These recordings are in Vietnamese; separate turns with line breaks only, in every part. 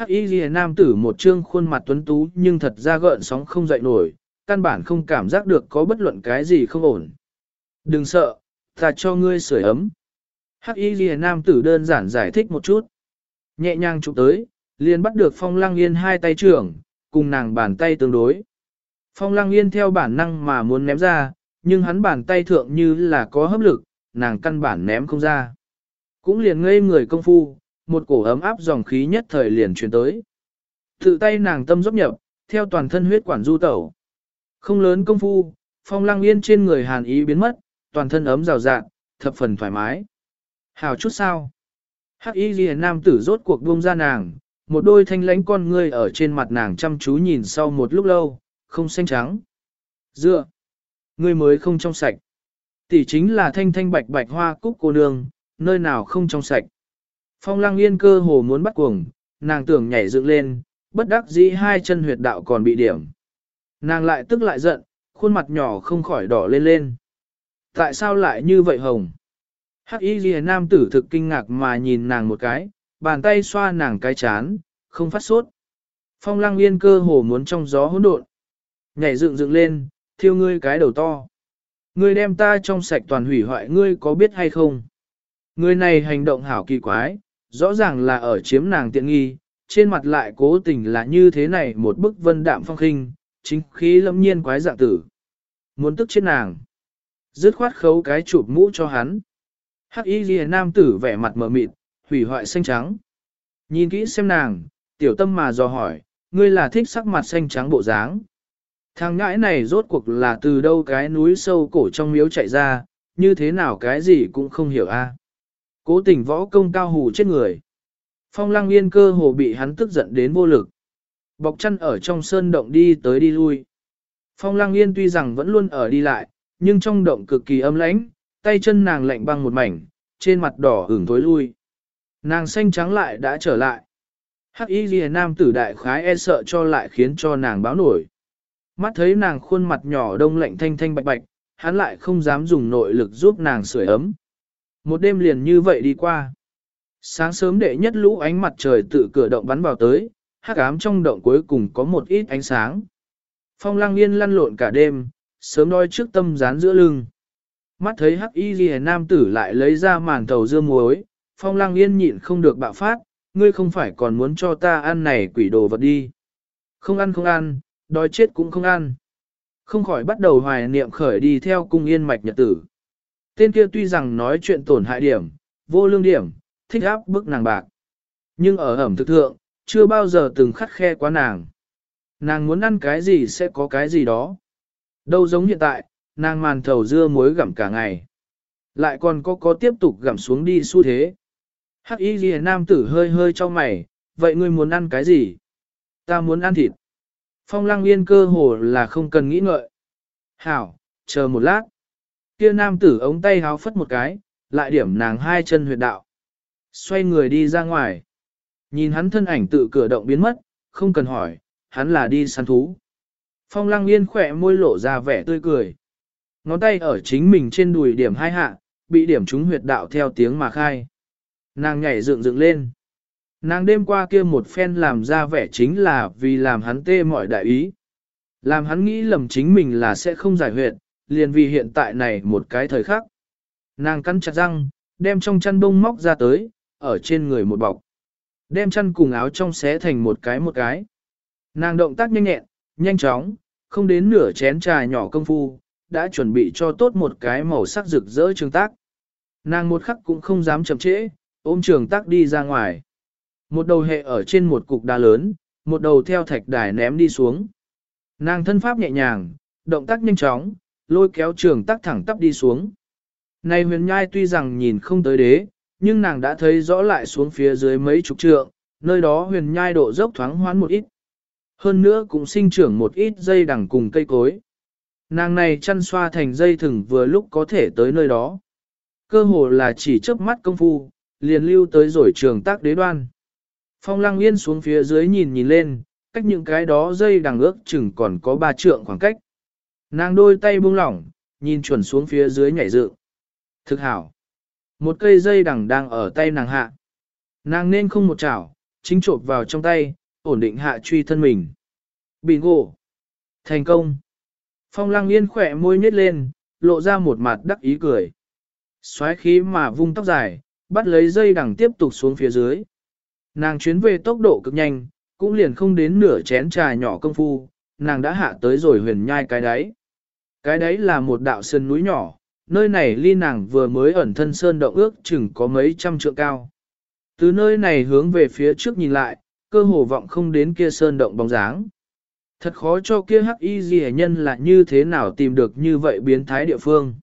Hắc y ghi nam tử một trương khuôn mặt tuấn tú nhưng thật ra gợn sóng không dậy nổi, căn bản không cảm giác được có bất luận cái gì không ổn. Đừng sợ, ta cho ngươi sưởi ấm. Hắc y ghi nam tử đơn giản giải thích một chút. Nhẹ nhàng chụp tới, liền bắt được phong lăng yên hai tay trưởng, cùng nàng bàn tay tương đối. Phong lăng yên theo bản năng mà muốn ném ra, nhưng hắn bàn tay thượng như là có hấp lực, nàng căn bản ném không ra. Cũng liền ngây người công phu, một cổ ấm áp dòng khí nhất thời liền truyền tới. Tự tay nàng tâm dốc nhập, theo toàn thân huyết quản du tẩu. Không lớn công phu, phong lăng yên trên người hàn ý biến mất, toàn thân ấm rào rạng, thập phần thoải mái. Hào chút sao? Hắc y ghi nam tử rốt cuộc buông ra nàng, một đôi thanh lánh con ngươi ở trên mặt nàng chăm chú nhìn sau một lúc lâu, không xanh trắng. Dựa! Ngươi mới không trong sạch. Tỷ chính là thanh thanh bạch bạch hoa cúc cô nương, nơi nào không trong sạch. Phong lăng yên cơ hồ muốn bắt cuồng, nàng tưởng nhảy dựng lên, bất đắc dĩ hai chân huyệt đạo còn bị điểm. Nàng lại tức lại giận, khuôn mặt nhỏ không khỏi đỏ lên lên. Tại sao lại như vậy hồng? Hắc y ghi nam tử thực kinh ngạc mà nhìn nàng một cái, bàn tay xoa nàng cái chán, không phát sốt. Phong lăng yên cơ hồ muốn trong gió hỗn độn. Nhảy dựng dựng lên, thiêu ngươi cái đầu to. Ngươi đem ta trong sạch toàn hủy hoại ngươi có biết hay không? Ngươi này hành động hảo kỳ quái, rõ ràng là ở chiếm nàng tiện nghi, trên mặt lại cố tình là như thế này một bức vân đạm phong khinh, chính khí lâm nhiên quái dạng tử. Muốn tức chết nàng. Dứt khoát khấu cái chụp mũ cho hắn. Hắc y ghi nam tử vẻ mặt mờ mịt, hủy hoại xanh trắng. Nhìn kỹ xem nàng, tiểu tâm mà dò hỏi, ngươi là thích sắc mặt xanh trắng bộ dáng. Thằng ngãi này rốt cuộc là từ đâu cái núi sâu cổ trong miếu chạy ra, như thế nào cái gì cũng không hiểu a. Cố tình võ công cao hù chết người. Phong lăng yên cơ hồ bị hắn tức giận đến vô lực. Bọc chân ở trong sơn động đi tới đi lui. Phong lăng yên tuy rằng vẫn luôn ở đi lại, nhưng trong động cực kỳ âm lãnh, tay chân nàng lạnh băng một mảnh, trên mặt đỏ hưởng tối lui. Nàng xanh trắng lại đã trở lại. Hắc y ghi nam tử đại khái e sợ cho lại khiến cho nàng báo nổi. Mắt thấy nàng khuôn mặt nhỏ đông lạnh thanh thanh bạch bạch, hắn lại không dám dùng nội lực giúp nàng sưởi ấm. Một đêm liền như vậy đi qua. Sáng sớm đệ nhất lũ ánh mặt trời tự cửa động bắn vào tới, hắc ám trong động cuối cùng có một ít ánh sáng. Phong lang yên lăn lộn cả đêm, sớm đôi trước tâm dán giữa lưng. Mắt thấy hắc y ghi nam tử lại lấy ra màn thầu dưa muối, phong lang yên nhịn không được bạo phát, ngươi không phải còn muốn cho ta ăn này quỷ đồ vật đi. Không ăn không ăn, đói chết cũng không ăn. Không khỏi bắt đầu hoài niệm khởi đi theo cung yên mạch nhật tử. Tên kia tuy rằng nói chuyện tổn hại điểm, vô lương điểm, thích áp bức nàng bạc. Nhưng ở ẩm thực thượng, chưa bao giờ từng khắt khe quá nàng. Nàng muốn ăn cái gì sẽ có cái gì đó. Đâu giống hiện tại, nàng màn thầu dưa muối gặm cả ngày. Lại còn có có tiếp tục gặm xuống đi xu thế. Hắc y ghi nam tử hơi hơi cho mày, vậy ngươi muốn ăn cái gì? Ta muốn ăn thịt. Phong lăng yên cơ hồ là không cần nghĩ ngợi. Hảo, chờ một lát. Kia nam tử ống tay háo phất một cái, lại điểm nàng hai chân huyệt đạo. Xoay người đi ra ngoài. Nhìn hắn thân ảnh tự cửa động biến mất, không cần hỏi, hắn là đi săn thú. Phong lăng yên khỏe môi lộ ra vẻ tươi cười. Ngón tay ở chính mình trên đùi điểm hai hạ, bị điểm trúng huyệt đạo theo tiếng mà khai. Nàng nhảy dựng dựng lên. Nàng đêm qua kia một phen làm ra vẻ chính là vì làm hắn tê mọi đại ý. Làm hắn nghĩ lầm chính mình là sẽ không giải huyệt, liền vì hiện tại này một cái thời khắc. Nàng cắn chặt răng, đem trong chăn bông móc ra tới, ở trên người một bọc. Đem chăn cùng áo trong xé thành một cái một cái. Nàng động tác nhanh nhẹn, nhanh chóng, không đến nửa chén trà nhỏ công phu, đã chuẩn bị cho tốt một cái màu sắc rực rỡ trường tác. Nàng một khắc cũng không dám chậm trễ, ôm trường tác đi ra ngoài. Một đầu hệ ở trên một cục đá lớn, một đầu theo thạch đài ném đi xuống. Nàng thân pháp nhẹ nhàng, động tác nhanh chóng, lôi kéo trường tắc thẳng tắp đi xuống. Này huyền nhai tuy rằng nhìn không tới đế, nhưng nàng đã thấy rõ lại xuống phía dưới mấy chục trượng, nơi đó huyền nhai độ dốc thoáng hoán một ít. Hơn nữa cũng sinh trưởng một ít dây đằng cùng cây cối. Nàng này chăn xoa thành dây thừng vừa lúc có thể tới nơi đó. Cơ hồ là chỉ chớp mắt công phu, liền lưu tới rồi trường tác đế đoan. Phong lăng yên xuống phía dưới nhìn nhìn lên, cách những cái đó dây đằng ước chừng còn có ba trượng khoảng cách. Nàng đôi tay buông lỏng, nhìn chuẩn xuống phía dưới nhảy dựng. Thực hảo. Một cây dây đằng đang ở tay nàng hạ. Nàng nên không một chảo, chính trộp vào trong tay, ổn định hạ truy thân mình. Bingo! Thành công! Phong lăng yên khỏe môi nhếch lên, lộ ra một mặt đắc ý cười. Xoáy khí mà vung tóc dài, bắt lấy dây đằng tiếp tục xuống phía dưới. Nàng chuyến về tốc độ cực nhanh, cũng liền không đến nửa chén trà nhỏ công phu, nàng đã hạ tới rồi huyền nhai cái đáy. Cái đấy là một đạo sơn núi nhỏ, nơi này ly nàng vừa mới ẩn thân sơn động ước chừng có mấy trăm trượng cao. Từ nơi này hướng về phía trước nhìn lại, cơ hồ vọng không đến kia sơn động bóng dáng. Thật khó cho kia hắc y gì nhân là như thế nào tìm được như vậy biến thái địa phương.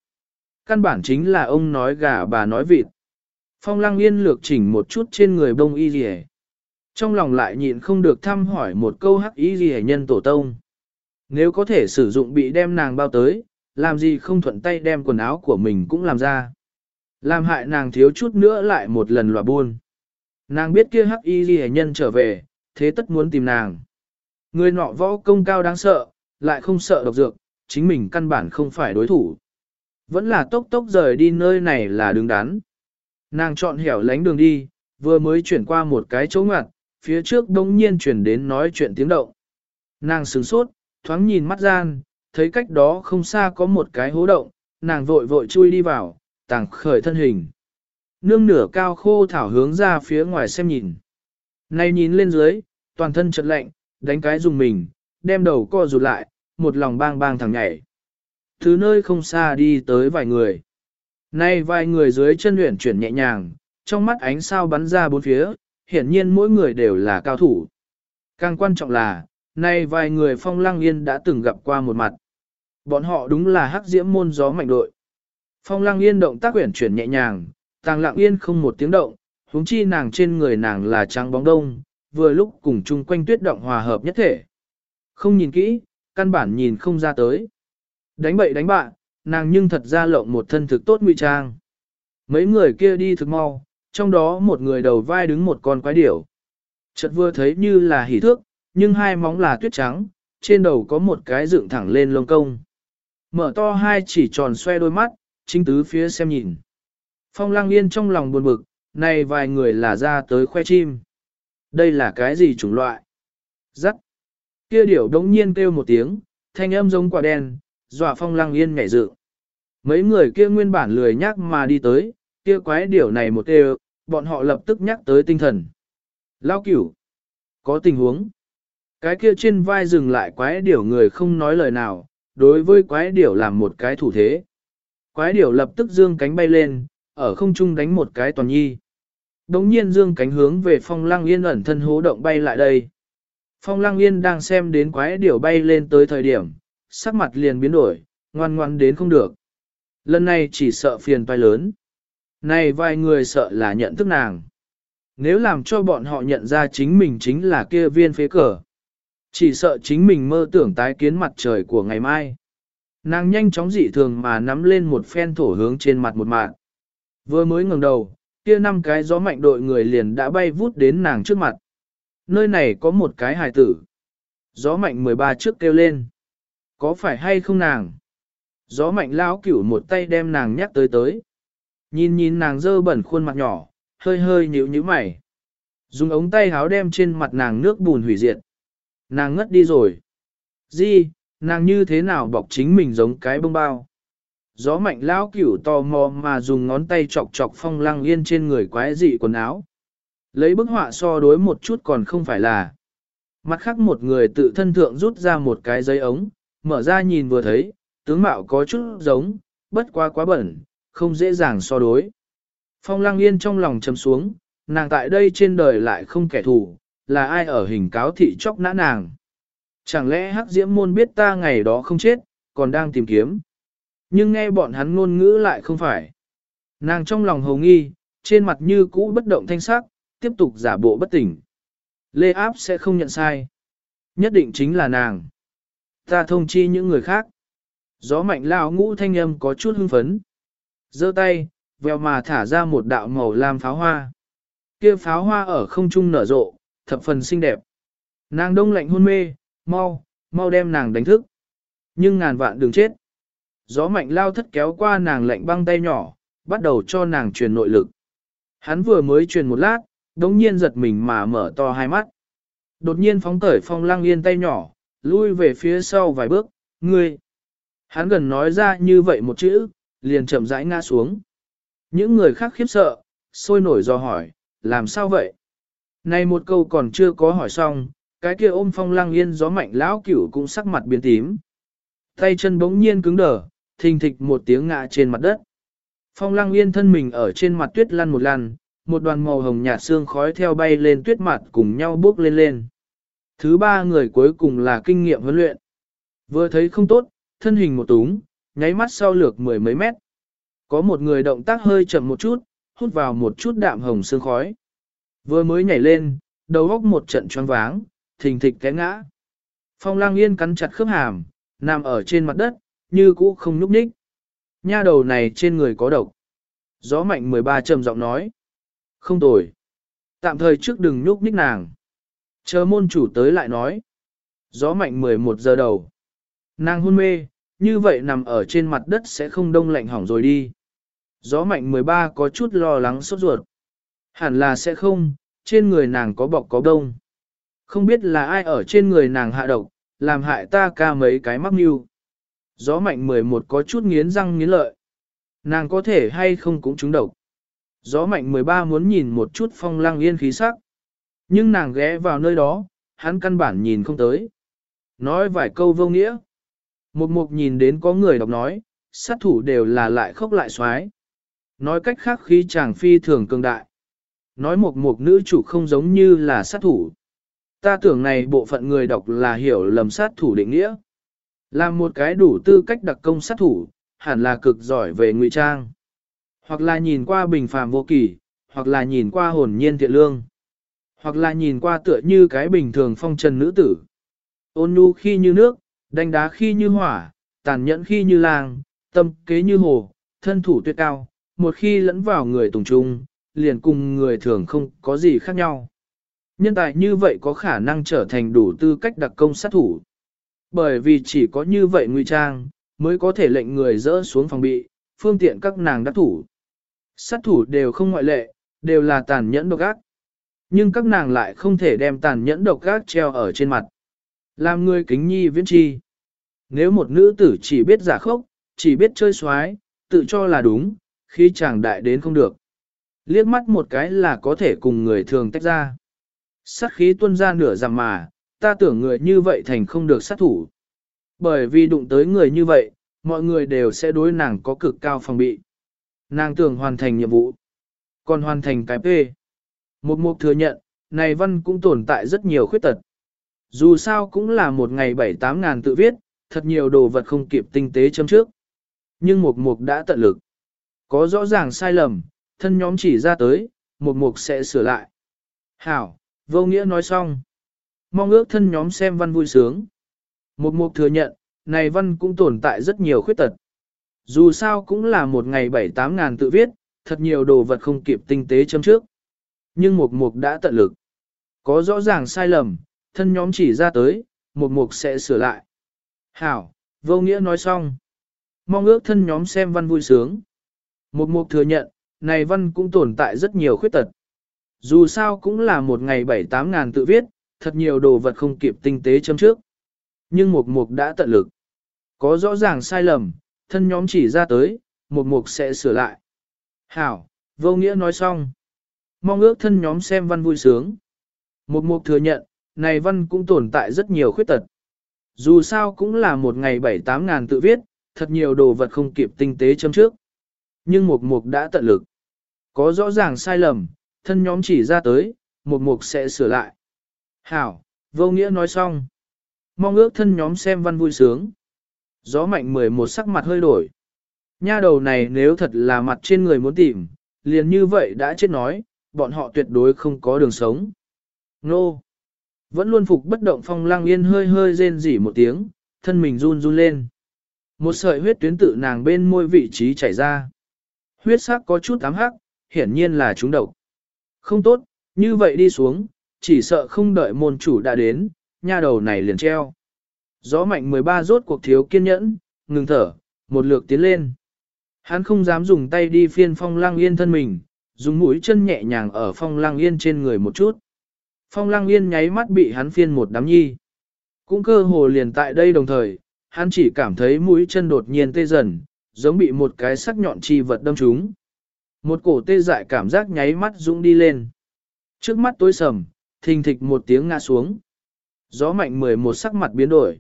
Căn bản chính là ông nói gà bà nói vịt. Phong lăng yên lược chỉnh một chút trên người bông y gì Trong lòng lại nhịn không được thăm hỏi một câu hắc y gì nhân tổ tông. Nếu có thể sử dụng bị đem nàng bao tới, làm gì không thuận tay đem quần áo của mình cũng làm ra. Làm hại nàng thiếu chút nữa lại một lần lòa buôn. Nàng biết kia hắc y ghi nhân trở về, thế tất muốn tìm nàng. Người nọ võ công cao đáng sợ, lại không sợ độc dược, chính mình căn bản không phải đối thủ. Vẫn là tốc tốc rời đi nơi này là đứng đắn. Nàng chọn hẻo lánh đường đi, vừa mới chuyển qua một cái chỗ ngoặt, phía trước đông nhiên chuyển đến nói chuyện tiếng động. Nàng sửng sốt, thoáng nhìn mắt gian, thấy cách đó không xa có một cái hố động, nàng vội vội chui đi vào, tàng khởi thân hình. Nương nửa cao khô thảo hướng ra phía ngoài xem nhìn. Này nhìn lên dưới, toàn thân chật lạnh, đánh cái dùng mình, đem đầu co rụt lại, một lòng bang bang thẳng nhảy. Thứ nơi không xa đi tới vài người. Nay vài người dưới chân luyện chuyển nhẹ nhàng, trong mắt ánh sao bắn ra bốn phía, hiển nhiên mỗi người đều là cao thủ. Càng quan trọng là, nay vài người phong lăng yên đã từng gặp qua một mặt. Bọn họ đúng là hắc diễm môn gió mạnh đội. Phong lăng yên động tác quyển chuyển nhẹ nhàng, tàng lặng yên không một tiếng động, huống chi nàng trên người nàng là trắng bóng đông, vừa lúc cùng chung quanh tuyết động hòa hợp nhất thể. Không nhìn kỹ, căn bản nhìn không ra tới. Đánh bậy đánh bạ, nàng nhưng thật ra lộng một thân thực tốt ngụy trang. Mấy người kia đi thực mau, trong đó một người đầu vai đứng một con quái điểu. Chợt vừa thấy như là hỉ thước, nhưng hai móng là tuyết trắng, trên đầu có một cái dựng thẳng lên lông công. Mở to hai chỉ tròn xoe đôi mắt, chính tứ phía xem nhìn. Phong lang yên trong lòng buồn bực, này vài người là ra tới khoe chim. Đây là cái gì chủng loại? Rắc. Kia điểu đống nhiên kêu một tiếng, thanh âm giống quả đen, dọa phong lang yên nhảy dự. Mấy người kia nguyên bản lười nhắc mà đi tới, kia quái điểu này một kêu, bọn họ lập tức nhắc tới tinh thần. Lao cửu. Có tình huống. Cái kia trên vai dừng lại quái điểu người không nói lời nào, đối với quái điểu làm một cái thủ thế. Quái điểu lập tức dương cánh bay lên, ở không trung đánh một cái toàn nhi. Đống nhiên dương cánh hướng về phong lăng yên ẩn thân hố động bay lại đây. Phong lăng yên đang xem đến quái điểu bay lên tới thời điểm, sắc mặt liền biến đổi, ngoan ngoan đến không được. Lần này chỉ sợ phiền toái lớn. Này vài người sợ là nhận thức nàng. Nếu làm cho bọn họ nhận ra chính mình chính là kia viên phế cờ. Chỉ sợ chính mình mơ tưởng tái kiến mặt trời của ngày mai. Nàng nhanh chóng dị thường mà nắm lên một phen thổ hướng trên mặt một mạng. Vừa mới ngẩng đầu, kia năm cái gió mạnh đội người liền đã bay vút đến nàng trước mặt. Nơi này có một cái hài tử. Gió mạnh 13 trước kêu lên. Có phải hay không nàng? Gió mạnh lão cửu một tay đem nàng nhắc tới tới. Nhìn nhìn nàng dơ bẩn khuôn mặt nhỏ, hơi hơi nhíu nhíu mày. Dùng ống tay háo đem trên mặt nàng nước bùn hủy diệt. Nàng ngất đi rồi. Di, nàng như thế nào bọc chính mình giống cái bông bao. Gió mạnh lão cửu tò mò mà dùng ngón tay chọc chọc phong lăng yên trên người quái dị quần áo. Lấy bức họa so đối một chút còn không phải là. Mặt khác một người tự thân thượng rút ra một cái giấy ống, mở ra nhìn vừa thấy, tướng mạo có chút giống, bất quá quá bẩn, không dễ dàng so đối. Phong lăng yên trong lòng chấm xuống, nàng tại đây trên đời lại không kẻ thù, là ai ở hình cáo thị chóc nã nàng. Chẳng lẽ hắc diễm môn biết ta ngày đó không chết, còn đang tìm kiếm. Nhưng nghe bọn hắn ngôn ngữ lại không phải. Nàng trong lòng hầu nghi, trên mặt như cũ bất động thanh sắc, tiếp tục giả bộ bất tỉnh. Lê áp sẽ không nhận sai. Nhất định chính là nàng. Ta thông chi những người khác. Gió mạnh lao ngũ thanh âm có chút hưng phấn. giơ tay, vèo mà thả ra một đạo màu lam pháo hoa. kia pháo hoa ở không trung nở rộ, thập phần xinh đẹp. Nàng đông lạnh hôn mê, mau, mau đem nàng đánh thức. Nhưng ngàn vạn đừng chết. Gió mạnh lao thất kéo qua nàng lạnh băng tay nhỏ, bắt đầu cho nàng truyền nội lực. Hắn vừa mới truyền một lát, đống nhiên giật mình mà mở to hai mắt. Đột nhiên phóng tởi phong lăng yên tay nhỏ, lui về phía sau vài bước, ngươi. Hắn gần nói ra như vậy một chữ, liền chậm rãi ngã xuống. Những người khác khiếp sợ, sôi nổi do hỏi, làm sao vậy? Này một câu còn chưa có hỏi xong, cái kia ôm phong lăng yên gió mạnh lão cửu cũng sắc mặt biến tím. Tay chân bỗng nhiên cứng đờ, thình thịch một tiếng ngã trên mặt đất. Phong lăng yên thân mình ở trên mặt tuyết lăn một lần, một đoàn màu hồng nhạt xương khói theo bay lên tuyết mặt cùng nhau bước lên lên. Thứ ba người cuối cùng là kinh nghiệm huấn luyện. Vừa thấy không tốt, thân hình một túng, nháy mắt sau lược mười mấy mét. Có một người động tác hơi chậm một chút, hút vào một chút đạm hồng sương khói. Vừa mới nhảy lên, đầu góc một trận choáng váng, thình thịch té ngã. Phong lang yên cắn chặt khớp hàm, nằm ở trên mặt đất, như cũ không nhúc nhích. Nha đầu này trên người có độc. Gió mạnh 13 trầm giọng nói. Không tồi. Tạm thời trước đừng nhúc nhích nàng. Chờ môn chủ tới lại nói. Gió mạnh 11 giờ đầu. Nàng hôn mê, như vậy nằm ở trên mặt đất sẽ không đông lạnh hỏng rồi đi. Gió mạnh 13 có chút lo lắng sốt ruột. Hẳn là sẽ không, trên người nàng có bọc có đông. Không biết là ai ở trên người nàng hạ độc, làm hại ta ca mấy cái mắc mưu. Gió mạnh 11 có chút nghiến răng nghiến lợi. Nàng có thể hay không cũng trúng độc. Gió mạnh 13 muốn nhìn một chút phong lăng yên khí sắc. Nhưng nàng ghé vào nơi đó, hắn căn bản nhìn không tới. Nói vài câu vô nghĩa. Một mục nhìn đến có người đọc nói, sát thủ đều là lại khóc lại xoái. Nói cách khác khí chàng phi thường cường đại. Nói một mục nữ chủ không giống như là sát thủ. Ta tưởng này bộ phận người đọc là hiểu lầm sát thủ định nghĩa. Làm một cái đủ tư cách đặc công sát thủ, hẳn là cực giỏi về ngụy trang. Hoặc là nhìn qua bình phàm vô kỳ, hoặc là nhìn qua hồn nhiên thiện lương. Hoặc là nhìn qua tựa như cái bình thường phong trần nữ tử. Ôn nhu khi như nước, đánh đá khi như hỏa, tàn nhẫn khi như lang, tâm kế như hồ, thân thủ tuyệt cao, một khi lẫn vào người tùng trung, liền cùng người thường không có gì khác nhau. Nhân tài như vậy có khả năng trở thành đủ tư cách đặc công sát thủ. Bởi vì chỉ có như vậy ngụy trang, mới có thể lệnh người dỡ xuống phòng bị, phương tiện các nàng đắc thủ. Sát thủ đều không ngoại lệ, đều là tàn nhẫn độc ác. Nhưng các nàng lại không thể đem tàn nhẫn độc ác treo ở trên mặt. Làm người kính nhi viễn chi. Nếu một nữ tử chỉ biết giả khốc, chỉ biết chơi xoái, tự cho là đúng, khi chàng đại đến không được. Liếc mắt một cái là có thể cùng người thường tách ra. Sát khí tuôn ra nửa dặm mà, ta tưởng người như vậy thành không được sát thủ. Bởi vì đụng tới người như vậy, mọi người đều sẽ đối nàng có cực cao phòng bị. Nàng tưởng hoàn thành nhiệm vụ, còn hoàn thành cái P. Một mục thừa nhận, này văn cũng tồn tại rất nhiều khuyết tật. Dù sao cũng là một ngày bảy tám ngàn tự viết, thật nhiều đồ vật không kịp tinh tế chấm trước. Nhưng một mục đã tận lực. Có rõ ràng sai lầm, thân nhóm chỉ ra tới, một mục sẽ sửa lại. Hảo, vô nghĩa nói xong. Mong ước thân nhóm xem văn vui sướng. Một mục thừa nhận, này văn cũng tồn tại rất nhiều khuyết tật. Dù sao cũng là một ngày bảy tám ngàn tự viết, thật nhiều đồ vật không kịp tinh tế châm trước. Nhưng một mục đã tận lực. Có rõ ràng sai lầm, thân nhóm chỉ ra tới, một mục sẽ sửa lại. Hảo, vô nghĩa nói xong. Mong ước thân nhóm xem văn vui sướng. Một mục thừa nhận, này văn cũng tồn tại rất nhiều khuyết tật. Dù sao cũng là một ngày bảy tám ngàn tự viết, thật nhiều đồ vật không kịp tinh tế chấm trước. Nhưng một mục đã tận lực. Có rõ ràng sai lầm, thân nhóm chỉ ra tới, một mục sẽ sửa lại. Hảo, vô nghĩa nói xong. Mong ước thân nhóm xem văn vui sướng. Một mục thừa nhận, này văn cũng tồn tại rất nhiều khuyết tật. Dù sao cũng là một ngày bảy tám ngàn tự viết, thật nhiều đồ vật không kịp tinh tế chấm trước. Nhưng một mục đã tận lực. Có rõ ràng sai lầm, thân nhóm chỉ ra tới, một mục sẽ sửa lại. Hảo, vô nghĩa nói xong. Mong ước thân nhóm xem văn vui sướng. Gió mạnh 11 sắc mặt hơi đổi. Nha đầu này nếu thật là mặt trên người muốn tìm, liền như vậy đã chết nói, bọn họ tuyệt đối không có đường sống. Nô! Vẫn luôn phục bất động phong lang yên hơi hơi rên rỉ một tiếng, thân mình run run lên. Một sợi huyết tuyến tự nàng bên môi vị trí chảy ra. Huyết sắc có chút ám hắc, hiển nhiên là chúng độc. Không tốt, như vậy đi xuống, chỉ sợ không đợi môn chủ đã đến, nha đầu này liền treo. Gió mạnh 13 rốt cuộc thiếu kiên nhẫn, ngừng thở, một lượt tiến lên. Hắn không dám dùng tay đi phiên phong lang yên thân mình, dùng mũi chân nhẹ nhàng ở phong lang yên trên người một chút. Phong lang yên nháy mắt bị hắn phiên một đám nhi. Cũng cơ hồ liền tại đây đồng thời, hắn chỉ cảm thấy mũi chân đột nhiên tê dần, giống bị một cái sắc nhọn chi vật đâm trúng. Một cổ tê dại cảm giác nháy mắt dũng đi lên. Trước mắt tối sầm, thình thịch một tiếng ngã xuống. Gió mạnh 11 sắc mặt biến đổi.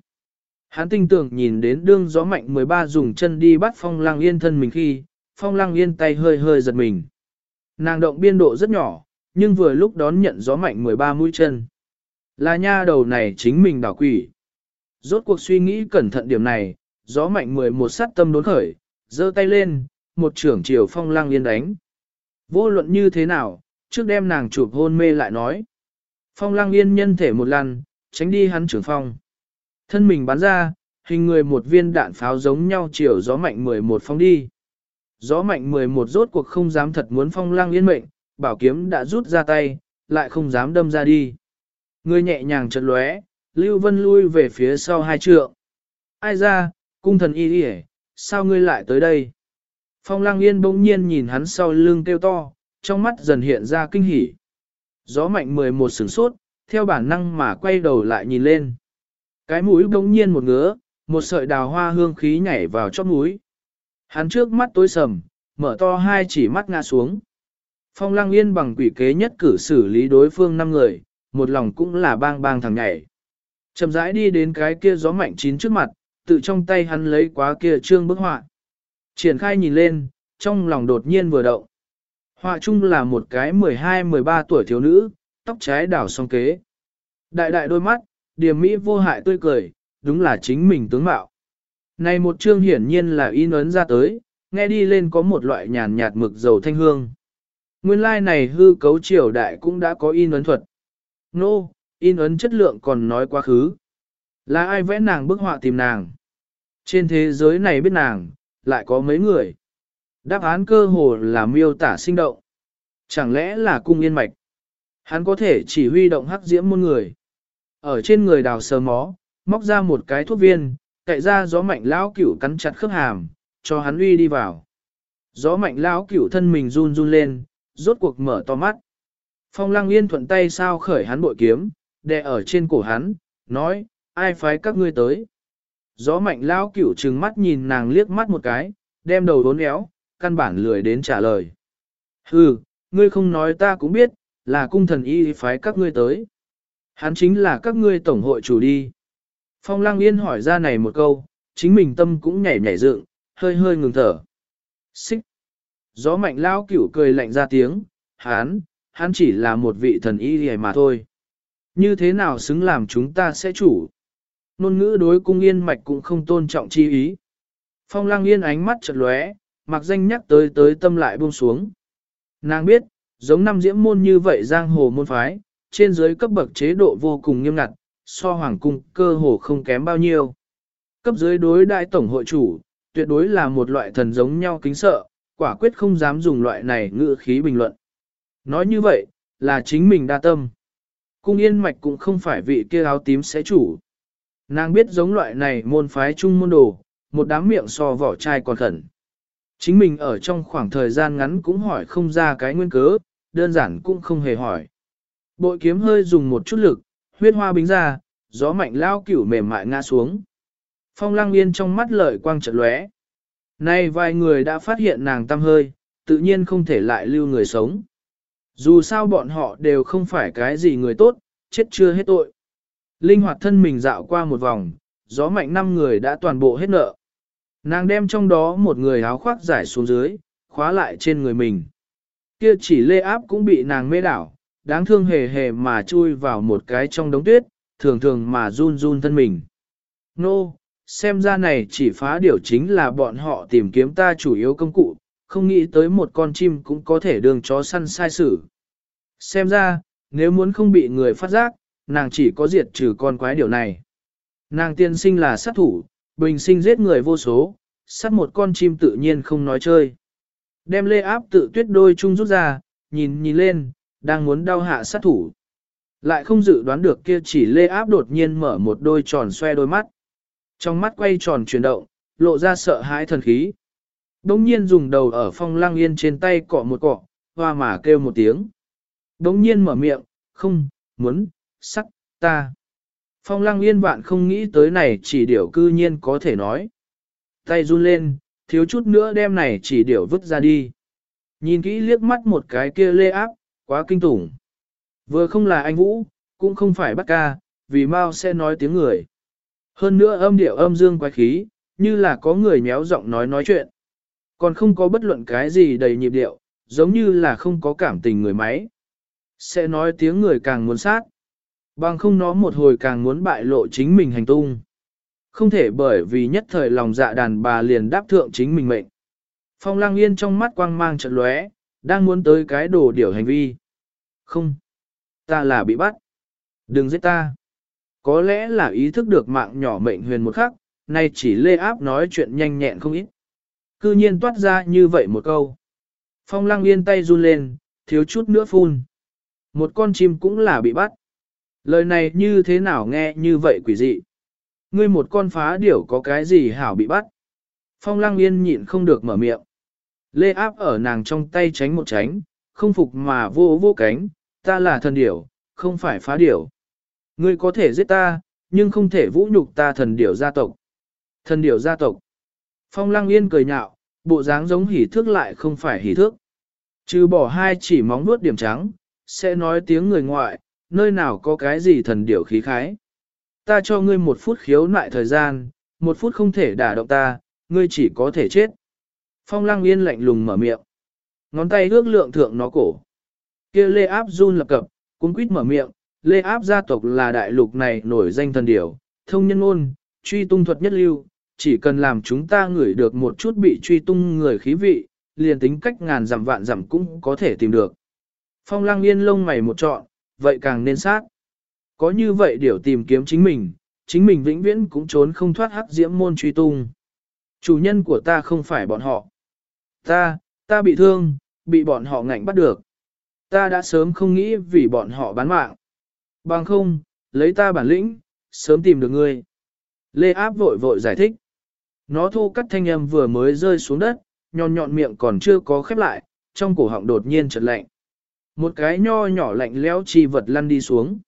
Hắn tinh tưởng nhìn đến đương gió mạnh 13 dùng chân đi bắt phong lang yên thân mình khi, phong lang yên tay hơi hơi giật mình. Nàng động biên độ rất nhỏ, nhưng vừa lúc đón nhận gió mạnh 13 mũi chân. Là nha đầu này chính mình đảo quỷ. Rốt cuộc suy nghĩ cẩn thận điểm này, gió mạnh 11 sát tâm đốn khởi, giơ tay lên, một trưởng chiều phong lang yên đánh. Vô luận như thế nào, trước đem nàng chụp hôn mê lại nói. Phong lang yên nhân thể một lần, tránh đi hắn trưởng phong. Thân mình bắn ra, hình người một viên đạn pháo giống nhau chiều gió mạnh 11 phong đi. Gió mạnh 11 rốt cuộc không dám thật muốn phong lang yên mệnh, bảo kiếm đã rút ra tay, lại không dám đâm ra đi. Người nhẹ nhàng chật lóe, Lưu Vân lui về phía sau hai trượng. Ai ra, cung thần y đi sao ngươi lại tới đây? Phong Lang yên bỗng nhiên nhìn hắn sau lưng kêu to, trong mắt dần hiện ra kinh hỉ. Gió mạnh 11 sửng sốt, theo bản năng mà quay đầu lại nhìn lên. Cái mũi bỗng nhiên một ngứa, một sợi đào hoa hương khí nhảy vào chóp mũi. Hắn trước mắt tối sầm, mở to hai chỉ mắt ngã xuống. Phong Lang yên bằng quỷ kế nhất cử xử lý đối phương năm người, một lòng cũng là bang bang thằng nhảy. Chậm rãi đi đến cái kia gió mạnh chín trước mặt, tự trong tay hắn lấy quá kia trương bức họa. Triển khai nhìn lên, trong lòng đột nhiên vừa động. Họa chung là một cái 12-13 tuổi thiếu nữ, tóc trái đảo song kế. Đại đại đôi mắt, điềm mỹ vô hại tươi cười, đúng là chính mình tướng mạo. Này một chương hiển nhiên là in ấn ra tới, nghe đi lên có một loại nhàn nhạt mực dầu thanh hương. Nguyên lai like này hư cấu triều đại cũng đã có in ấn thuật. Nô, no, in ấn chất lượng còn nói quá khứ. Là ai vẽ nàng bức họa tìm nàng? Trên thế giới này biết nàng, lại có mấy người? Đáp án cơ hồ là miêu tả sinh động. Chẳng lẽ là cung yên mạch? Hắn có thể chỉ huy động hắc diễm môn người. Ở trên người đào sờ mó, móc ra một cái thuốc viên, cậy ra gió mạnh lão cửu cắn chặt khớp hàm, cho hắn uy đi vào. Gió mạnh lão cửu thân mình run run lên, rốt cuộc mở to mắt. Phong lăng yên thuận tay sao khởi hắn bội kiếm, đè ở trên cổ hắn, nói, ai phái các ngươi tới. Gió mạnh lão cửu trừng mắt nhìn nàng liếc mắt một cái, đem đầu đốn éo, căn bản lười đến trả lời. Hừ, ngươi không nói ta cũng biết, là cung thần y phái các ngươi tới. Hắn chính là các ngươi tổng hội chủ đi. Phong Lang Yên hỏi ra này một câu, chính mình tâm cũng nhảy nhảy dựng, hơi hơi ngừng thở. Xích. Gió mạnh lao cửu cười lạnh ra tiếng, hắn, hắn chỉ là một vị thần y hề mà thôi. Như thế nào xứng làm chúng ta sẽ chủ? Nôn ngữ đối cung yên mạch cũng không tôn trọng chi ý. Phong Lang Yên ánh mắt chật lóe, mặc danh nhắc tới tới tâm lại buông xuống. Nàng biết, giống năm diễm môn như vậy giang hồ môn phái, trên dưới cấp bậc chế độ vô cùng nghiêm ngặt, so hoàng cung cơ hồ không kém bao nhiêu. Cấp dưới đối đại tổng hội chủ, tuyệt đối là một loại thần giống nhau kính sợ, quả quyết không dám dùng loại này ngữ khí bình luận. Nói như vậy, là chính mình đa tâm. Cung yên mạch cũng không phải vị kia áo tím sẽ chủ. Nàng biết giống loại này môn phái chung môn đồ, một đám miệng so vỏ chai còn khẩn. Chính mình ở trong khoảng thời gian ngắn cũng hỏi không ra cái nguyên cớ, đơn giản cũng không hề hỏi. Bội kiếm hơi dùng một chút lực, huyết hoa bính ra, gió mạnh lao cửu mềm mại ngã xuống. Phong Lang yên trong mắt lợi quang chợt lóe. Nay vài người đã phát hiện nàng tâm hơi, tự nhiên không thể lại lưu người sống. Dù sao bọn họ đều không phải cái gì người tốt, chết chưa hết tội. Linh hoạt thân mình dạo qua một vòng, gió mạnh năm người đã toàn bộ hết nợ. Nàng đem trong đó một người áo khoác giải xuống dưới, khóa lại trên người mình. Kia chỉ lê áp cũng bị nàng mê đảo, đáng thương hề hề mà chui vào một cái trong đống tuyết, thường thường mà run run thân mình. Nô, no, xem ra này chỉ phá điều chính là bọn họ tìm kiếm ta chủ yếu công cụ, không nghĩ tới một con chim cũng có thể đường chó săn sai sử. Xem ra, nếu muốn không bị người phát giác, nàng chỉ có diệt trừ con quái điều này. Nàng tiên sinh là sát thủ, bình sinh giết người vô số, sát một con chim tự nhiên không nói chơi. Đem lê áp tự tuyết đôi chung rút ra, nhìn nhìn lên, đang muốn đau hạ sát thủ. Lại không dự đoán được kia chỉ lê áp đột nhiên mở một đôi tròn xoe đôi mắt. Trong mắt quay tròn chuyển động, lộ ra sợ hãi thần khí. đống nhiên dùng đầu ở phong lang yên trên tay cọ một cọ, hoa mà kêu một tiếng. Đống nhiên mở miệng, không, muốn, sắc, ta. Phong lăng yên vạn không nghĩ tới này chỉ điểu cư nhiên có thể nói. Tay run lên, thiếu chút nữa đem này chỉ điểu vứt ra đi. Nhìn kỹ liếc mắt một cái kia lê áp, quá kinh tủng. Vừa không là anh Vũ, cũng không phải bắt ca, vì Mao sẽ nói tiếng người. Hơn nữa âm điệu âm dương quái khí, như là có người méo giọng nói nói chuyện. Còn không có bất luận cái gì đầy nhịp điệu, giống như là không có cảm tình người máy. Sẽ nói tiếng người càng muốn sát. Bằng không nó một hồi càng muốn bại lộ chính mình hành tung. Không thể bởi vì nhất thời lòng dạ đàn bà liền đáp thượng chính mình mệnh. Phong lang yên trong mắt quang mang trận lóe, đang muốn tới cái đồ điểu hành vi. Không, ta là bị bắt. Đừng giết ta. Có lẽ là ý thức được mạng nhỏ mệnh huyền một khắc, nay chỉ lê áp nói chuyện nhanh nhẹn không ít. Cư nhiên toát ra như vậy một câu. Phong lăng yên tay run lên, thiếu chút nữa phun. Một con chim cũng là bị bắt. Lời này như thế nào nghe như vậy quỷ dị. Ngươi một con phá điểu có cái gì hảo bị bắt. Phong lăng yên nhịn không được mở miệng. Lê áp ở nàng trong tay tránh một tránh, không phục mà vô vô cánh, ta là thần điểu, không phải phá điểu. Ngươi có thể giết ta, nhưng không thể vũ nhục ta thần điểu gia tộc. Thần điểu gia tộc. Phong lăng yên cười nhạo, bộ dáng giống hỉ thước lại không phải hỉ thước. Trừ bỏ hai chỉ móng nuốt điểm trắng, sẽ nói tiếng người ngoại, nơi nào có cái gì thần điểu khí khái. Ta cho ngươi một phút khiếu nại thời gian, một phút không thể đả động ta, ngươi chỉ có thể chết. Phong lăng yên lạnh lùng mở miệng. Ngón tay ước lượng thượng nó cổ. kia lê áp run lập cập, cung quýt mở miệng. Lê áp gia tộc là đại lục này nổi danh thần điểu, thông nhân ngôn, truy tung thuật nhất lưu, chỉ cần làm chúng ta ngửi được một chút bị truy tung người khí vị, liền tính cách ngàn dặm vạn dặm cũng có thể tìm được. Phong lăng yên lông mày một trọn, vậy càng nên sát. Có như vậy điều tìm kiếm chính mình, chính mình vĩnh viễn cũng trốn không thoát hắc diễm môn truy tung. Chủ nhân của ta không phải bọn họ. Ta, ta bị thương, bị bọn họ ngạnh bắt được. Ta đã sớm không nghĩ vì bọn họ bán mạng. Bằng không, lấy ta bản lĩnh, sớm tìm được ngươi. Lê Áp vội vội giải thích. Nó thu cắt thanh âm vừa mới rơi xuống đất, nhọn nhọn miệng còn chưa có khép lại, trong cổ họng đột nhiên chợt lạnh. Một cái nho nhỏ lạnh lẽo chi vật lăn đi xuống.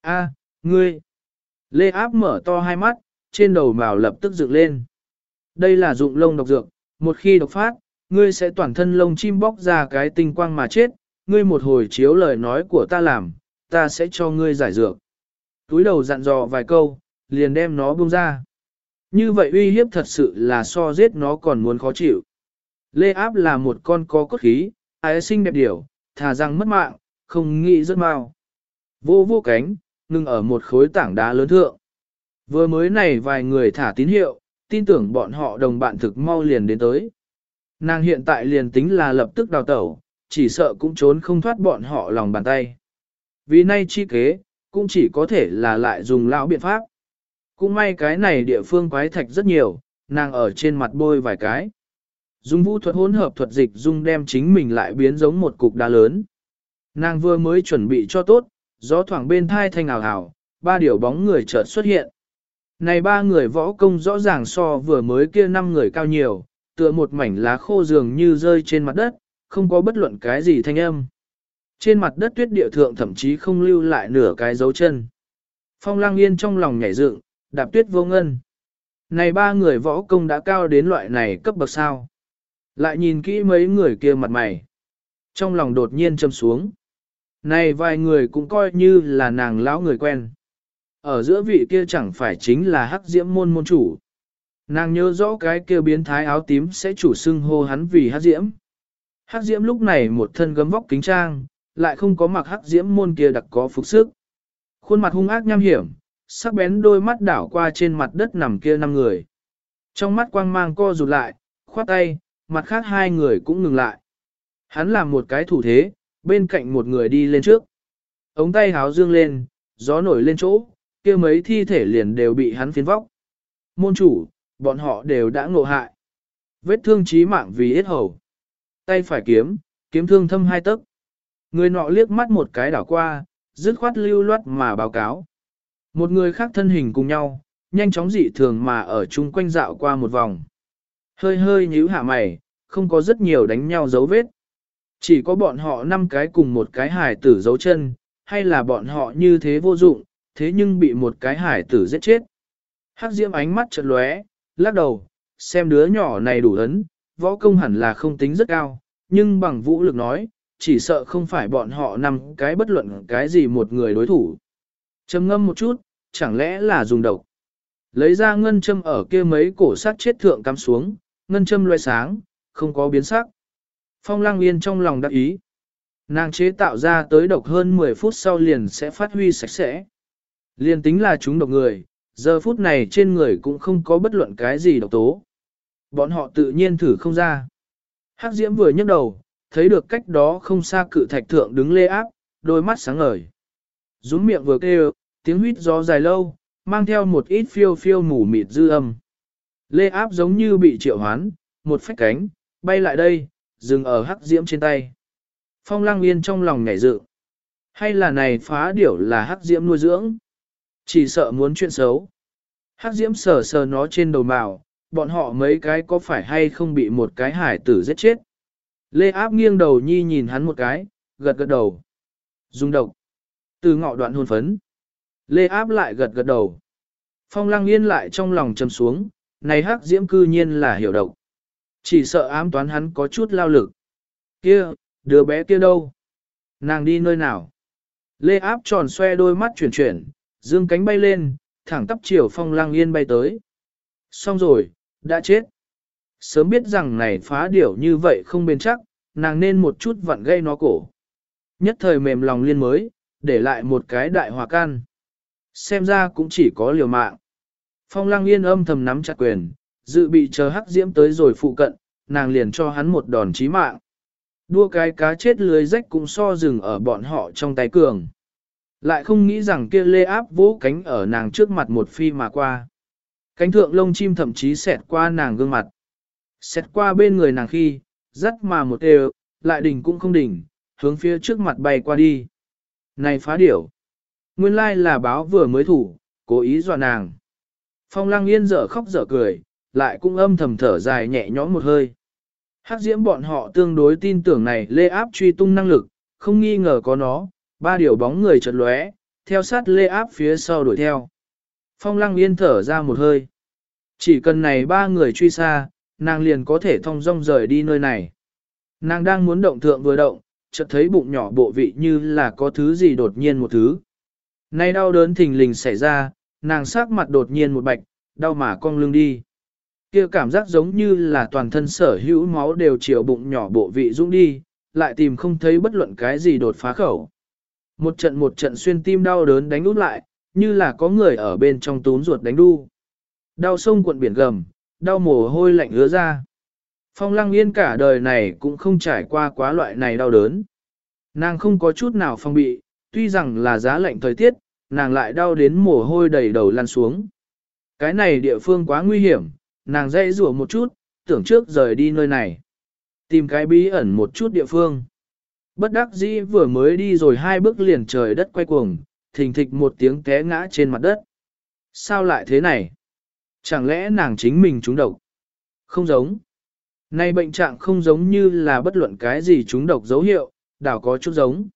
A, ngươi! Lê Áp mở to hai mắt, trên đầu mào lập tức dựng lên. Đây là dụng lông độc dược, một khi độc phát, ngươi sẽ toàn thân lông chim bóc ra cái tinh quang mà chết, ngươi một hồi chiếu lời nói của ta làm, ta sẽ cho ngươi giải dược. Túi đầu dặn dò vài câu, liền đem nó buông ra. Như vậy uy hiếp thật sự là so giết nó còn muốn khó chịu. Lê áp là một con có cốt khí, ái sinh đẹp điểu, thà rằng mất mạng, không nghĩ rất mau. Vô vô cánh, ngừng ở một khối tảng đá lớn thượng. Vừa mới này vài người thả tín hiệu, tin tưởng bọn họ đồng bạn thực mau liền đến tới. Nàng hiện tại liền tính là lập tức đào tẩu, chỉ sợ cũng trốn không thoát bọn họ lòng bàn tay. Vì nay chi kế, cũng chỉ có thể là lại dùng lão biện pháp. Cũng may cái này địa phương quái thạch rất nhiều, nàng ở trên mặt bôi vài cái. Dung vũ thuật hỗn hợp thuật dịch dung đem chính mình lại biến giống một cục đá lớn. Nàng vừa mới chuẩn bị cho tốt, gió thoảng bên thai thanh ảo ảo, ba điều bóng người chợt xuất hiện. Này ba người võ công rõ ràng so vừa mới kia năm người cao nhiều, tựa một mảnh lá khô dường như rơi trên mặt đất, không có bất luận cái gì thanh âm. Trên mặt đất tuyết địa thượng thậm chí không lưu lại nửa cái dấu chân. Phong lang yên trong lòng nhảy dựng, đạp tuyết vô ngân. Này ba người võ công đã cao đến loại này cấp bậc sao. Lại nhìn kỹ mấy người kia mặt mày. Trong lòng đột nhiên châm xuống. Này vài người cũng coi như là nàng lão người quen. Ở giữa vị kia chẳng phải chính là hắc diễm môn môn chủ. Nàng nhớ rõ cái kia biến thái áo tím sẽ chủ xưng hô hắn vì hắc diễm. Hắc diễm lúc này một thân gấm vóc kính trang, lại không có mặc hắc diễm môn kia đặc có phục sức. Khuôn mặt hung ác nham hiểm, sắc bén đôi mắt đảo qua trên mặt đất nằm kia năm người. Trong mắt quang mang co rụt lại, khoát tay, mặt khác hai người cũng ngừng lại. Hắn làm một cái thủ thế, bên cạnh một người đi lên trước. Ống tay háo dương lên, gió nổi lên chỗ, kia mấy thi thể liền đều bị hắn phiến vóc. Môn chủ, bọn họ đều đã ngộ hại. Vết thương chí mạng vì hết hầu. Tay phải kiếm, kiếm thương thâm hai tấc. Người nọ liếc mắt một cái đảo qua, dứt khoát lưu loát mà báo cáo. Một người khác thân hình cùng nhau, nhanh chóng dị thường mà ở chung quanh dạo qua một vòng. Hơi hơi nhíu hạ mày, không có rất nhiều đánh nhau dấu vết. Chỉ có bọn họ năm cái cùng một cái hải tử dấu chân, hay là bọn họ như thế vô dụng, thế nhưng bị một cái hải tử giết chết. Hắc diễm ánh mắt chợt lóe, lắc đầu, xem đứa nhỏ này đủ ấn, võ công hẳn là không tính rất cao, nhưng bằng vũ lực nói, chỉ sợ không phải bọn họ năm cái bất luận cái gì một người đối thủ. Trầm ngâm một chút, chẳng lẽ là dùng độc. Lấy ra ngân châm ở kia mấy cổ sát chết thượng cắm xuống, ngân châm loe sáng, không có biến sắc. Phong lang yên trong lòng đắc ý. Nàng chế tạo ra tới độc hơn 10 phút sau liền sẽ phát huy sạch sẽ. Liền tính là chúng độc người, giờ phút này trên người cũng không có bất luận cái gì độc tố. Bọn họ tự nhiên thử không ra. Hắc diễm vừa nhấc đầu, thấy được cách đó không xa cự thạch thượng đứng lê áp, đôi mắt sáng ngời. Rúm miệng vừa kêu, tiếng huyết gió dài lâu, mang theo một ít phiêu phiêu mù mịt dư âm. Lê áp giống như bị triệu hoán, một phách cánh, bay lại đây, dừng ở hắc diễm trên tay. Phong lăng yên trong lòng nhảy dự. Hay là này phá điểu là hắc diễm nuôi dưỡng? Chỉ sợ muốn chuyện xấu. Hắc diễm sờ sờ nó trên đầu mào, bọn họ mấy cái có phải hay không bị một cái hải tử giết chết? Lê áp nghiêng đầu nhi nhìn hắn một cái, gật gật đầu. Dùng độc. Từ ngọ đoạn hôn phấn. Lê áp lại gật gật đầu. Phong lăng yên lại trong lòng trầm xuống, này hắc diễm cư nhiên là hiểu độc. Chỉ sợ ám toán hắn có chút lao lực. Kia, đứa bé kia đâu? Nàng đi nơi nào? Lê áp tròn xoe đôi mắt chuyển chuyển, dương cánh bay lên, thẳng tắp chiều phong lang yên bay tới. Xong rồi, đã chết. Sớm biết rằng này phá điểu như vậy không bền chắc, nàng nên một chút vặn gây nó cổ. Nhất thời mềm lòng liên mới, để lại một cái đại hòa can. Xem ra cũng chỉ có liều mạng. Phong lăng yên âm thầm nắm chặt quyền, dự bị chờ hắc diễm tới rồi phụ cận, nàng liền cho hắn một đòn chí mạng. Đua cái cá chết lưới rách cũng so rừng ở bọn họ trong tay cường. Lại không nghĩ rằng kia lê áp vỗ cánh ở nàng trước mặt một phi mà qua. Cánh thượng lông chim thậm chí xẹt qua nàng gương mặt. Xẹt qua bên người nàng khi, dắt mà một đều, lại đỉnh cũng không đỉnh, hướng phía trước mặt bay qua đi. Này phá điểu! Nguyên lai là báo vừa mới thủ, cố ý dọa nàng. Phong lăng yên dở khóc dở cười, lại cũng âm thầm thở dài nhẹ nhõm một hơi. Hắc diễm bọn họ tương đối tin tưởng này lê áp truy tung năng lực, không nghi ngờ có nó, ba điều bóng người chợt lóe, theo sát lê áp phía sau đuổi theo. Phong lăng yên thở ra một hơi. Chỉ cần này ba người truy xa, nàng liền có thể thông dong rời đi nơi này. Nàng đang muốn động thượng vừa động, chợt thấy bụng nhỏ bộ vị như là có thứ gì đột nhiên một thứ. Nay đau đớn thình lình xảy ra, nàng sắc mặt đột nhiên một bạch, đau mà cong lưng đi. kia cảm giác giống như là toàn thân sở hữu máu đều chiều bụng nhỏ bộ vị dũng đi, lại tìm không thấy bất luận cái gì đột phá khẩu. Một trận một trận xuyên tim đau đớn đánh út lại, như là có người ở bên trong túm ruột đánh đu. Đau sông cuộn biển gầm, đau mồ hôi lạnh ứa ra. Phong lăng yên cả đời này cũng không trải qua quá loại này đau đớn. Nàng không có chút nào phong bị, tuy rằng là giá lạnh thời tiết, nàng lại đau đến mồ hôi đầy đầu lăn xuống. Cái này địa phương quá nguy hiểm, nàng dây rủa một chút, tưởng trước rời đi nơi này. Tìm cái bí ẩn một chút địa phương. Bất đắc dĩ vừa mới đi rồi hai bước liền trời đất quay cuồng, thình thịch một tiếng té ngã trên mặt đất. Sao lại thế này? Chẳng lẽ nàng chính mình trúng độc? Không giống. nay bệnh trạng không giống như là bất luận cái gì trúng độc dấu hiệu, đảo có chút giống.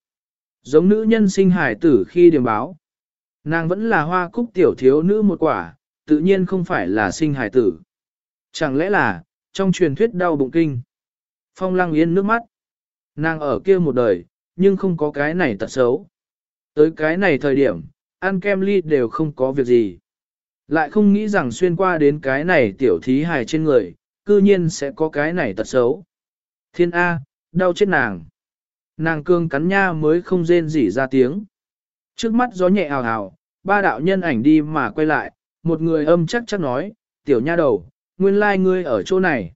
Giống nữ nhân sinh hải tử khi điểm báo. Nàng vẫn là hoa cúc tiểu thiếu nữ một quả, tự nhiên không phải là sinh hải tử. Chẳng lẽ là, trong truyền thuyết đau bụng kinh. Phong lăng yên nước mắt. Nàng ở kia một đời, nhưng không có cái này tật xấu. Tới cái này thời điểm, ăn kem ly đều không có việc gì. Lại không nghĩ rằng xuyên qua đến cái này tiểu thí hài trên người, cư nhiên sẽ có cái này tật xấu. Thiên A, đau chết nàng. Nàng cương cắn nha mới không rên rỉ ra tiếng. Trước mắt gió nhẹ ào ào, ba đạo nhân ảnh đi mà quay lại, một người âm chắc chắc nói, tiểu nha đầu, nguyên lai ngươi ở chỗ này.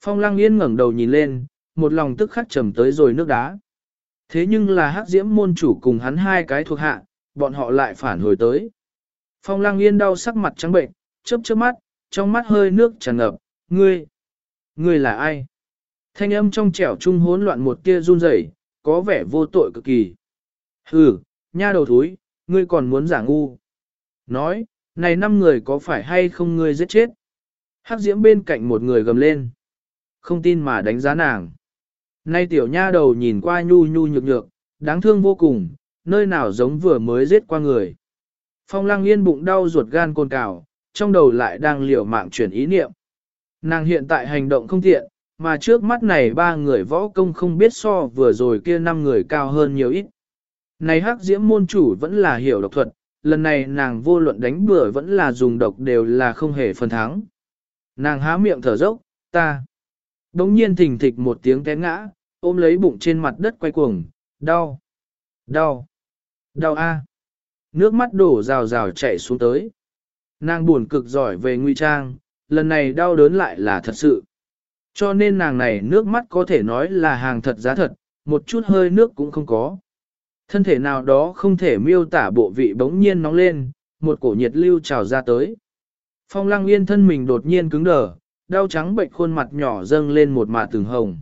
Phong lăng yên ngẩng đầu nhìn lên, một lòng tức khắc trầm tới rồi nước đá. Thế nhưng là hắc diễm môn chủ cùng hắn hai cái thuộc hạ, bọn họ lại phản hồi tới. Phong lăng yên đau sắc mặt trắng bệnh, chớp chớp mắt, trong mắt hơi nước tràn ngập, ngươi, ngươi là ai? Thanh âm trong trẻo trung hỗn loạn một tia run rẩy, có vẻ vô tội cực kỳ. Hừ, nha đầu thúi, ngươi còn muốn giả ngu. Nói, này năm người có phải hay không ngươi giết chết? Hắc diễm bên cạnh một người gầm lên. Không tin mà đánh giá nàng. Nay tiểu nha đầu nhìn qua nhu nhu nhược nhược, đáng thương vô cùng, nơi nào giống vừa mới giết qua người. Phong lăng yên bụng đau ruột gan côn cào, trong đầu lại đang liều mạng chuyển ý niệm. Nàng hiện tại hành động không tiện, mà trước mắt này ba người võ công không biết so vừa rồi kia năm người cao hơn nhiều ít. Này hắc diễm môn chủ vẫn là hiểu độc thuật, lần này nàng vô luận đánh bừa vẫn là dùng độc đều là không hề phần thắng. Nàng há miệng thở dốc, ta. Đống nhiên thình thịch một tiếng té ngã, ôm lấy bụng trên mặt đất quay cuồng, đau, đau, đau a. Nước mắt đổ rào rào chảy xuống tới. Nàng buồn cực giỏi về nguy trang, lần này đau đớn lại là thật sự. Cho nên nàng này nước mắt có thể nói là hàng thật giá thật, một chút hơi nước cũng không có. Thân thể nào đó không thể miêu tả bộ vị bỗng nhiên nóng lên, một cổ nhiệt lưu trào ra tới. Phong lăng yên thân mình đột nhiên cứng đờ, đau trắng bệnh khuôn mặt nhỏ dâng lên một mạ từng hồng.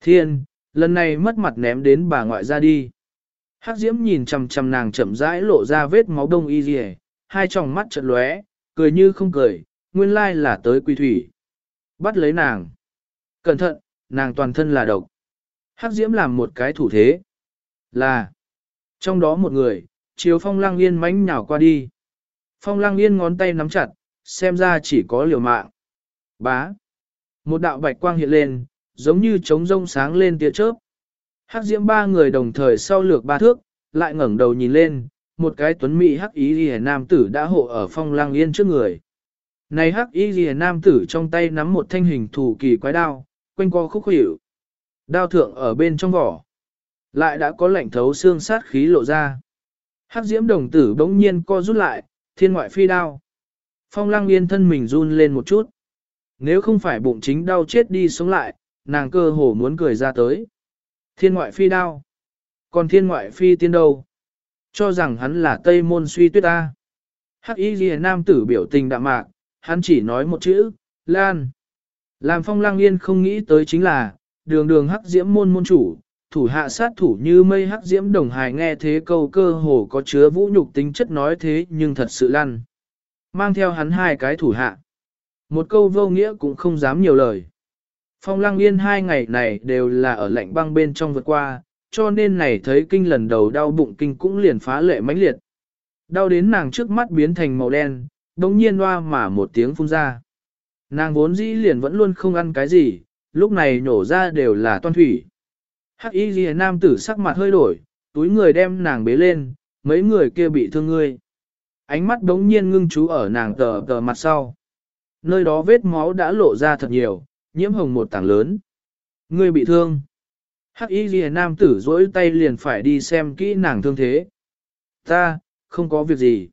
Thiên, lần này mất mặt ném đến bà ngoại ra đi. Hắc diễm nhìn chằm chằm nàng chậm rãi lộ ra vết máu đông y rìa, hai tròng mắt chợt lóe, cười như không cười, nguyên lai là tới quy thủy. Bắt lấy nàng. Cẩn thận, nàng toàn thân là độc. Hắc diễm làm một cái thủ thế. Là. Trong đó một người, chiếu phong lang yên mánh nhào qua đi. Phong lang yên ngón tay nắm chặt, xem ra chỉ có liều mạng. Bá. Một đạo bạch quang hiện lên, giống như trống rông sáng lên tia chớp. Hắc diễm ba người đồng thời sau lược ba thước, lại ngẩng đầu nhìn lên, một cái tuấn mỹ hắc ý ghi nam tử đã hộ ở phong lang yên trước người. Này hắc y ghi nam tử trong tay nắm một thanh hình thủ kỳ quái đao, quanh co khúc hiệu. Đao thượng ở bên trong vỏ. Lại đã có lệnh thấu xương sát khí lộ ra. Hắc diễm đồng tử bỗng nhiên co rút lại, thiên ngoại phi đao. Phong lăng yên thân mình run lên một chút. Nếu không phải bụng chính đau chết đi sống lại, nàng cơ hồ muốn cười ra tới. Thiên ngoại phi đao. Còn thiên ngoại phi tiên đâu? Cho rằng hắn là Tây môn suy tuyết ta. Hắc y ghi nam tử biểu tình đạm mạc, hắn chỉ nói một chữ, Lan. Làm phong lang yên không nghĩ tới chính là, đường đường hắc diễm môn môn chủ, thủ hạ sát thủ như mây hắc diễm đồng hài nghe thế câu cơ hồ có chứa vũ nhục tính chất nói thế nhưng thật sự lăn. Mang theo hắn hai cái thủ hạ. Một câu vô nghĩa cũng không dám nhiều lời. Phong lăng yên hai ngày này đều là ở lạnh băng bên trong vượt qua, cho nên này thấy kinh lần đầu đau bụng kinh cũng liền phá lệ mãnh liệt. Đau đến nàng trước mắt biến thành màu đen, đồng nhiên loa mà một tiếng phun ra. Nàng vốn dĩ liền vẫn luôn không ăn cái gì, lúc này nhổ ra đều là toan thủy. Hắc y ghi nam tử sắc mặt hơi đổi, túi người đem nàng bế lên, mấy người kia bị thương ngươi. Ánh mắt đống nhiên ngưng chú ở nàng tờ tờ mặt sau. Nơi đó vết máu đã lộ ra thật nhiều, nhiễm hồng một tảng lớn. Ngươi bị thương. Hắc y ghi nam tử dỗi tay liền phải đi xem kỹ nàng thương thế. Ta, không có việc gì.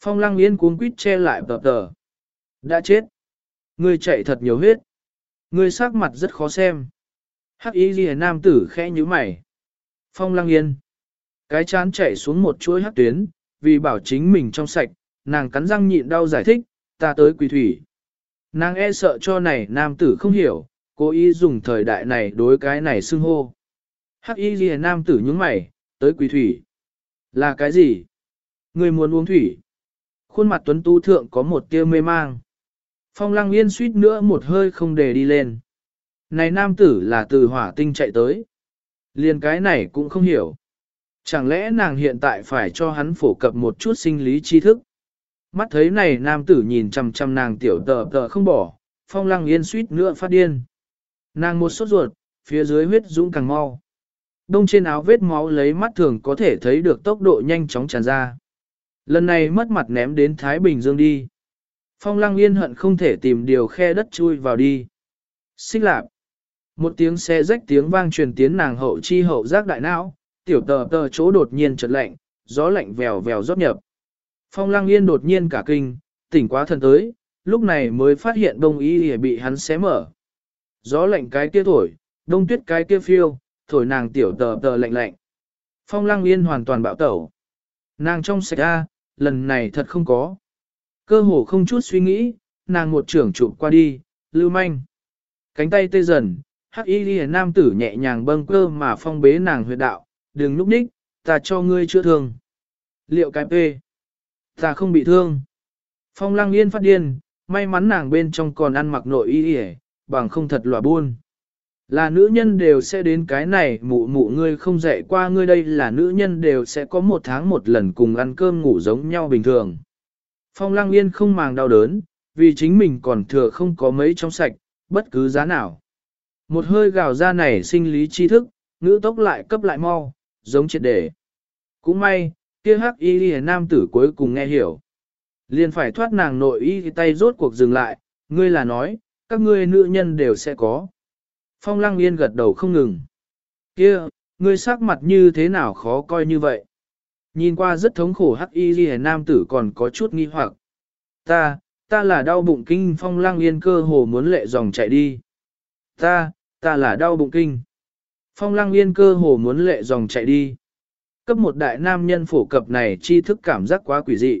Phong lăng yên cuốn quýt che lại tờ tờ. Đã chết. Ngươi chạy thật nhiều huyết. Ngươi sắc mặt rất khó xem. Hắc y ghi nam tử khẽ như mày. Phong lăng yên. Cái chán chạy xuống một chuỗi hắc tuyến, vì bảo chính mình trong sạch, nàng cắn răng nhịn đau giải thích, ta tới quỳ thủy. Nàng e sợ cho này nam tử không hiểu, cố ý dùng thời đại này đối cái này xưng hô. Hắc y ghi nam tử nhướng mày, tới quỳ thủy. Là cái gì? Người muốn uống thủy. Khuôn mặt tuấn tu thượng có một tia mê mang. Phong lăng yên suýt nữa một hơi không để đi lên. Này nam tử là từ hỏa tinh chạy tới. Liên cái này cũng không hiểu. Chẳng lẽ nàng hiện tại phải cho hắn phổ cập một chút sinh lý tri thức? Mắt thấy này nam tử nhìn chằm chằm nàng tiểu tờ tờ không bỏ, phong lăng yên suýt nữa phát điên. Nàng một sốt ruột, phía dưới huyết dũng càng mau. Đông trên áo vết máu lấy mắt thường có thể thấy được tốc độ nhanh chóng tràn ra. Lần này mất mặt ném đến Thái Bình Dương đi. Phong lăng yên hận không thể tìm điều khe đất chui vào đi. Xích lạp. Một tiếng xe rách tiếng vang truyền tiến nàng hậu chi hậu giác đại não, tiểu tờ tờ chỗ đột nhiên chợt lạnh, gió lạnh vèo vèo rót nhập. Phong lăng yên đột nhiên cả kinh, tỉnh quá thần tới, lúc này mới phát hiện đông y bị hắn xé mở. Gió lạnh cái kia thổi, đông tuyết cái kia phiêu, thổi nàng tiểu tờ tờ lạnh lạnh. Phong lăng yên hoàn toàn bạo tẩu. Nàng trong sạch A, lần này thật không có. Cơ hồ không chút suy nghĩ, nàng một trưởng chụp qua đi, lưu manh. Cánh tay tê dần, hắc y ghi nam tử nhẹ nhàng bâng cơ mà phong bế nàng huyệt đạo, đừng núp ních, ta cho ngươi chữa thương. Liệu cái p Ta không bị thương. Phong lăng yên phát điên, may mắn nàng bên trong còn ăn mặc nội y y bằng không thật lòa buôn. Là nữ nhân đều sẽ đến cái này mụ mụ ngươi không dạy qua ngươi đây là nữ nhân đều sẽ có một tháng một lần cùng ăn cơm ngủ giống nhau bình thường. Phong lăng yên không màng đau đớn, vì chính mình còn thừa không có mấy trong sạch, bất cứ giá nào. Một hơi gào ra này sinh lý tri thức, ngữ tốc lại cấp lại mau, giống triệt đề. Cũng may, kia hắc y ghi nam tử cuối cùng nghe hiểu. Liền phải thoát nàng nội y tay rốt cuộc dừng lại, ngươi là nói, các ngươi nữ nhân đều sẽ có. Phong lăng yên gật đầu không ngừng. kia ngươi sắc mặt như thế nào khó coi như vậy? Nhìn qua rất thống khổ hắc y ghi nam tử còn có chút nghi hoặc. Ta, ta là đau bụng kinh phong lăng yên cơ hồ muốn lệ dòng chạy đi. Ta, ta là đau bụng kinh. Phong lăng yên cơ hồ muốn lệ dòng chạy đi. Cấp một đại nam nhân phổ cập này tri thức cảm giác quá quỷ dị.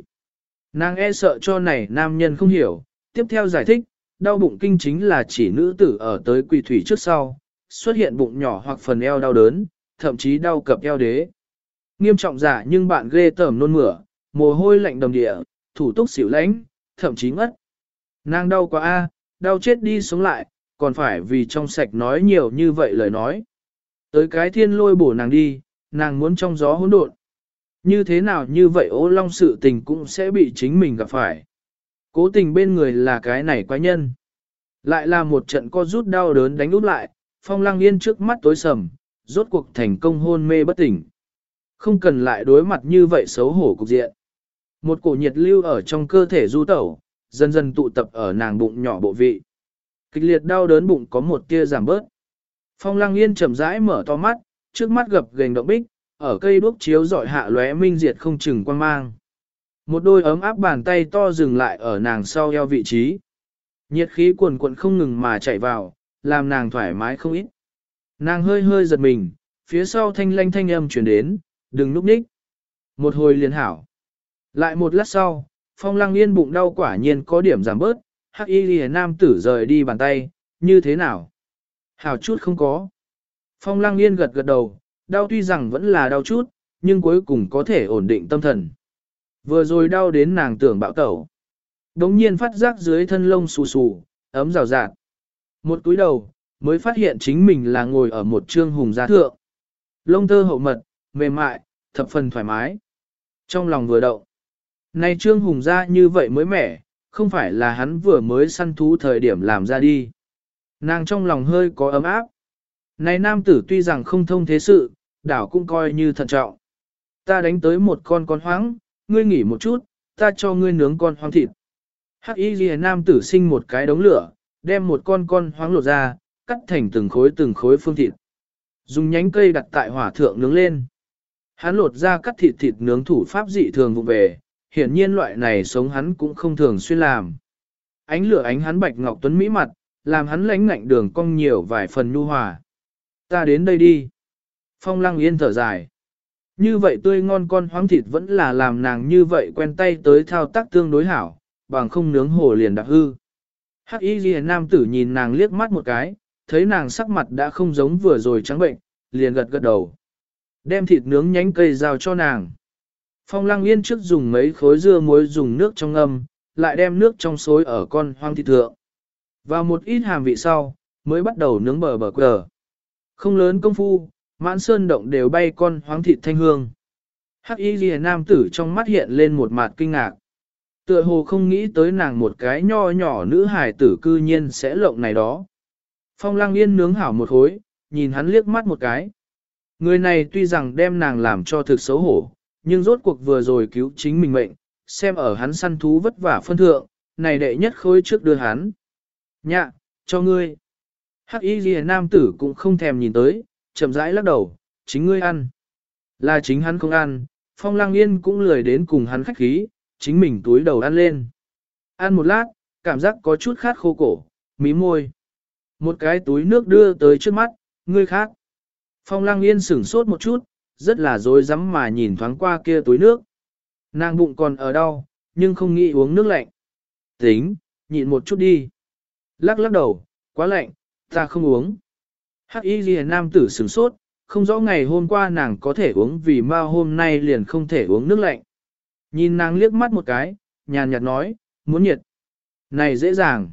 Nàng e sợ cho này nam nhân không hiểu, tiếp theo giải thích, đau bụng kinh chính là chỉ nữ tử ở tới quỳ thủy trước sau, xuất hiện bụng nhỏ hoặc phần eo đau đớn, thậm chí đau cập eo đế. Nghiêm trọng giả nhưng bạn ghê tởm nôn mửa, mồ hôi lạnh đồng địa, thủ túc xỉu lánh, thậm chí ngất. Nàng đau quá a, đau chết đi sống lại, còn phải vì trong sạch nói nhiều như vậy lời nói. Tới cái thiên lôi bổ nàng đi, nàng muốn trong gió hỗn độn. Như thế nào như vậy ô long sự tình cũng sẽ bị chính mình gặp phải. Cố tình bên người là cái này quái nhân. Lại là một trận co rút đau đớn đánh út lại, phong lăng yên trước mắt tối sầm, rốt cuộc thành công hôn mê bất tỉnh. Không cần lại đối mặt như vậy xấu hổ cục diện. Một cổ nhiệt lưu ở trong cơ thể du tẩu, dần dần tụ tập ở nàng bụng nhỏ bộ vị. Kịch liệt đau đớn bụng có một tia giảm bớt. Phong lăng yên chậm rãi mở to mắt, trước mắt gập gành động bích, ở cây đuốc chiếu dọi hạ lóe minh diệt không chừng quan mang. Một đôi ấm áp bàn tay to dừng lại ở nàng sau eo vị trí. Nhiệt khí cuồn cuộn không ngừng mà chạy vào, làm nàng thoải mái không ít. Nàng hơi hơi giật mình, phía sau thanh lanh thanh âm chuyển đến, đừng núp ních. Một hồi liền hảo. Lại một lát sau, phong lăng yên bụng đau quả nhiên có điểm giảm bớt, hắc y lìa nam tử rời đi bàn tay, như thế nào? Hảo chút không có. Phong lăng yên gật gật đầu, đau tuy rằng vẫn là đau chút, nhưng cuối cùng có thể ổn định tâm thần. Vừa rồi đau đến nàng tưởng bạo tẩu. Đống nhiên phát giác dưới thân lông xù xù, ấm rào rạt. Một túi đầu, mới phát hiện chính mình là ngồi ở một trương hùng gia thượng. Lông tơ hậu mật, mềm mại, thập phần thoải mái. Trong lòng vừa động. Này trương hùng gia như vậy mới mẻ, không phải là hắn vừa mới săn thú thời điểm làm ra đi. Nàng trong lòng hơi có ấm áp. Này nam tử tuy rằng không thông thế sự, đảo cũng coi như thận trọng. Ta đánh tới một con con hoáng, ngươi nghỉ một chút, ta cho ngươi nướng con hoang thịt. Hắc y ghi nam tử sinh một cái đống lửa, đem một con con hoáng lột ra, cắt thành từng khối từng khối phương thịt. Dùng nhánh cây đặt tại hỏa thượng nướng lên. Hắn lột ra cắt thịt thịt nướng thủ pháp dị thường vụ về, hiển nhiên loại này sống hắn cũng không thường xuyên làm. Ánh lửa ánh hắn bạch ngọc tuấn mỹ mặt, làm hắn lãnh ngạnh đường cong nhiều vài phần nhu hòa. Ta đến đây đi. Phong lăng yên thở dài. Như vậy tươi ngon con hoáng thịt vẫn là làm nàng như vậy quen tay tới thao tác tương đối hảo, bằng không nướng hồ liền đặc hư. Hắc y ghi nam tử nhìn nàng liếc mắt một cái, thấy nàng sắc mặt đã không giống vừa rồi trắng bệnh, liền gật gật đầu. Đem thịt nướng nhánh cây giao cho nàng. Phong lăng yên trước dùng mấy khối dưa muối dùng nước trong ngâm, lại đem nước trong xối ở con hoang thịt thượng. Vào một ít hàm vị sau, mới bắt đầu nướng bờ bờ quờ. Không lớn công phu, mãn sơn động đều bay con hoang thịt thanh hương. Hắc y ghi nam tử trong mắt hiện lên một mặt kinh ngạc. Tựa hồ không nghĩ tới nàng một cái nho nhỏ nữ hài tử cư nhiên sẽ lộng này đó. Phong lăng yên nướng hảo một hối, nhìn hắn liếc mắt một cái. Người này tuy rằng đem nàng làm cho thực xấu hổ, nhưng rốt cuộc vừa rồi cứu chính mình mệnh, xem ở hắn săn thú vất vả phân thượng, này đệ nhất khối trước đưa hắn. Nhạ, cho ngươi. Hắc y ghi nam tử cũng không thèm nhìn tới, chậm rãi lắc đầu, chính ngươi ăn. Là chính hắn không ăn, phong lang yên cũng lười đến cùng hắn khách khí, chính mình túi đầu ăn lên. Ăn một lát, cảm giác có chút khát khô cổ, mí môi. Một cái túi nước đưa tới trước mắt, ngươi khác. Phong lang yên sửng sốt một chút, rất là dối rắm mà nhìn thoáng qua kia túi nước. Nàng bụng còn ở đau, nhưng không nghĩ uống nước lạnh. Tính, nhịn một chút đi. Lắc lắc đầu, quá lạnh, ta không uống. Hắc y ghi nam tử sửng sốt, không rõ ngày hôm qua nàng có thể uống vì ma hôm nay liền không thể uống nước lạnh. Nhìn nàng liếc mắt một cái, nhàn nhạt nói, muốn nhiệt. Này dễ dàng.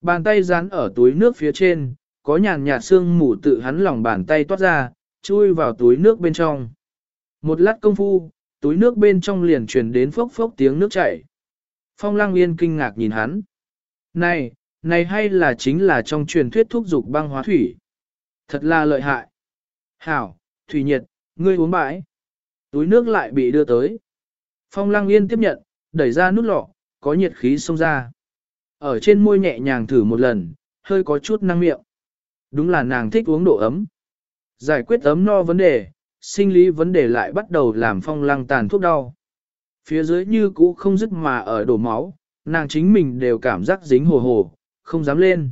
Bàn tay dán ở túi nước phía trên, có nhàn nhạt xương mù tự hắn lòng bàn tay toát ra, chui vào túi nước bên trong. Một lát công phu, túi nước bên trong liền truyền đến phốc phốc tiếng nước chảy. Phong Lang Yên kinh ngạc nhìn hắn. Này, này hay là chính là trong truyền thuyết thuốc dục băng hóa thủy. Thật là lợi hại. Hảo, thủy nhiệt, ngươi uống bãi. Túi nước lại bị đưa tới. Phong Lang Yên tiếp nhận, đẩy ra nút lọ, có nhiệt khí xông ra. Ở trên môi nhẹ nhàng thử một lần, hơi có chút năng miệng. Đúng là nàng thích uống độ ấm. Giải quyết ấm no vấn đề, sinh lý vấn đề lại bắt đầu làm phong lăng tàn thuốc đau. Phía dưới như cũ không dứt mà ở đổ máu, nàng chính mình đều cảm giác dính hồ hồ, không dám lên.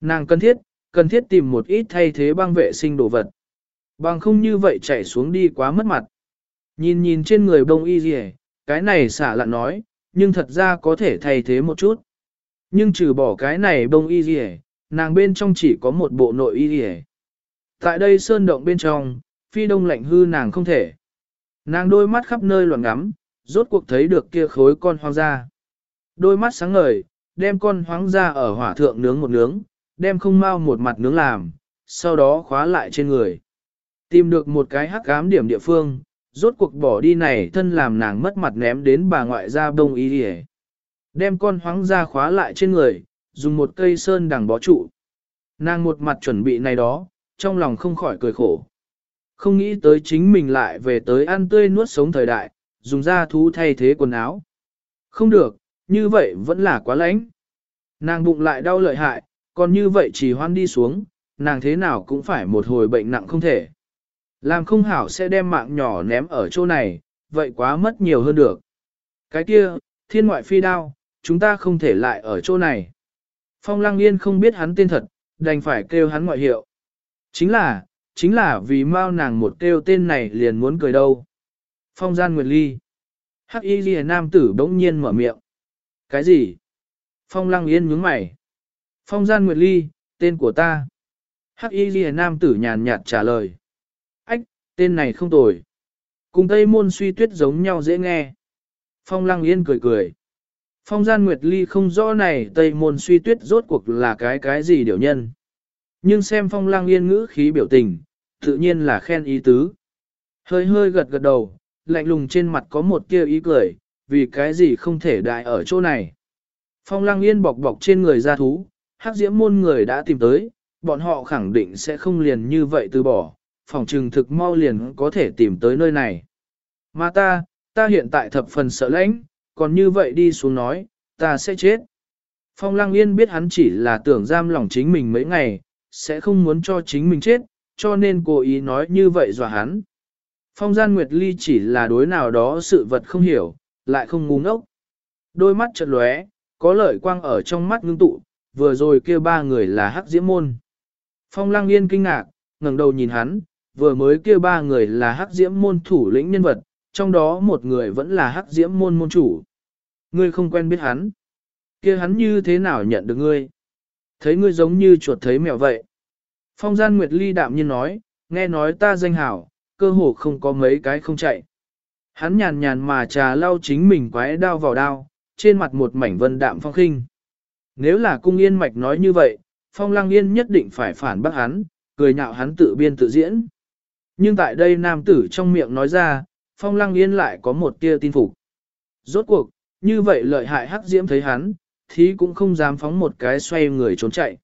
Nàng cần thiết, cần thiết tìm một ít thay thế băng vệ sinh đồ vật. Bằng không như vậy chạy xuống đi quá mất mặt. Nhìn nhìn trên người bông y gì cái này xả lặn nói, nhưng thật ra có thể thay thế một chút. Nhưng trừ bỏ cái này bông y gì nàng bên trong chỉ có một bộ nội y gì Tại đây sơn động bên trong, phi đông lạnh hư nàng không thể. Nàng đôi mắt khắp nơi loạn ngắm, rốt cuộc thấy được kia khối con hoang gia. Đôi mắt sáng ngời, đem con hoang gia ở hỏa thượng nướng một nướng, đem không mau một mặt nướng làm, sau đó khóa lại trên người. Tìm được một cái hắc ám điểm địa phương, rốt cuộc bỏ đi này thân làm nàng mất mặt ném đến bà ngoại ra đông ý đi Đem con hoang gia khóa lại trên người, dùng một cây sơn đằng bó trụ. Nàng một mặt chuẩn bị này đó, trong lòng không khỏi cười khổ. Không nghĩ tới chính mình lại về tới ăn tươi nuốt sống thời đại, dùng da thú thay thế quần áo. Không được, như vậy vẫn là quá lãnh. Nàng bụng lại đau lợi hại, còn như vậy chỉ hoan đi xuống, nàng thế nào cũng phải một hồi bệnh nặng không thể. Làm không hảo sẽ đem mạng nhỏ ném ở chỗ này, vậy quá mất nhiều hơn được. Cái kia, thiên ngoại phi đao, chúng ta không thể lại ở chỗ này. Phong Lăng Yên không biết hắn tên thật, đành phải kêu hắn ngoại hiệu. Chính là, chính là vì mau nàng một kêu tên này liền muốn cười đâu. Phong gian Nguyệt Ly. Hắc y ghi nam tử bỗng nhiên mở miệng. Cái gì? Phong lăng yên nhướng mày. Phong gian Nguyệt Ly, tên của ta. Hắc y ghi nam tử nhàn nhạt trả lời. Ách, tên này không tồi. Cùng Tây môn suy tuyết giống nhau dễ nghe. Phong lăng yên cười cười. Phong gian Nguyệt Ly không rõ này Tây môn suy tuyết rốt cuộc là cái cái gì điều nhân. Nhưng xem phong lang yên ngữ khí biểu tình, tự nhiên là khen ý tứ. Hơi hơi gật gật đầu, lạnh lùng trên mặt có một tia ý cười, vì cái gì không thể đại ở chỗ này. Phong lang yên bọc bọc trên người ra thú, hắc diễm môn người đã tìm tới, bọn họ khẳng định sẽ không liền như vậy từ bỏ, phòng trừng thực mau liền có thể tìm tới nơi này. Mà ta, ta hiện tại thập phần sợ lãnh, còn như vậy đi xuống nói, ta sẽ chết. Phong lăng yên biết hắn chỉ là tưởng giam lòng chính mình mấy ngày, sẽ không muốn cho chính mình chết, cho nên cố ý nói như vậy dọa hắn. Phong gian Nguyệt Ly chỉ là đối nào đó sự vật không hiểu, lại không ngu ngốc. Đôi mắt chợt lóe, có lợi quang ở trong mắt ngưng tụ, vừa rồi kia ba người là hắc diễm môn. Phong lăng yên kinh ngạc, ngẩng đầu nhìn hắn, vừa mới kia ba người là hắc diễm môn thủ lĩnh nhân vật, trong đó một người vẫn là hắc diễm môn môn chủ. Ngươi không quen biết hắn. kia hắn như thế nào nhận được ngươi? Thấy ngươi giống như chuột thấy mèo vậy. Phong gian Nguyệt Ly đạm nhiên nói, nghe nói ta danh hảo, cơ hồ không có mấy cái không chạy. Hắn nhàn nhàn mà trà lau chính mình quái đao vào đao, trên mặt một mảnh vân đạm phong khinh. Nếu là cung yên mạch nói như vậy, phong lăng yên nhất định phải phản bác hắn, cười nhạo hắn tự biên tự diễn. Nhưng tại đây nam tử trong miệng nói ra, phong lăng yên lại có một tia tin phục. Rốt cuộc, như vậy lợi hại hắc diễm thấy hắn, thì cũng không dám phóng một cái xoay người trốn chạy.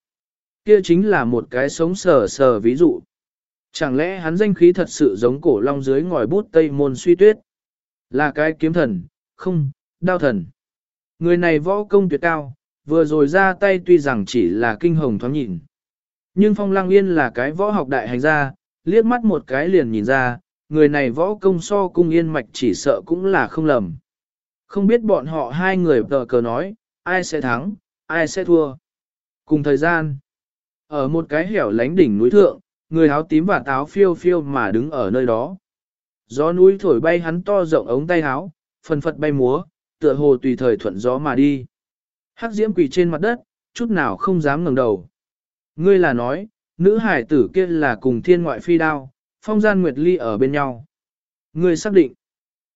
Kia chính là một cái sống sờ sờ ví dụ. Chẳng lẽ hắn danh khí thật sự giống cổ long dưới ngòi bút tây môn suy tuyết? Là cái kiếm thần, không, đao thần. Người này võ công tuyệt cao, vừa rồi ra tay tuy rằng chỉ là kinh hồng thoáng nhìn. Nhưng phong lăng yên là cái võ học đại hành gia, liếc mắt một cái liền nhìn ra, người này võ công so cung yên mạch chỉ sợ cũng là không lầm. Không biết bọn họ hai người tờ cờ nói, ai sẽ thắng, ai sẽ thua. Cùng thời gian, ở một cái hẻo lánh đỉnh núi thượng, người áo tím và táo phiêu phiêu mà đứng ở nơi đó. Gió núi thổi bay hắn to rộng ống tay áo, phần phật bay múa, tựa hồ tùy thời thuận gió mà đi. Hắc diễm quỳ trên mặt đất, chút nào không dám ngẩng đầu. Ngươi là nói, nữ hải tử kia là cùng thiên ngoại phi đao, phong gian nguyệt ly ở bên nhau. Ngươi xác định.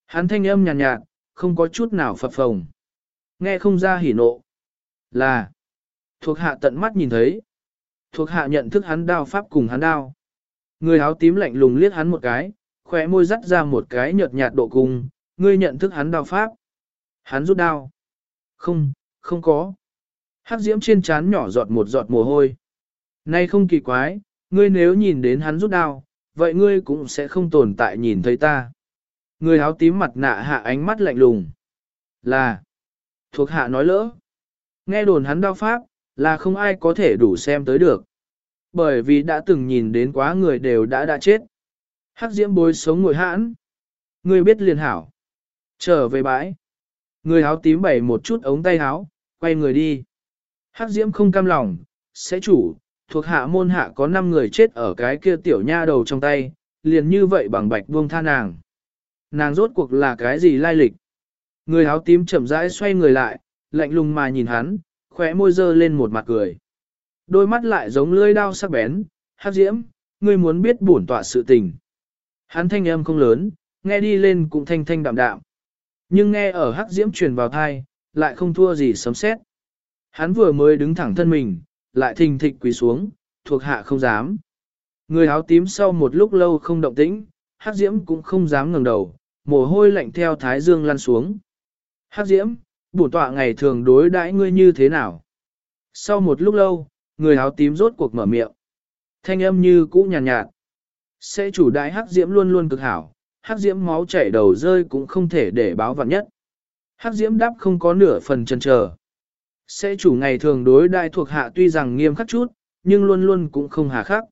Hắn thanh âm nhàn nhạt, nhạt, không có chút nào phập phồng. Nghe không ra hỉ nộ. Là. Thuộc hạ tận mắt nhìn thấy. thuộc hạ nhận thức hắn đao pháp cùng hắn đao. Người áo tím lạnh lùng liếc hắn một cái, khóe môi dắt ra một cái nhợt nhạt độ cùng ngươi nhận thức hắn đao pháp. Hắn rút đao. Không, không có. Hắc diễm trên trán nhỏ giọt một giọt mồ hôi. Nay không kỳ quái, ngươi nếu nhìn đến hắn rút đao, vậy ngươi cũng sẽ không tồn tại nhìn thấy ta. Người áo tím mặt nạ hạ ánh mắt lạnh lùng. Là, thuộc hạ nói lỡ. Nghe đồn hắn đao pháp, là không ai có thể đủ xem tới được. Bởi vì đã từng nhìn đến quá người đều đã đã chết. Hắc diễm bối sống ngồi hãn. Ngươi biết liền hảo. Trở về bãi. Người áo tím bảy một chút ống tay áo, quay người đi. Hắc diễm không cam lòng, sẽ chủ, thuộc hạ môn hạ có 5 người chết ở cái kia tiểu nha đầu trong tay, liền như vậy bằng bạch buông tha nàng. Nàng rốt cuộc là cái gì lai lịch? Người áo tím chậm rãi xoay người lại, lạnh lùng mà nhìn hắn, khóe môi dơ lên một mặt cười. Đôi mắt lại giống lưỡi đao sắc bén, hắc diễm, ngươi muốn biết bổn tọa sự tình. Hắn thanh âm không lớn, nghe đi lên cũng thanh thanh đạm đạm. Nhưng nghe ở hắc diễm truyền vào thai, lại không thua gì sấm sét. Hắn vừa mới đứng thẳng thân mình, lại thình thịch quỳ xuống, thuộc hạ không dám. Người áo tím sau một lúc lâu không động tĩnh, hắc diễm cũng không dám ngẩng đầu, mồ hôi lạnh theo thái dương lăn xuống. Hắc diễm, bổn tọa ngày thường đối đãi ngươi như thế nào? Sau một lúc lâu, người áo tím rốt cuộc mở miệng. Thanh âm như cũ nhàn nhạt, nhạt. Sẽ chủ đại hắc diễm luôn luôn cực hảo, hắc diễm máu chảy đầu rơi cũng không thể để báo vạn nhất. Hắc diễm đáp không có nửa phần chân chờ. Sẽ chủ ngày thường đối đại thuộc hạ tuy rằng nghiêm khắc chút, nhưng luôn luôn cũng không hà khắc.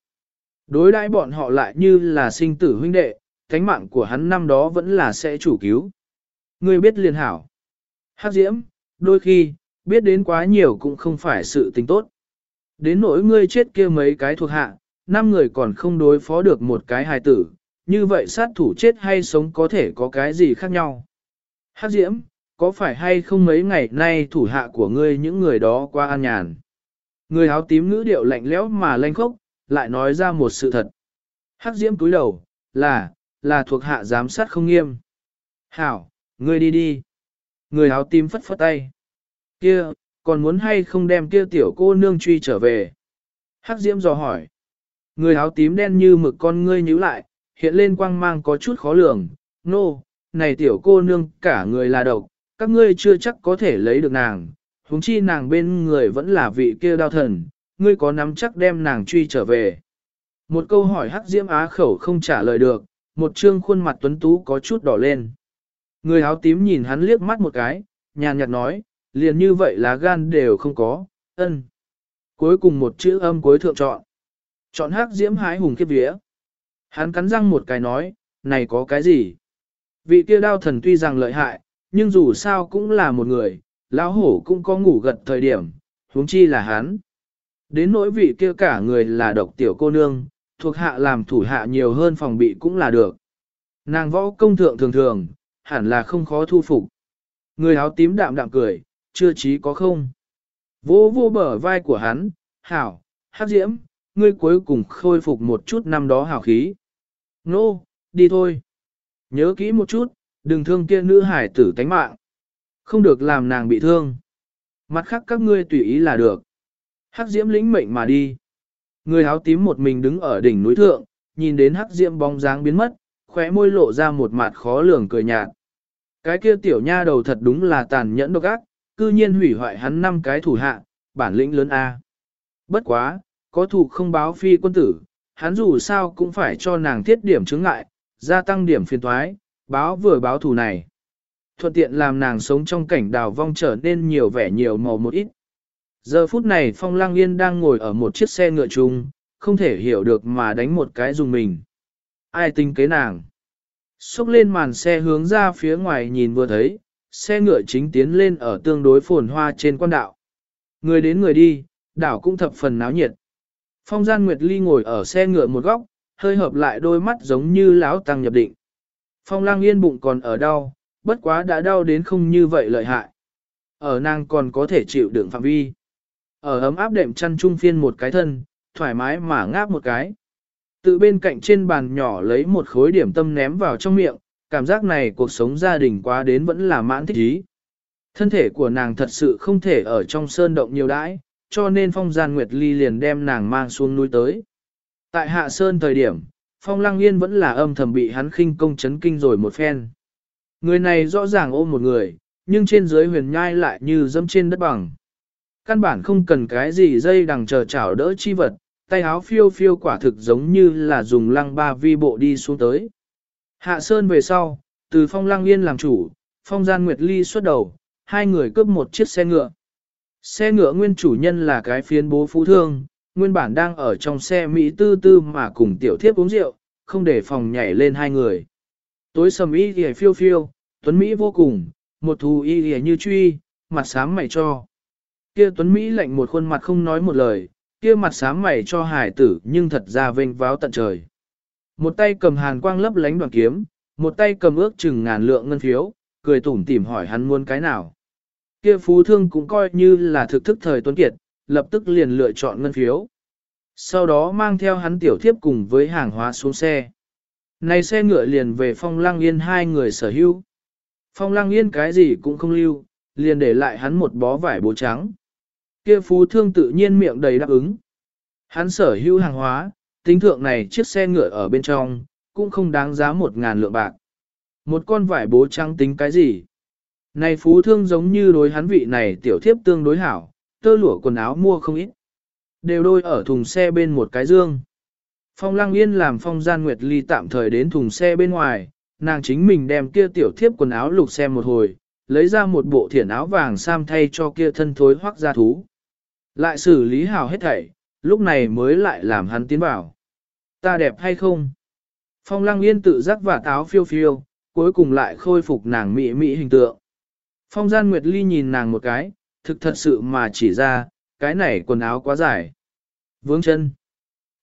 Đối đãi bọn họ lại như là sinh tử huynh đệ, thánh mạng của hắn năm đó vẫn là sẽ chủ cứu. Ngươi biết liền hảo. Hắc diễm, đôi khi, biết đến quá nhiều cũng không phải sự tình tốt. Đến nỗi ngươi chết kia mấy cái thuộc hạ, năm người còn không đối phó được một cái hài tử, như vậy sát thủ chết hay sống có thể có cái gì khác nhau. Hắc diễm, có phải hay không mấy ngày nay thủ hạ của ngươi những người đó qua an nhàn. Người áo tím ngữ điệu lạnh lẽo mà lanh khốc, lại nói ra một sự thật. Hắc diễm cúi đầu, là, là thuộc hạ giám sát không nghiêm. Hảo, ngươi đi đi. Người áo tím phất phất tay. Kia, còn muốn hay không đem kia tiểu cô nương truy trở về? Hắc diễm dò hỏi. Người áo tím đen như mực con ngươi nhíu lại, hiện lên quang mang có chút khó lường. Nô, no, này tiểu cô nương cả người là độc, các ngươi chưa chắc có thể lấy được nàng, huống chi nàng bên người vẫn là vị kia đao thần, ngươi có nắm chắc đem nàng truy trở về. Một câu hỏi hắc diễm á khẩu không trả lời được, một trương khuôn mặt tuấn tú có chút đỏ lên. Người áo tím nhìn hắn liếc mắt một cái, nhàn nhạt nói, liền như vậy là gan đều không có, ân. Cuối cùng một chữ âm cuối thượng chọn. Chọn hắc diễm hái hùng kiếp vía. Hắn cắn răng một cái nói, này có cái gì? Vị kia đao thần tuy rằng lợi hại, nhưng dù sao cũng là một người, lão hổ cũng có ngủ gật thời điểm, huống chi là hắn. Đến nỗi vị kia cả người là độc tiểu cô nương, thuộc hạ làm thủ hạ nhiều hơn phòng bị cũng là được. Nàng võ công thượng thường thường, hẳn là không khó thu phục. Người áo tím đạm đạm cười, chưa chí có không. Vô vô bờ vai của hắn, hảo, hát diễm, ngươi cuối cùng khôi phục một chút năm đó hảo khí. Nô, đi thôi. Nhớ kỹ một chút, đừng thương kia nữ hải tử tánh mạng. Không được làm nàng bị thương. Mặt khác các ngươi tùy ý là được. Hắc diễm lĩnh mệnh mà đi. Người áo tím một mình đứng ở đỉnh núi thượng, nhìn đến hắc diễm bóng dáng biến mất, khóe môi lộ ra một mặt khó lường cười nhạt. Cái kia tiểu nha đầu thật đúng là tàn nhẫn độc ác, cư nhiên hủy hoại hắn năm cái thủ hạ, bản lĩnh lớn A. Bất quá, có thủ không báo phi quân tử, hắn dù sao cũng phải cho nàng thiết điểm chứng ngại, gia tăng điểm phiền thoái, báo vừa báo thù này. Thuận tiện làm nàng sống trong cảnh đào vong trở nên nhiều vẻ nhiều màu một ít. Giờ phút này Phong Lang Yên đang ngồi ở một chiếc xe ngựa chung, không thể hiểu được mà đánh một cái dùng mình. Ai tinh kế nàng? Xúc lên màn xe hướng ra phía ngoài nhìn vừa thấy, xe ngựa chính tiến lên ở tương đối phồn hoa trên quan đạo. Người đến người đi, đảo cũng thập phần náo nhiệt. Phong gian Nguyệt Ly ngồi ở xe ngựa một góc, hơi hợp lại đôi mắt giống như láo tăng nhập định. Phong lang yên bụng còn ở đau, bất quá đã đau đến không như vậy lợi hại. Ở nàng còn có thể chịu đựng phạm vi. Ở ấm áp đệm chăn trung phiên một cái thân, thoải mái mà ngáp một cái. Tự bên cạnh trên bàn nhỏ lấy một khối điểm tâm ném vào trong miệng, cảm giác này cuộc sống gia đình quá đến vẫn là mãn thích ý. Thân thể của nàng thật sự không thể ở trong sơn động nhiều đãi, cho nên phong gian nguyệt ly liền đem nàng mang xuống núi tới. Tại hạ sơn thời điểm, phong lăng yên vẫn là âm thầm bị hắn khinh công chấn kinh rồi một phen. Người này rõ ràng ôm một người, nhưng trên dưới huyền nhai lại như dẫm trên đất bằng. Căn bản không cần cái gì dây đằng chờ chảo đỡ chi vật, tay áo phiêu phiêu quả thực giống như là dùng lăng ba vi bộ đi xuống tới. Hạ sơn về sau, từ phong lăng yên làm chủ, phong gian nguyệt ly xuất đầu, hai người cướp một chiếc xe ngựa. Xe ngựa nguyên chủ nhân là cái phiến bố phú thương, nguyên bản đang ở trong xe Mỹ tư tư mà cùng tiểu thiếp uống rượu, không để phòng nhảy lên hai người. Tối sầm y ghề phiêu phiêu, tuấn Mỹ vô cùng, một thù y ghề như truy, mặt sám mày cho. Kia tuấn Mỹ lạnh một khuôn mặt không nói một lời, kia mặt sám mày cho hải tử nhưng thật ra vênh váo tận trời. Một tay cầm hàn quang lấp lánh đoàn kiếm, một tay cầm ước chừng ngàn lượng ngân phiếu, cười tủm tỉm hỏi hắn muốn cái nào. Kia phú thương cũng coi như là thực thức thời tuấn kiệt, lập tức liền lựa chọn ngân phiếu. Sau đó mang theo hắn tiểu thiếp cùng với hàng hóa xuống xe. Này xe ngựa liền về phong lang yên hai người sở hữu. Phong lang yên cái gì cũng không lưu, liền để lại hắn một bó vải bố trắng. Kia phú thương tự nhiên miệng đầy đáp ứng. Hắn sở hữu hàng hóa, tính thượng này chiếc xe ngựa ở bên trong, cũng không đáng giá một ngàn lượng bạc. Một con vải bố trắng tính cái gì? Này phú thương giống như đối hắn vị này tiểu thiếp tương đối hảo, tơ lụa quần áo mua không ít. Đều đôi ở thùng xe bên một cái dương. Phong Lăng Yên làm Phong Gian Nguyệt Ly tạm thời đến thùng xe bên ngoài, nàng chính mình đem kia tiểu thiếp quần áo lục xem một hồi, lấy ra một bộ thiển áo vàng sam thay cho kia thân thối hoác gia thú. Lại xử lý hào hết thảy, lúc này mới lại làm hắn tiến vào. Ta đẹp hay không? Phong Lăng Yên tự giác và táo phiêu phiêu, cuối cùng lại khôi phục nàng mỹ mỹ hình tượng. Phong Gian Nguyệt Ly nhìn nàng một cái, thực thật sự mà chỉ ra, cái này quần áo quá dài. Vướng chân.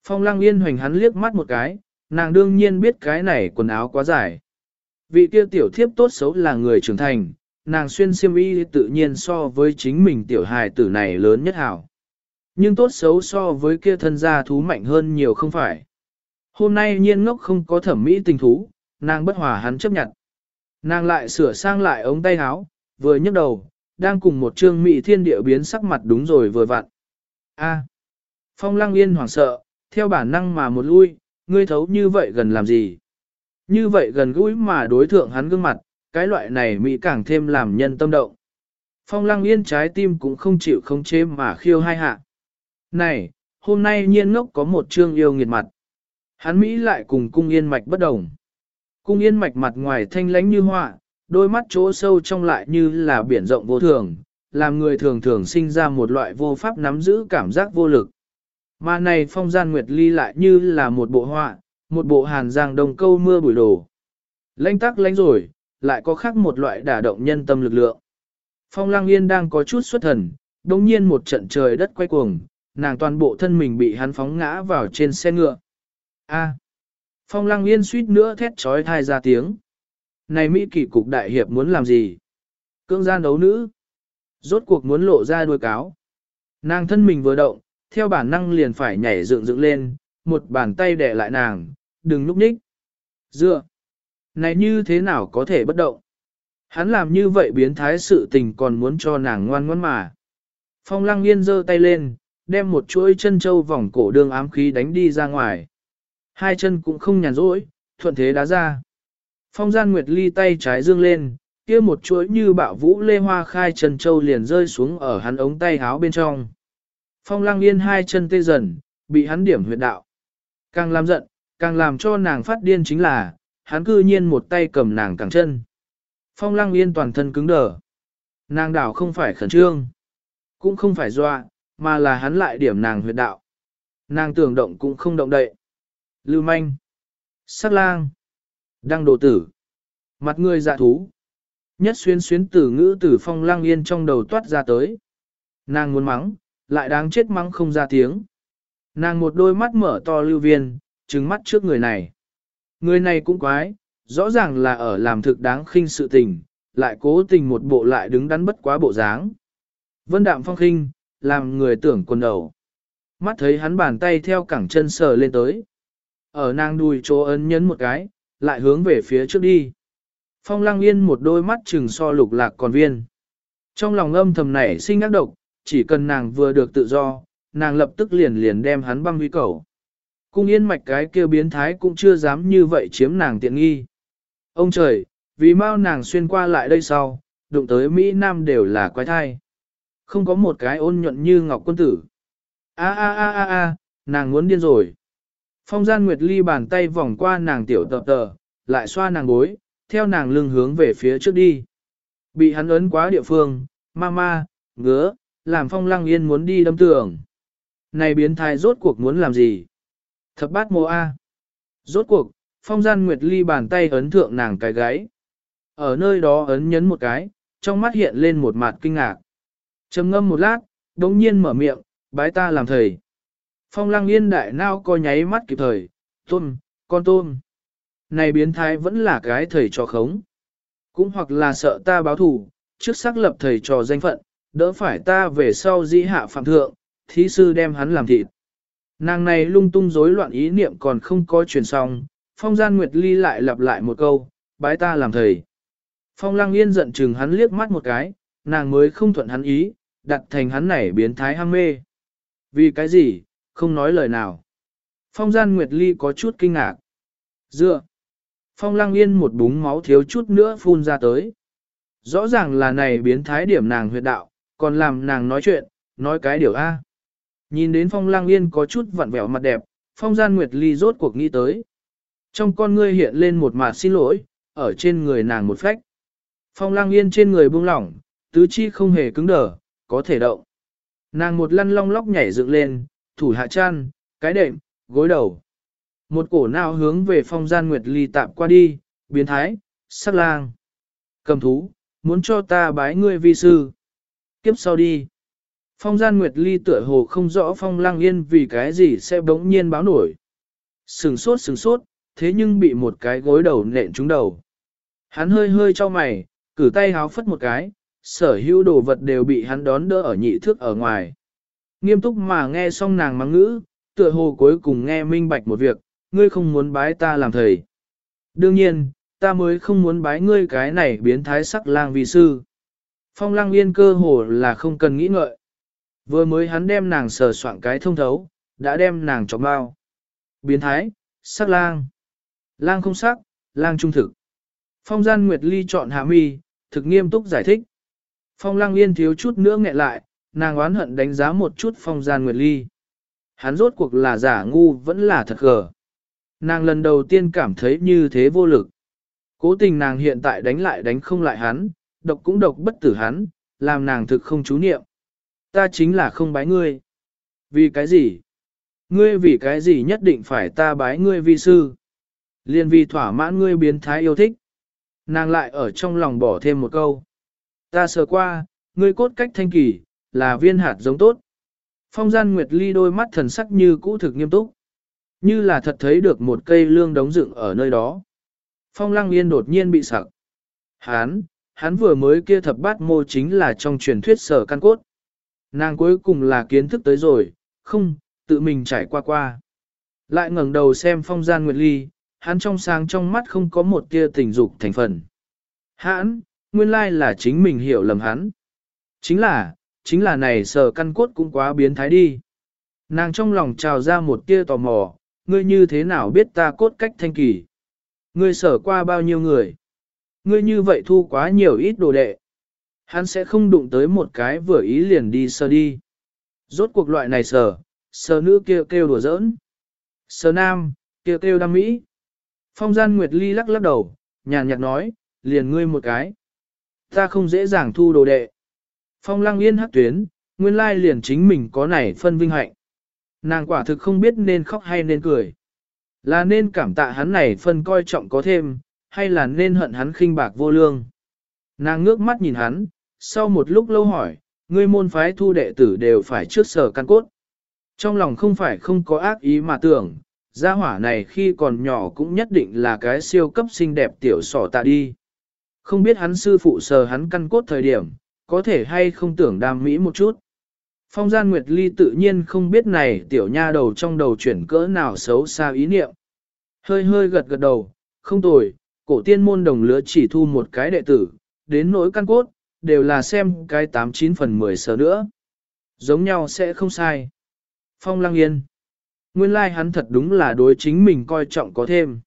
Phong lăng yên hoành hắn liếc mắt một cái, nàng đương nhiên biết cái này quần áo quá dài. Vị kia tiểu thiếp tốt xấu là người trưởng thành, nàng xuyên xiêm y tự nhiên so với chính mình tiểu hài tử này lớn nhất hảo. Nhưng tốt xấu so với kia thân gia thú mạnh hơn nhiều không phải. Hôm nay nhiên ngốc không có thẩm mỹ tình thú, nàng bất hòa hắn chấp nhận. Nàng lại sửa sang lại ống tay áo, vừa nhấc đầu, đang cùng một trương mỹ thiên địa biến sắc mặt đúng rồi vừa vặn. A. Phong lăng yên hoảng sợ, theo bản năng mà một lui, ngươi thấu như vậy gần làm gì? Như vậy gần gũi mà đối thượng hắn gương mặt, cái loại này mỹ càng thêm làm nhân tâm động. Phong lăng yên trái tim cũng không chịu không chế mà khiêu hai hạ. Này, hôm nay nhiên ngốc có một trương yêu nghiệt mặt. Hắn Mỹ lại cùng cung yên mạch bất đồng. Cung yên mạch mặt ngoài thanh lánh như họa, đôi mắt chỗ sâu trong lại như là biển rộng vô thường, làm người thường thường sinh ra một loại vô pháp nắm giữ cảm giác vô lực. Mà này phong gian nguyệt ly lại như là một bộ họa, một bộ hàn giang đồng câu mưa bụi đổ. Lanh tắc lánh rồi, lại có khác một loại đả động nhân tâm lực lượng. Phong lang yên đang có chút xuất thần, đồng nhiên một trận trời đất quay cuồng, nàng toàn bộ thân mình bị hắn phóng ngã vào trên xe ngựa. A. Phong lang yên suýt nữa thét trói thai ra tiếng. Này Mỹ kỷ cục đại hiệp muốn làm gì? Cưỡng gian đấu nữ. Rốt cuộc muốn lộ ra đuôi cáo. Nàng thân mình vừa động, theo bản năng liền phải nhảy dựng dựng lên, một bàn tay đè lại nàng, đừng núp ních. Dựa. Này như thế nào có thể bất động? Hắn làm như vậy biến thái sự tình còn muốn cho nàng ngoan ngoãn mà. Phong lăng yên giơ tay lên, đem một chuỗi chân châu vòng cổ đường ám khí đánh đi ra ngoài. Hai chân cũng không nhàn rỗi, thuận thế đá ra. Phong gian nguyệt ly tay trái dương lên, kia một chuỗi như bạo vũ lê hoa khai chân châu liền rơi xuống ở hắn ống tay háo bên trong. Phong lăng yên hai chân tê dần, bị hắn điểm huyệt đạo. Càng làm giận, càng làm cho nàng phát điên chính là, hắn cư nhiên một tay cầm nàng cẳng chân. Phong lăng yên toàn thân cứng đờ. Nàng đảo không phải khẩn trương, cũng không phải dọa, mà là hắn lại điểm nàng huyệt đạo. Nàng tưởng động cũng không động đậy. Lưu manh. Sát lang. Đăng đồ tử. Mặt người dạ thú. Nhất xuyên xuyến tử ngữ tử phong lang yên trong đầu toát ra tới. Nàng muốn mắng, lại đáng chết mắng không ra tiếng. Nàng một đôi mắt mở to lưu viên, trừng mắt trước người này. Người này cũng quái, rõ ràng là ở làm thực đáng khinh sự tình, lại cố tình một bộ lại đứng đắn bất quá bộ dáng. Vân đạm phong khinh, làm người tưởng quần đầu. Mắt thấy hắn bàn tay theo cẳng chân sờ lên tới. Ở nàng đùi chỗ ấn nhấn một cái, lại hướng về phía trước đi. Phong lăng yên một đôi mắt trừng so lục lạc còn viên. Trong lòng âm thầm nảy sinh ác độc, chỉ cần nàng vừa được tự do, nàng lập tức liền liền đem hắn băng huy cầu. Cung yên mạch cái kia biến thái cũng chưa dám như vậy chiếm nàng tiện nghi. Ông trời, vì mau nàng xuyên qua lại đây sau, đụng tới Mỹ Nam đều là quái thai. Không có một cái ôn nhuận như ngọc quân tử. A a a a a, nàng muốn điên rồi. Phong gian Nguyệt Ly bàn tay vòng qua nàng tiểu tập tờ, lại xoa nàng gối, theo nàng lưng hướng về phía trước đi. Bị hắn ấn quá địa phương, ma ma, ngứa, làm phong lăng yên muốn đi đâm tường. Này biến thái rốt cuộc muốn làm gì? Thập bát mô A. Rốt cuộc, phong gian Nguyệt Ly bàn tay ấn thượng nàng cái gáy. Ở nơi đó ấn nhấn một cái, trong mắt hiện lên một mặt kinh ngạc. trầm ngâm một lát, đống nhiên mở miệng, bái ta làm thầy. Phong lăng yên đại nao coi nháy mắt kịp thời, tôm, con tôm. Này biến thái vẫn là cái thầy trò khống. Cũng hoặc là sợ ta báo thù, trước xác lập thầy trò danh phận, đỡ phải ta về sau dĩ hạ phạm thượng, thí sư đem hắn làm thịt. Nàng này lung tung rối loạn ý niệm còn không có truyền xong, phong gian nguyệt ly lại lặp lại một câu, bái ta làm thầy. Phong lăng yên giận chừng hắn liếc mắt một cái, nàng mới không thuận hắn ý, đặt thành hắn này biến thái ham mê. Vì cái gì, không nói lời nào. Phong gian nguyệt ly có chút kinh ngạc. Dựa. Phong lăng yên một búng máu thiếu chút nữa phun ra tới. Rõ ràng là này biến thái điểm nàng huyệt đạo, còn làm nàng nói chuyện, nói cái điều A. Nhìn đến phong lang yên có chút vặn vẹo mặt đẹp, phong gian nguyệt ly rốt cuộc nghĩ tới. Trong con ngươi hiện lên một mặt xin lỗi, ở trên người nàng một phách. Phong lang yên trên người buông lỏng, tứ chi không hề cứng đờ, có thể động. Nàng một lăn long lóc nhảy dựng lên, thủ hạ chăn, cái đệm, gối đầu. Một cổ nào hướng về phong gian nguyệt ly tạm qua đi, biến thái, sắc lang. Cầm thú, muốn cho ta bái ngươi vi sư. Kiếp sau đi. Phong gian nguyệt ly tựa hồ không rõ phong lang yên vì cái gì sẽ bỗng nhiên báo nổi. Sừng sốt sừng sốt, thế nhưng bị một cái gối đầu nện trúng đầu. Hắn hơi hơi cho mày, cử tay háo phất một cái, sở hữu đồ vật đều bị hắn đón đỡ ở nhị thước ở ngoài. Nghiêm túc mà nghe xong nàng mắng ngữ, tựa hồ cuối cùng nghe minh bạch một việc, ngươi không muốn bái ta làm thầy. Đương nhiên, ta mới không muốn bái ngươi cái này biến thái sắc lang vi sư. Phong lang yên cơ hồ là không cần nghĩ ngợi. Vừa mới hắn đem nàng sờ soạn cái thông thấu, đã đem nàng chọc bao. Biến thái, sắc lang. Lang không sắc, lang trung thực. Phong gian Nguyệt Ly chọn hạ mi, thực nghiêm túc giải thích. Phong lang yên thiếu chút nữa nghẹn lại, nàng oán hận đánh giá một chút phong gian Nguyệt Ly. Hắn rốt cuộc là giả ngu vẫn là thật gờ. Nàng lần đầu tiên cảm thấy như thế vô lực. Cố tình nàng hiện tại đánh lại đánh không lại hắn, độc cũng độc bất tử hắn, làm nàng thực không chú niệm. Ta chính là không bái ngươi. Vì cái gì? Ngươi vì cái gì nhất định phải ta bái ngươi vi sư? Liên vì thỏa mãn ngươi biến thái yêu thích. Nàng lại ở trong lòng bỏ thêm một câu. Ta sờ qua, ngươi cốt cách thanh kỳ, là viên hạt giống tốt. Phong gian Nguyệt Ly đôi mắt thần sắc như cũ thực nghiêm túc. Như là thật thấy được một cây lương đống dựng ở nơi đó. Phong lăng yên đột nhiên bị sặc. Hán, hắn vừa mới kia thập bát mô chính là trong truyền thuyết sở căn cốt. Nàng cuối cùng là kiến thức tới rồi, không, tự mình trải qua qua. Lại ngẩng đầu xem phong gian Nguyệt Ly, hắn trong sáng trong mắt không có một tia tình dục thành phần. Hãn, nguyên lai là chính mình hiểu lầm hắn. Chính là, chính là này sở căn cốt cũng quá biến thái đi. Nàng trong lòng trào ra một tia tò mò, ngươi như thế nào biết ta cốt cách thanh kỳ? Ngươi sở qua bao nhiêu người? Ngươi như vậy thu quá nhiều ít đồ đệ. Hắn sẽ không đụng tới một cái vừa ý liền đi sơ đi. Rốt cuộc loại này sờ sờ nữ kia kêu, kêu đùa giỡn. sờ nam, kia kêu, kêu đam mỹ. Phong gian Nguyệt Ly lắc lắc đầu, nhàn nhạt nói, liền ngươi một cái. Ta không dễ dàng thu đồ đệ. Phong lăng yên hắc tuyến, nguyên lai liền chính mình có này phân vinh hạnh. Nàng quả thực không biết nên khóc hay nên cười. Là nên cảm tạ hắn này phân coi trọng có thêm, hay là nên hận hắn khinh bạc vô lương. Nàng ngước mắt nhìn hắn, sau một lúc lâu hỏi, ngươi môn phái thu đệ tử đều phải trước sở căn cốt. Trong lòng không phải không có ác ý mà tưởng, gia hỏa này khi còn nhỏ cũng nhất định là cái siêu cấp xinh đẹp tiểu sỏ tạ đi. Không biết hắn sư phụ sờ hắn căn cốt thời điểm, có thể hay không tưởng đam mỹ một chút. Phong gian Nguyệt Ly tự nhiên không biết này tiểu nha đầu trong đầu chuyển cỡ nào xấu xa ý niệm. Hơi hơi gật gật đầu, không tồi, cổ tiên môn đồng lứa chỉ thu một cái đệ tử, đến nỗi căn cốt, đều là xem cái 89 phần 10 sở nữa. Giống nhau sẽ không sai. Phong Lăng Yên. Nguyên lai like hắn thật đúng là đối chính mình coi trọng có thêm.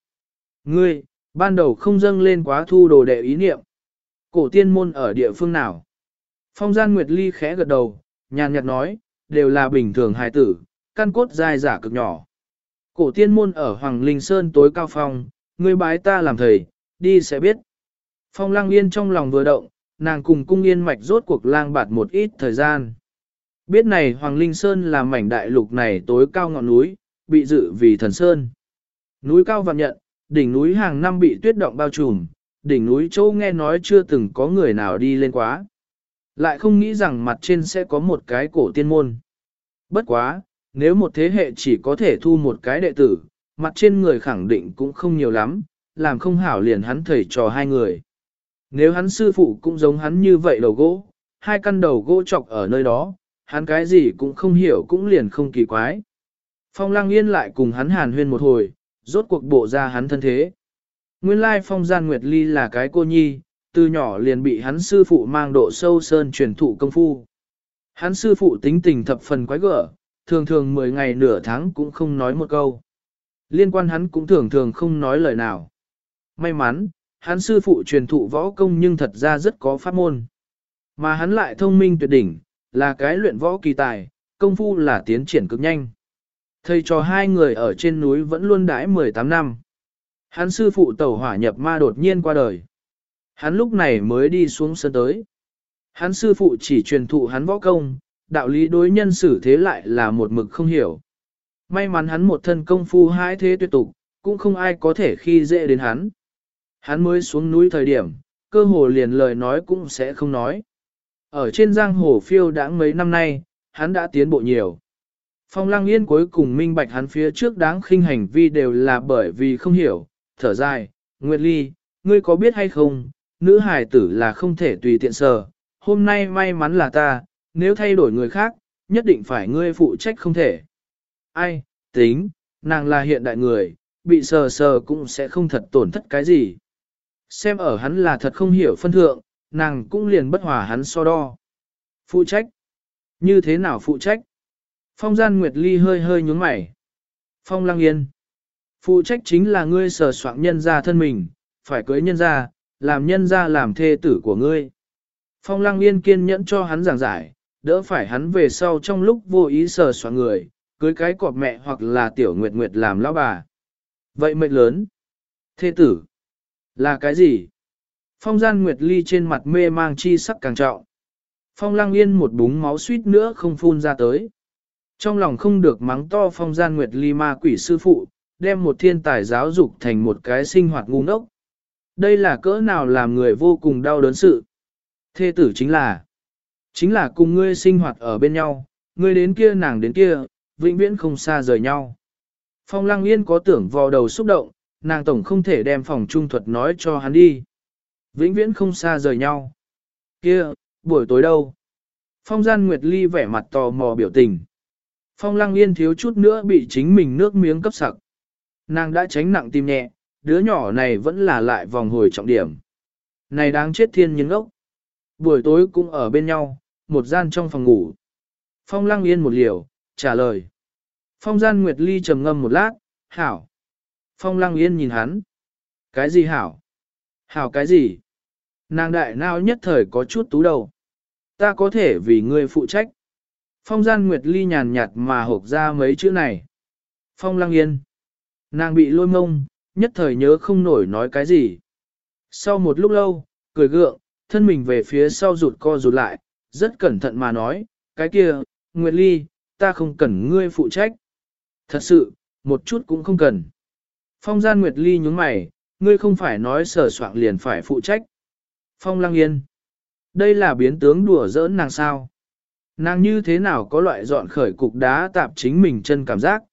Ngươi, ban đầu không dâng lên quá thu đồ đệ ý niệm. Cổ tiên môn ở địa phương nào? Phong gian Nguyệt Ly khẽ gật đầu, nhàn nhạt nói, đều là bình thường hài tử, căn cốt dài giả cực nhỏ. Cổ tiên môn ở Hoàng Linh Sơn tối cao phong, ngươi bái ta làm thầy, đi sẽ biết. Phong lang yên trong lòng vừa động, nàng cùng cung yên mạch rốt cuộc lang bạt một ít thời gian. Biết này Hoàng Linh Sơn là mảnh đại lục này tối cao ngọn núi, bị dự vì thần Sơn. Núi cao vạn nhận, đỉnh núi hàng năm bị tuyết động bao trùm, đỉnh núi châu nghe nói chưa từng có người nào đi lên quá. Lại không nghĩ rằng mặt trên sẽ có một cái cổ tiên môn. Bất quá, nếu một thế hệ chỉ có thể thu một cái đệ tử, mặt trên người khẳng định cũng không nhiều lắm, làm không hảo liền hắn thầy trò hai người. Nếu hắn sư phụ cũng giống hắn như vậy đầu gỗ, hai căn đầu gỗ chọc ở nơi đó, hắn cái gì cũng không hiểu cũng liền không kỳ quái. Phong lang yên lại cùng hắn hàn huyên một hồi, rốt cuộc bộ ra hắn thân thế. Nguyên lai phong gian nguyệt ly là cái cô nhi, từ nhỏ liền bị hắn sư phụ mang độ sâu sơn truyền thụ công phu. Hắn sư phụ tính tình thập phần quái gở, thường thường 10 ngày nửa tháng cũng không nói một câu. Liên quan hắn cũng thường thường không nói lời nào. May mắn, hắn sư phụ truyền thụ võ công nhưng thật ra rất có pháp môn. Mà hắn lại thông minh tuyệt đỉnh, là cái luyện võ kỳ tài, công phu là tiến triển cực nhanh. Thầy cho hai người ở trên núi vẫn luôn đãi 18 năm. Hắn sư phụ tẩu hỏa nhập ma đột nhiên qua đời. Hắn lúc này mới đi xuống sân tới. Hắn sư phụ chỉ truyền thụ hắn võ công, đạo lý đối nhân xử thế lại là một mực không hiểu. May mắn hắn một thân công phu hai thế tuyệt tục, cũng không ai có thể khi dễ đến hắn. Hắn mới xuống núi thời điểm, cơ hồ liền lời nói cũng sẽ không nói. Ở trên giang hồ phiêu đã mấy năm nay, hắn đã tiến bộ nhiều. Phong Lăng Yên cuối cùng minh bạch hắn phía trước đáng khinh hành vi đều là bởi vì không hiểu, thở dài, Nguyệt Ly, ngươi có biết hay không, nữ hài tử là không thể tùy tiện sờ, hôm nay may mắn là ta, nếu thay đổi người khác, nhất định phải ngươi phụ trách không thể. Ai, tính, nàng là hiện đại người, bị sờ sờ cũng sẽ không thật tổn thất cái gì. Xem ở hắn là thật không hiểu phân thượng, nàng cũng liền bất hòa hắn so đo. Phụ trách? Như thế nào phụ trách? Phong gian Nguyệt Ly hơi hơi nhúng mày. Phong lăng yên. Phụ trách chính là ngươi sờ soạn nhân ra thân mình, phải cưới nhân ra, làm nhân ra làm thê tử của ngươi. Phong lăng yên kiên nhẫn cho hắn giảng giải, đỡ phải hắn về sau trong lúc vô ý sờ soạn người, cưới cái cọp mẹ hoặc là tiểu nguyệt nguyệt làm lão bà. Vậy mệnh lớn. Thê tử. Là cái gì? Phong gian nguyệt ly trên mặt mê mang chi sắc càng trọng. Phong lăng yên một búng máu suýt nữa không phun ra tới. Trong lòng không được mắng to phong gian nguyệt ly ma quỷ sư phụ, đem một thiên tài giáo dục thành một cái sinh hoạt ngu ngốc. Đây là cỡ nào làm người vô cùng đau đớn sự. Thê tử chính là, chính là cùng ngươi sinh hoạt ở bên nhau, ngươi đến kia nàng đến kia, vĩnh viễn không xa rời nhau. Phong lăng yên có tưởng vò đầu xúc động, nàng tổng không thể đem phòng trung thuật nói cho hắn đi. Vĩnh viễn không xa rời nhau. Kia, buổi tối đâu? Phong gian Nguyệt Ly vẻ mặt tò mò biểu tình. Phong lăng yên thiếu chút nữa bị chính mình nước miếng cấp sặc. Nàng đã tránh nặng tim nhẹ, đứa nhỏ này vẫn là lại vòng hồi trọng điểm. Này đáng chết thiên nhân ốc. Buổi tối cũng ở bên nhau, một gian trong phòng ngủ. Phong lăng yên một liều, trả lời. Phong gian Nguyệt Ly trầm ngâm một lát, hảo. Phong lăng yên nhìn hắn. Cái gì hảo? Hảo cái gì? Nàng đại nào nhất thời có chút tú đầu. Ta có thể vì ngươi phụ trách. Phong gian Nguyệt Ly nhàn nhạt mà hộp ra mấy chữ này. Phong lăng yên. Nàng bị lôi mông, nhất thời nhớ không nổi nói cái gì. Sau một lúc lâu, cười gượng, thân mình về phía sau rụt co rụt lại, rất cẩn thận mà nói, cái kia, Nguyệt Ly, ta không cần ngươi phụ trách. Thật sự, một chút cũng không cần. Phong gian Nguyệt Ly nhướng mày, ngươi không phải nói sở soạn liền phải phụ trách. Phong lăng yên. Đây là biến tướng đùa giỡn nàng sao. Nàng như thế nào có loại dọn khởi cục đá tạp chính mình chân cảm giác.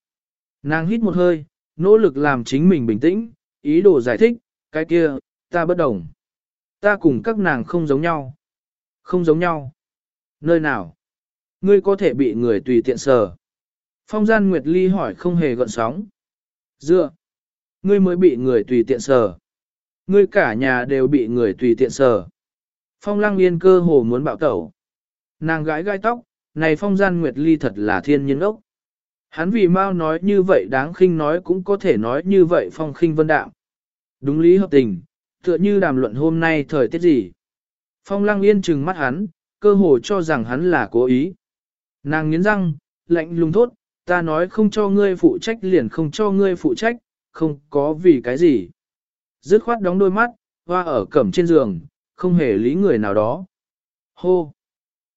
Nàng hít một hơi, nỗ lực làm chính mình bình tĩnh, ý đồ giải thích, cái kia, ta bất đồng. Ta cùng các nàng không giống nhau. Không giống nhau. Nơi nào? Ngươi có thể bị người tùy tiện sờ. Phong gian Nguyệt Ly hỏi không hề gợn sóng. Dựa. Ngươi mới bị người tùy tiện sờ. Ngươi cả nhà đều bị người tùy tiện sờ. Phong lăng yên cơ hồ muốn bạo tẩu. Nàng gãi gai tóc, này phong gian nguyệt ly thật là thiên nhân ốc. Hắn vì mau nói như vậy đáng khinh nói cũng có thể nói như vậy phong khinh vân đạo. Đúng lý hợp tình, tựa như đàm luận hôm nay thời tiết gì. Phong lăng yên trừng mắt hắn, cơ hồ cho rằng hắn là cố ý. Nàng nghiến răng, lạnh lùng thốt, ta nói không cho ngươi phụ trách liền không cho ngươi phụ trách, không có vì cái gì. Dứt khoát đóng đôi mắt, hoa ở cẩm trên giường, không hề lý người nào đó. Hô!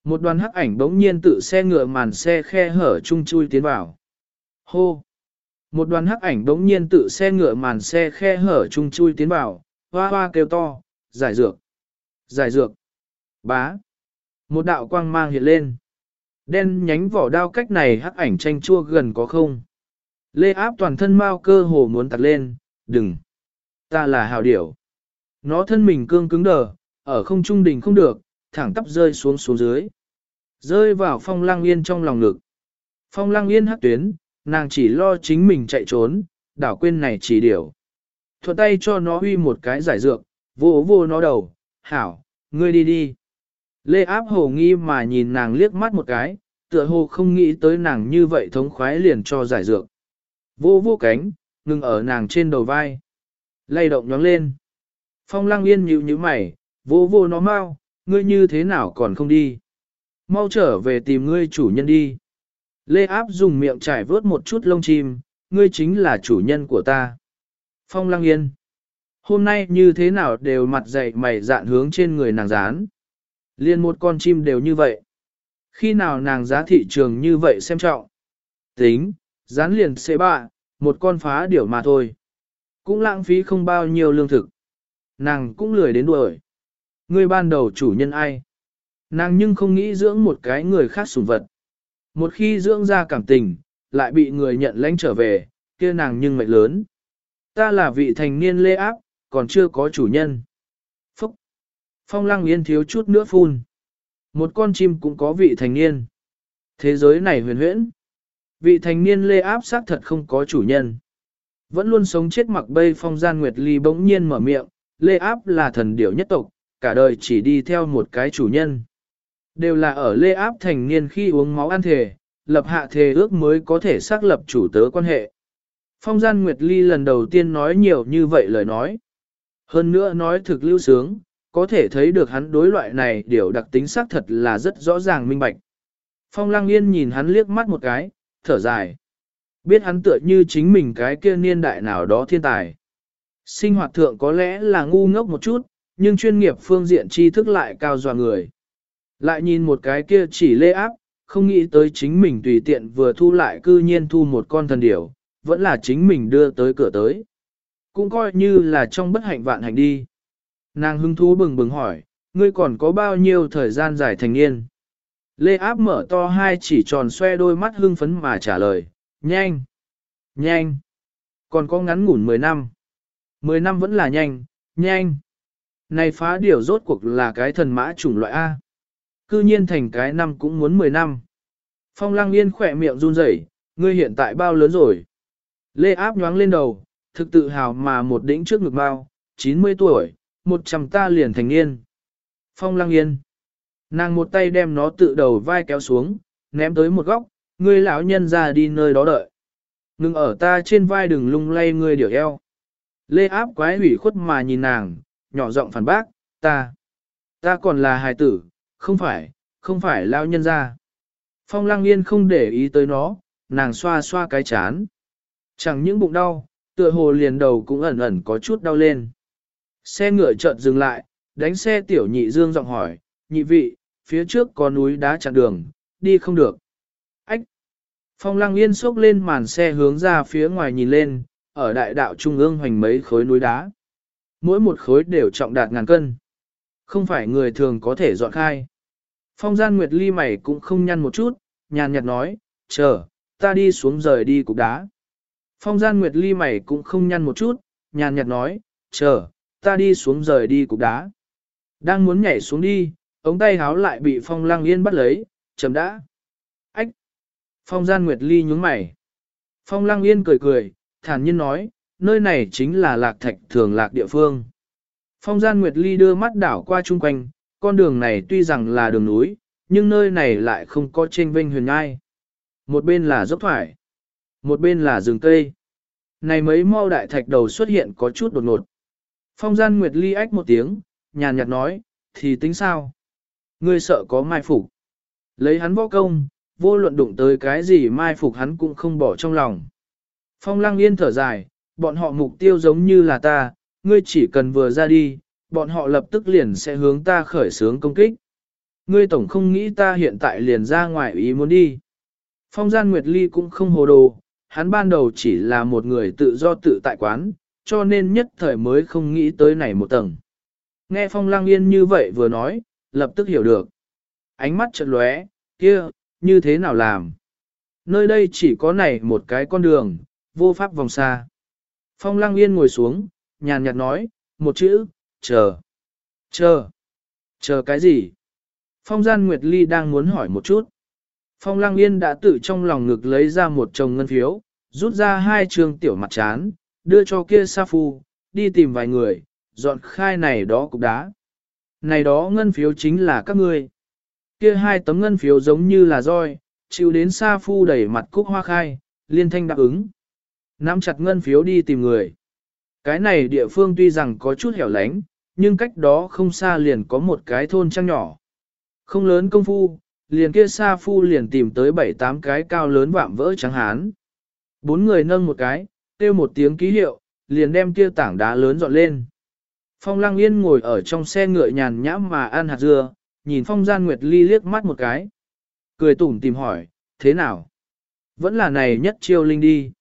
Một đoàn hắc ảnh bỗng nhiên tự xe ngựa màn xe khe hở chung chui tiến vào. Hô! Một đoàn hắc ảnh bỗng nhiên tự xe ngựa màn xe khe hở chung chui tiến vào, hoa hoa kêu to, giải dược, giải dược, bá. Một đạo quang mang hiện lên. Đen nhánh vỏ đao cách này hắc ảnh tranh chua gần có không. Lê áp toàn thân mau cơ hồ muốn tặc lên, đừng. Ta là hào điểu. Nó thân mình cương cứng đờ, ở không trung đỉnh không được, thẳng tắp rơi xuống xuống dưới. Rơi vào phong lang yên trong lòng ngực. Phong lang yên hắc tuyến, nàng chỉ lo chính mình chạy trốn, đảo quên này chỉ điểu. Thuận tay cho nó huy một cái giải dược, vô vô nó đầu, hảo, ngươi đi đi. Lê áp hồ nghi mà nhìn nàng liếc mắt một cái, tựa hồ không nghĩ tới nàng như vậy thống khoái liền cho giải dược. Vô vô cánh, ngừng ở nàng trên đầu vai. lay động nhóng lên. Phong lăng yên nhíu như mày, vô vô nó mau, ngươi như thế nào còn không đi. Mau trở về tìm ngươi chủ nhân đi. Lê áp dùng miệng trải vớt một chút lông chim, ngươi chính là chủ nhân của ta. Phong lăng yên. Hôm nay như thế nào đều mặt dày mày dạn hướng trên người nàng dán. Liên một con chim đều như vậy. Khi nào nàng giá thị trường như vậy xem trọng. Tính, dán liền sẽ bạ, một con phá điểu mà thôi. Cũng lãng phí không bao nhiêu lương thực. Nàng cũng lười đến đuổi. Người ban đầu chủ nhân ai? Nàng nhưng không nghĩ dưỡng một cái người khác sủng vật. Một khi dưỡng ra cảm tình, lại bị người nhận lãnh trở về, kia nàng nhưng mệnh lớn. Ta là vị thành niên lê áp, còn chưa có chủ nhân. Phúc! Phong lăng yên thiếu chút nữa phun. Một con chim cũng có vị thành niên. Thế giới này huyền huyễn. Vị thành niên lê áp xác thật không có chủ nhân. Vẫn luôn sống chết mặc bay phong gian nguyệt ly bỗng nhiên mở miệng, lê áp là thần điểu nhất tộc, cả đời chỉ đi theo một cái chủ nhân. Đều là ở lê áp thành niên khi uống máu ăn thề, lập hạ thề ước mới có thể xác lập chủ tớ quan hệ. Phong gian Nguyệt Ly lần đầu tiên nói nhiều như vậy lời nói. Hơn nữa nói thực lưu sướng, có thể thấy được hắn đối loại này điều đặc tính xác thật là rất rõ ràng minh bạch. Phong Lăng Yên nhìn hắn liếc mắt một cái, thở dài. Biết hắn tựa như chính mình cái kia niên đại nào đó thiên tài. Sinh hoạt thượng có lẽ là ngu ngốc một chút, nhưng chuyên nghiệp phương diện tri thức lại cao dọa người. Lại nhìn một cái kia chỉ lê áp, không nghĩ tới chính mình tùy tiện vừa thu lại cư nhiên thu một con thần điểu, vẫn là chính mình đưa tới cửa tới. Cũng coi như là trong bất hạnh vạn hạnh đi. Nàng hứng thú bừng bừng hỏi, ngươi còn có bao nhiêu thời gian dài thành niên? Lê áp mở to hai chỉ tròn xoe đôi mắt hưng phấn mà trả lời, nhanh, nhanh, còn có ngắn ngủn 10 năm. 10 năm vẫn là nhanh, nhanh. Này phá điều rốt cuộc là cái thần mã chủng loại A. Cư nhiên thành cái năm cũng muốn 10 năm. Phong lăng yên khỏe miệng run rẩy, ngươi hiện tại bao lớn rồi. Lê áp nhoáng lên đầu, thực tự hào mà một đỉnh trước ngực bao, 90 tuổi, 100 ta liền thành niên. Phong lăng yên. Nàng một tay đem nó tự đầu vai kéo xuống, ném tới một góc, ngươi lão nhân ra đi nơi đó đợi. Ngừng ở ta trên vai đừng lung lay ngươi điều eo. Lê áp quái hủy khuất mà nhìn nàng, nhỏ giọng phản bác, ta, ta còn là hài tử, không phải, không phải lão nhân ra. Phong lăng yên không để ý tới nó, nàng xoa xoa cái chán. Chẳng những bụng đau, tựa hồ liền đầu cũng ẩn ẩn có chút đau lên. Xe ngựa chợt dừng lại, đánh xe tiểu nhị dương giọng hỏi, nhị vị, phía trước có núi đá chặn đường, đi không được. Ách! Phong lăng yên xốc lên màn xe hướng ra phía ngoài nhìn lên, ở đại đạo trung ương hoành mấy khối núi đá. Mỗi một khối đều trọng đạt ngàn cân. Không phải người thường có thể dọn khai. Phong gian nguyệt ly mày cũng không nhăn một chút, nhàn nhạt nói, chờ, ta đi xuống rời đi cục đá. Phong gian nguyệt ly mày cũng không nhăn một chút, nhàn nhạt nói, chờ, ta đi xuống rời đi cục đá. Đang muốn nhảy xuống đi, ống tay háo lại bị phong lăng yên bắt lấy, chấm đã. Ách! Phong gian nguyệt ly nhúng mày. Phong lăng yên cười cười, thản nhiên nói, nơi này chính là lạc thạch thường lạc địa phương. Phong gian nguyệt ly đưa mắt đảo qua chung quanh, con đường này tuy rằng là đường núi, nhưng nơi này lại không có trên vinh huyền ngai. Một bên là dốc thoải, một bên là rừng cây. Này mấy mau đại thạch đầu xuất hiện có chút đột ngột. Phong gian Nguyệt Ly ách một tiếng, nhàn nhạt nói, thì tính sao? Ngươi sợ có mai phục. Lấy hắn võ công, vô luận đụng tới cái gì mai phục hắn cũng không bỏ trong lòng. Phong lăng yên thở dài, bọn họ mục tiêu giống như là ta, ngươi chỉ cần vừa ra đi, bọn họ lập tức liền sẽ hướng ta khởi xướng công kích. Ngươi tổng không nghĩ ta hiện tại liền ra ngoài ý muốn đi. Phong gian Nguyệt Ly cũng không hồ đồ, hắn ban đầu chỉ là một người tự do tự tại quán, cho nên nhất thời mới không nghĩ tới này một tầng. Nghe Phong Lang Yên như vậy vừa nói, lập tức hiểu được. Ánh mắt chợt lóe, kia, như thế nào làm? Nơi đây chỉ có này một cái con đường, vô pháp vòng xa. Phong Lang Yên ngồi xuống, nhàn nhạt nói, một chữ, chờ. Chờ. Chờ cái gì? Phong Gian Nguyệt Ly đang muốn hỏi một chút. Phong Lang Yên đã tự trong lòng ngực lấy ra một chồng ngân phiếu, rút ra hai trường tiểu mặt chán, đưa cho kia Sa Phu, đi tìm vài người, dọn khai này đó cục đá. Này đó ngân phiếu chính là các ngươi. Kia hai tấm ngân phiếu giống như là roi, chịu đến Sa Phu đẩy mặt cúc hoa khai, liên thanh đáp ứng. Nắm chặt ngân phiếu đi tìm người. Cái này địa phương tuy rằng có chút hẻo lánh, nhưng cách đó không xa liền có một cái thôn trang nhỏ. Không lớn công phu, liền kia Sa Phu liền tìm tới bảy tám cái cao lớn vạm vỡ trắng hán. Bốn người nâng một cái, kêu một tiếng ký hiệu, liền đem kia tảng đá lớn dọn lên. Phong Lăng Yên ngồi ở trong xe ngựa nhàn nhã mà ăn hạt dưa, nhìn Phong Gian Nguyệt Ly liếc mắt một cái. Cười tủm tìm hỏi, thế nào? Vẫn là này nhất chiêu linh đi.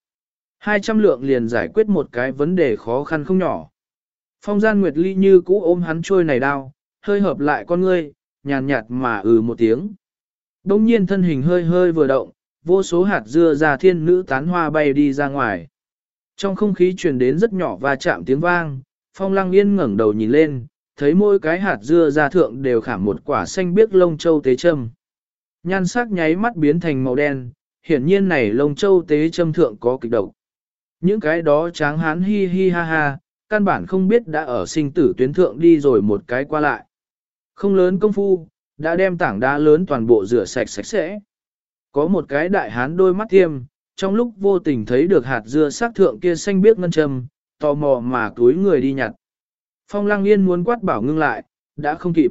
Hai trăm lượng liền giải quyết một cái vấn đề khó khăn không nhỏ. Phong Gian Nguyệt Ly như cũ ôm hắn trôi này đau, hơi hợp lại con ngươi, nhàn nhạt mà ừ một tiếng. Đông nhiên thân hình hơi hơi vừa động, vô số hạt dưa ra thiên nữ tán hoa bay đi ra ngoài. Trong không khí truyền đến rất nhỏ và chạm tiếng vang, phong lăng yên ngẩng đầu nhìn lên, thấy mỗi cái hạt dưa ra thượng đều khảm một quả xanh biếc lông châu tế châm. Nhan sắc nháy mắt biến thành màu đen, hiển nhiên này lông châu tế châm thượng có kịch độc. Những cái đó tráng hán hi hi ha ha, căn bản không biết đã ở sinh tử tuyến thượng đi rồi một cái qua lại. Không lớn công phu, đã đem tảng đá lớn toàn bộ rửa sạch sạch sẽ. Có một cái đại hán đôi mắt tiêm, trong lúc vô tình thấy được hạt dưa sắc thượng kia xanh biếc ngân châm, tò mò mà túi người đi nhặt. Phong lăng yên muốn quát bảo ngưng lại, đã không kịp.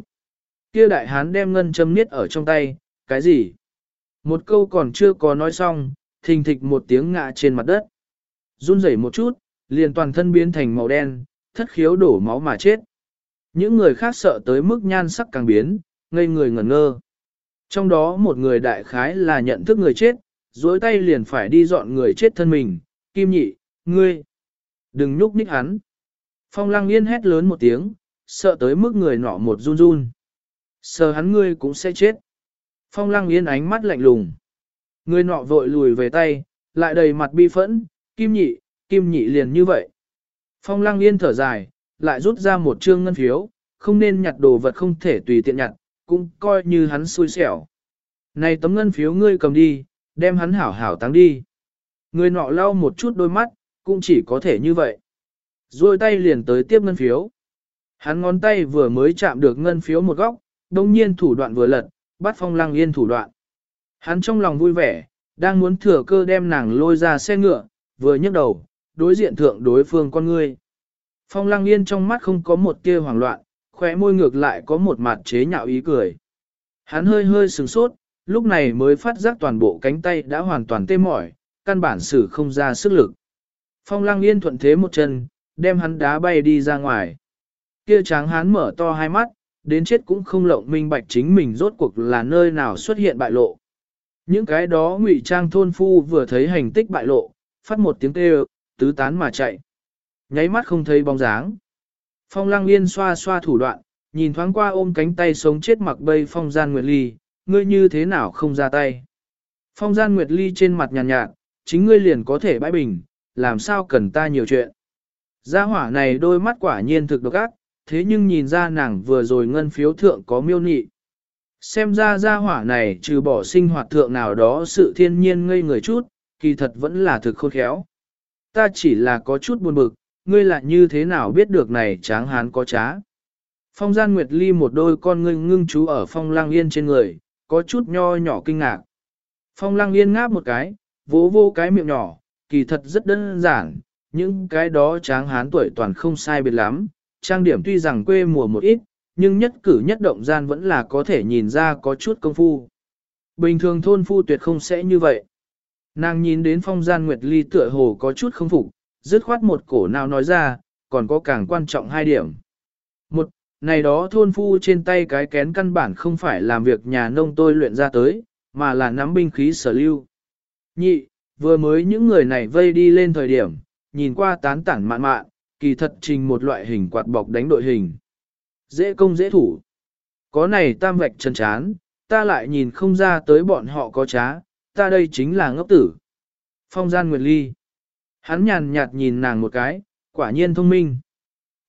Kia đại hán đem ngân châm niết ở trong tay, cái gì? Một câu còn chưa có nói xong, thình thịch một tiếng ngã trên mặt đất. run rẩy một chút, liền toàn thân biến thành màu đen, thất khiếu đổ máu mà chết. Những người khác sợ tới mức nhan sắc càng biến, ngây người ngẩn ngơ. Trong đó một người đại khái là nhận thức người chết, duỗi tay liền phải đi dọn người chết thân mình, kim nhị, ngươi, đừng nhúc nhích hắn. Phong lăng yên hét lớn một tiếng, sợ tới mức người nọ một run run. Sợ hắn ngươi cũng sẽ chết. Phong lăng yên ánh mắt lạnh lùng. Người nọ vội lùi về tay, lại đầy mặt bi phẫn, kim nhị, kim nhị liền như vậy. Phong lăng yên thở dài, lại rút ra một trương ngân phiếu, không nên nhặt đồ vật không thể tùy tiện nhặt, cũng coi như hắn xui xẻo. Này tấm ngân phiếu ngươi cầm đi, đem hắn hảo hảo táng đi. Người nọ lau một chút đôi mắt, cũng chỉ có thể như vậy. Rồi tay liền tới tiếp ngân phiếu. Hắn ngón tay vừa mới chạm được ngân phiếu một góc, đồng nhiên thủ đoạn vừa lật, bắt phong lăng yên thủ đoạn. Hắn trong lòng vui vẻ, đang muốn thừa cơ đem nàng lôi ra xe ngựa, vừa nhấc đầu, đối diện thượng đối phương con ngươi. Phong lăng yên trong mắt không có một tia hoảng loạn, khóe môi ngược lại có một mặt chế nhạo ý cười. Hắn hơi hơi sừng sốt, lúc này mới phát giác toàn bộ cánh tay đã hoàn toàn tê mỏi, căn bản sử không ra sức lực. Phong lăng yên thuận thế một chân, đem hắn đá bay đi ra ngoài. Kia tráng hắn mở to hai mắt, đến chết cũng không lộng minh bạch chính mình rốt cuộc là nơi nào xuất hiện bại lộ. Những cái đó ngụy trang thôn phu vừa thấy hành tích bại lộ, phát một tiếng kêu, tứ tán mà chạy. Nháy mắt không thấy bóng dáng. Phong lăng yên xoa xoa thủ đoạn, nhìn thoáng qua ôm cánh tay sống chết mặc bây phong gian nguyệt ly, ngươi như thế nào không ra tay. Phong gian nguyệt ly trên mặt nhàn nhạt, nhạt, chính ngươi liền có thể bãi bình, làm sao cần ta nhiều chuyện. Gia hỏa này đôi mắt quả nhiên thực độc ác, thế nhưng nhìn ra nàng vừa rồi ngân phiếu thượng có miêu nị. Xem ra gia hỏa này trừ bỏ sinh hoạt thượng nào đó sự thiên nhiên ngây người chút, kỳ thật vẫn là thực khôn khéo. Ta chỉ là có chút buồn bực, ngươi lại như thế nào biết được này tráng hán có trá. Phong gian Nguyệt Ly một đôi con ngươi ngưng chú ở phong lang yên trên người, có chút nho nhỏ kinh ngạc. Phong lang yên ngáp một cái, vỗ vô cái miệng nhỏ, kỳ thật rất đơn giản, những cái đó tráng hán tuổi toàn không sai biệt lắm, trang điểm tuy rằng quê mùa một ít, nhưng nhất cử nhất động gian vẫn là có thể nhìn ra có chút công phu. Bình thường thôn phu tuyệt không sẽ như vậy. Nàng nhìn đến phong gian Nguyệt Ly tựa hồ có chút không phục, dứt khoát một cổ nào nói ra, còn có càng quan trọng hai điểm. Một, này đó thôn phu trên tay cái kén căn bản không phải làm việc nhà nông tôi luyện ra tới, mà là nắm binh khí sở lưu. Nhị, vừa mới những người này vây đi lên thời điểm, nhìn qua tán tản mạn mạn, kỳ thật trình một loại hình quạt bọc đánh đội hình. Dễ công dễ thủ. Có này tam vạch chân chán, ta lại nhìn không ra tới bọn họ có trá, ta đây chính là ngốc tử. Phong gian Nguyệt Ly. Hắn nhàn nhạt nhìn nàng một cái, quả nhiên thông minh.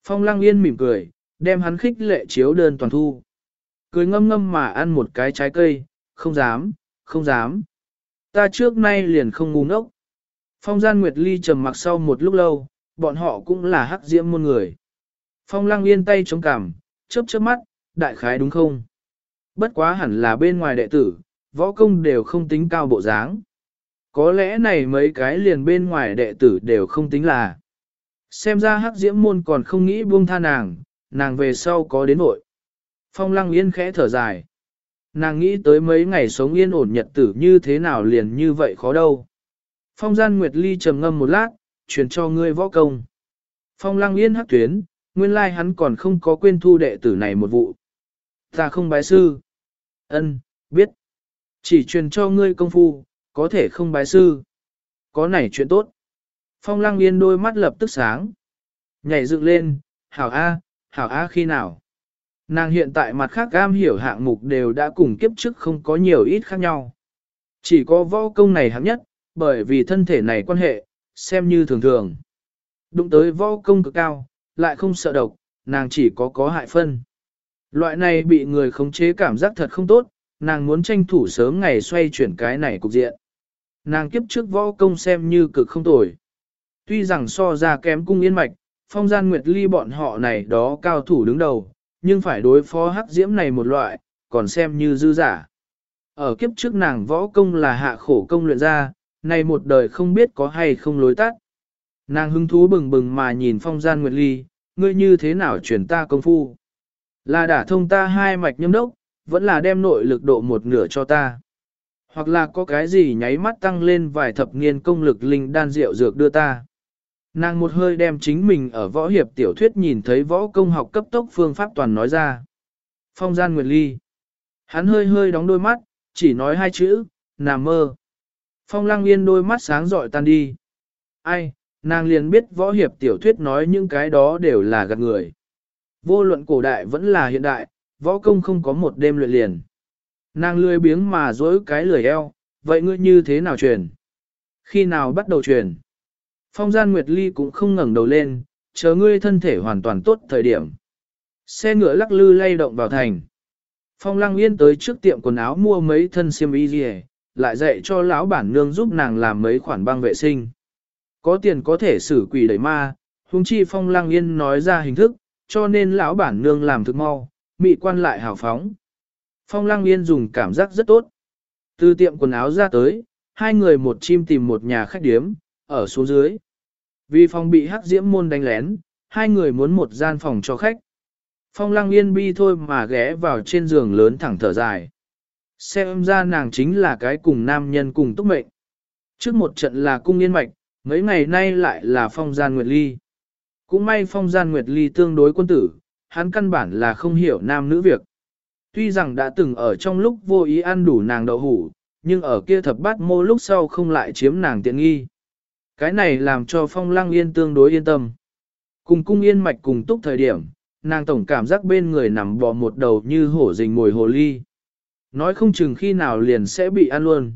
Phong lăng yên mỉm cười, đem hắn khích lệ chiếu đơn toàn thu. Cười ngâm ngâm mà ăn một cái trái cây, không dám, không dám. Ta trước nay liền không ngu ngốc. Phong gian Nguyệt Ly trầm mặc sau một lúc lâu, bọn họ cũng là hắc diễm môn người. Phong lăng yên tay chống cằm, chớp chớp mắt, đại khái đúng không? Bất quá hẳn là bên ngoài đệ tử, võ công đều không tính cao bộ dáng. Có lẽ này mấy cái liền bên ngoài đệ tử đều không tính là. Xem ra hắc diễm môn còn không nghĩ buông tha nàng, nàng về sau có đến nội. Phong lăng yên khẽ thở dài. Nàng nghĩ tới mấy ngày sống yên ổn nhật tử như thế nào liền như vậy khó đâu. Phong gian Nguyệt Ly trầm ngâm một lát, truyền cho ngươi võ công. Phong lăng yên hắc tuyến, nguyên lai hắn còn không có quên thu đệ tử này một vụ. Ta không bái sư. Ân, biết. Chỉ truyền cho ngươi công phu, có thể không bái sư. Có này chuyện tốt. Phong lăng yên đôi mắt lập tức sáng. Nhảy dựng lên, hảo A, hảo A khi nào. Nàng hiện tại mặt khác cam hiểu hạng mục đều đã cùng kiếp trước không có nhiều ít khác nhau. Chỉ có võ công này hạng nhất, bởi vì thân thể này quan hệ, xem như thường thường. Đụng tới võ công cực cao, lại không sợ độc, nàng chỉ có có hại phân. Loại này bị người khống chế cảm giác thật không tốt, nàng muốn tranh thủ sớm ngày xoay chuyển cái này cục diện. Nàng kiếp trước võ công xem như cực không tồi. Tuy rằng so ra kém cung yên mạch, phong gian nguyệt ly bọn họ này đó cao thủ đứng đầu, nhưng phải đối phó hắc diễm này một loại, còn xem như dư giả. Ở kiếp trước nàng võ công là hạ khổ công luyện ra, nay một đời không biết có hay không lối tắt. Nàng hứng thú bừng bừng mà nhìn phong gian nguyệt ly, ngươi như thế nào chuyển ta công phu. Là đả thông ta hai mạch nhâm đốc, vẫn là đem nội lực độ một nửa cho ta. Hoặc là có cái gì nháy mắt tăng lên vài thập niên công lực linh đan rượu dược đưa ta. Nàng một hơi đem chính mình ở võ hiệp tiểu thuyết nhìn thấy võ công học cấp tốc phương pháp toàn nói ra. Phong gian Nguyệt Ly. Hắn hơi hơi đóng đôi mắt, chỉ nói hai chữ, nằm mơ. Phong lăng yên đôi mắt sáng rọi tan đi. Ai, nàng liền biết võ hiệp tiểu thuyết nói những cái đó đều là gạt người. Vô luận cổ đại vẫn là hiện đại, võ công không có một đêm luyện liền. Nàng lười biếng mà dối cái lười eo, vậy ngươi như thế nào truyền? Khi nào bắt đầu truyền? Phong gian Nguyệt Ly cũng không ngẩng đầu lên, chờ ngươi thân thể hoàn toàn tốt thời điểm. Xe ngựa lắc lư lay động vào thành. Phong lăng yên tới trước tiệm quần áo mua mấy thân xiêm y gì lại dạy cho lão bản nương giúp nàng làm mấy khoản băng vệ sinh. Có tiền có thể xử quỷ đẩy ma, huống chi phong lăng yên nói ra hình thức, cho nên lão bản nương làm thực mau, mị quan lại hào phóng. Phong lăng yên dùng cảm giác rất tốt. Từ tiệm quần áo ra tới, hai người một chim tìm một nhà khách điếm, ở xuống dưới. Vì phòng bị hắc diễm môn đánh lén, hai người muốn một gian phòng cho khách. Phong lăng yên bi thôi mà ghé vào trên giường lớn thẳng thở dài. Xem ra nàng chính là cái cùng nam nhân cùng túc mệnh. Trước một trận là cung yên mạch, mấy ngày nay lại là phong gian nguyệt ly. Cũng may phong gian nguyệt ly tương đối quân tử, hắn căn bản là không hiểu nam nữ việc. Tuy rằng đã từng ở trong lúc vô ý ăn đủ nàng đậu hủ, nhưng ở kia thập bát mô lúc sau không lại chiếm nàng tiện nghi. Cái này làm cho phong lăng yên tương đối yên tâm. Cùng cung yên mạch cùng túc thời điểm, nàng tổng cảm giác bên người nằm bò một đầu như hổ rình mồi hồ ly. Nói không chừng khi nào liền sẽ bị ăn luôn.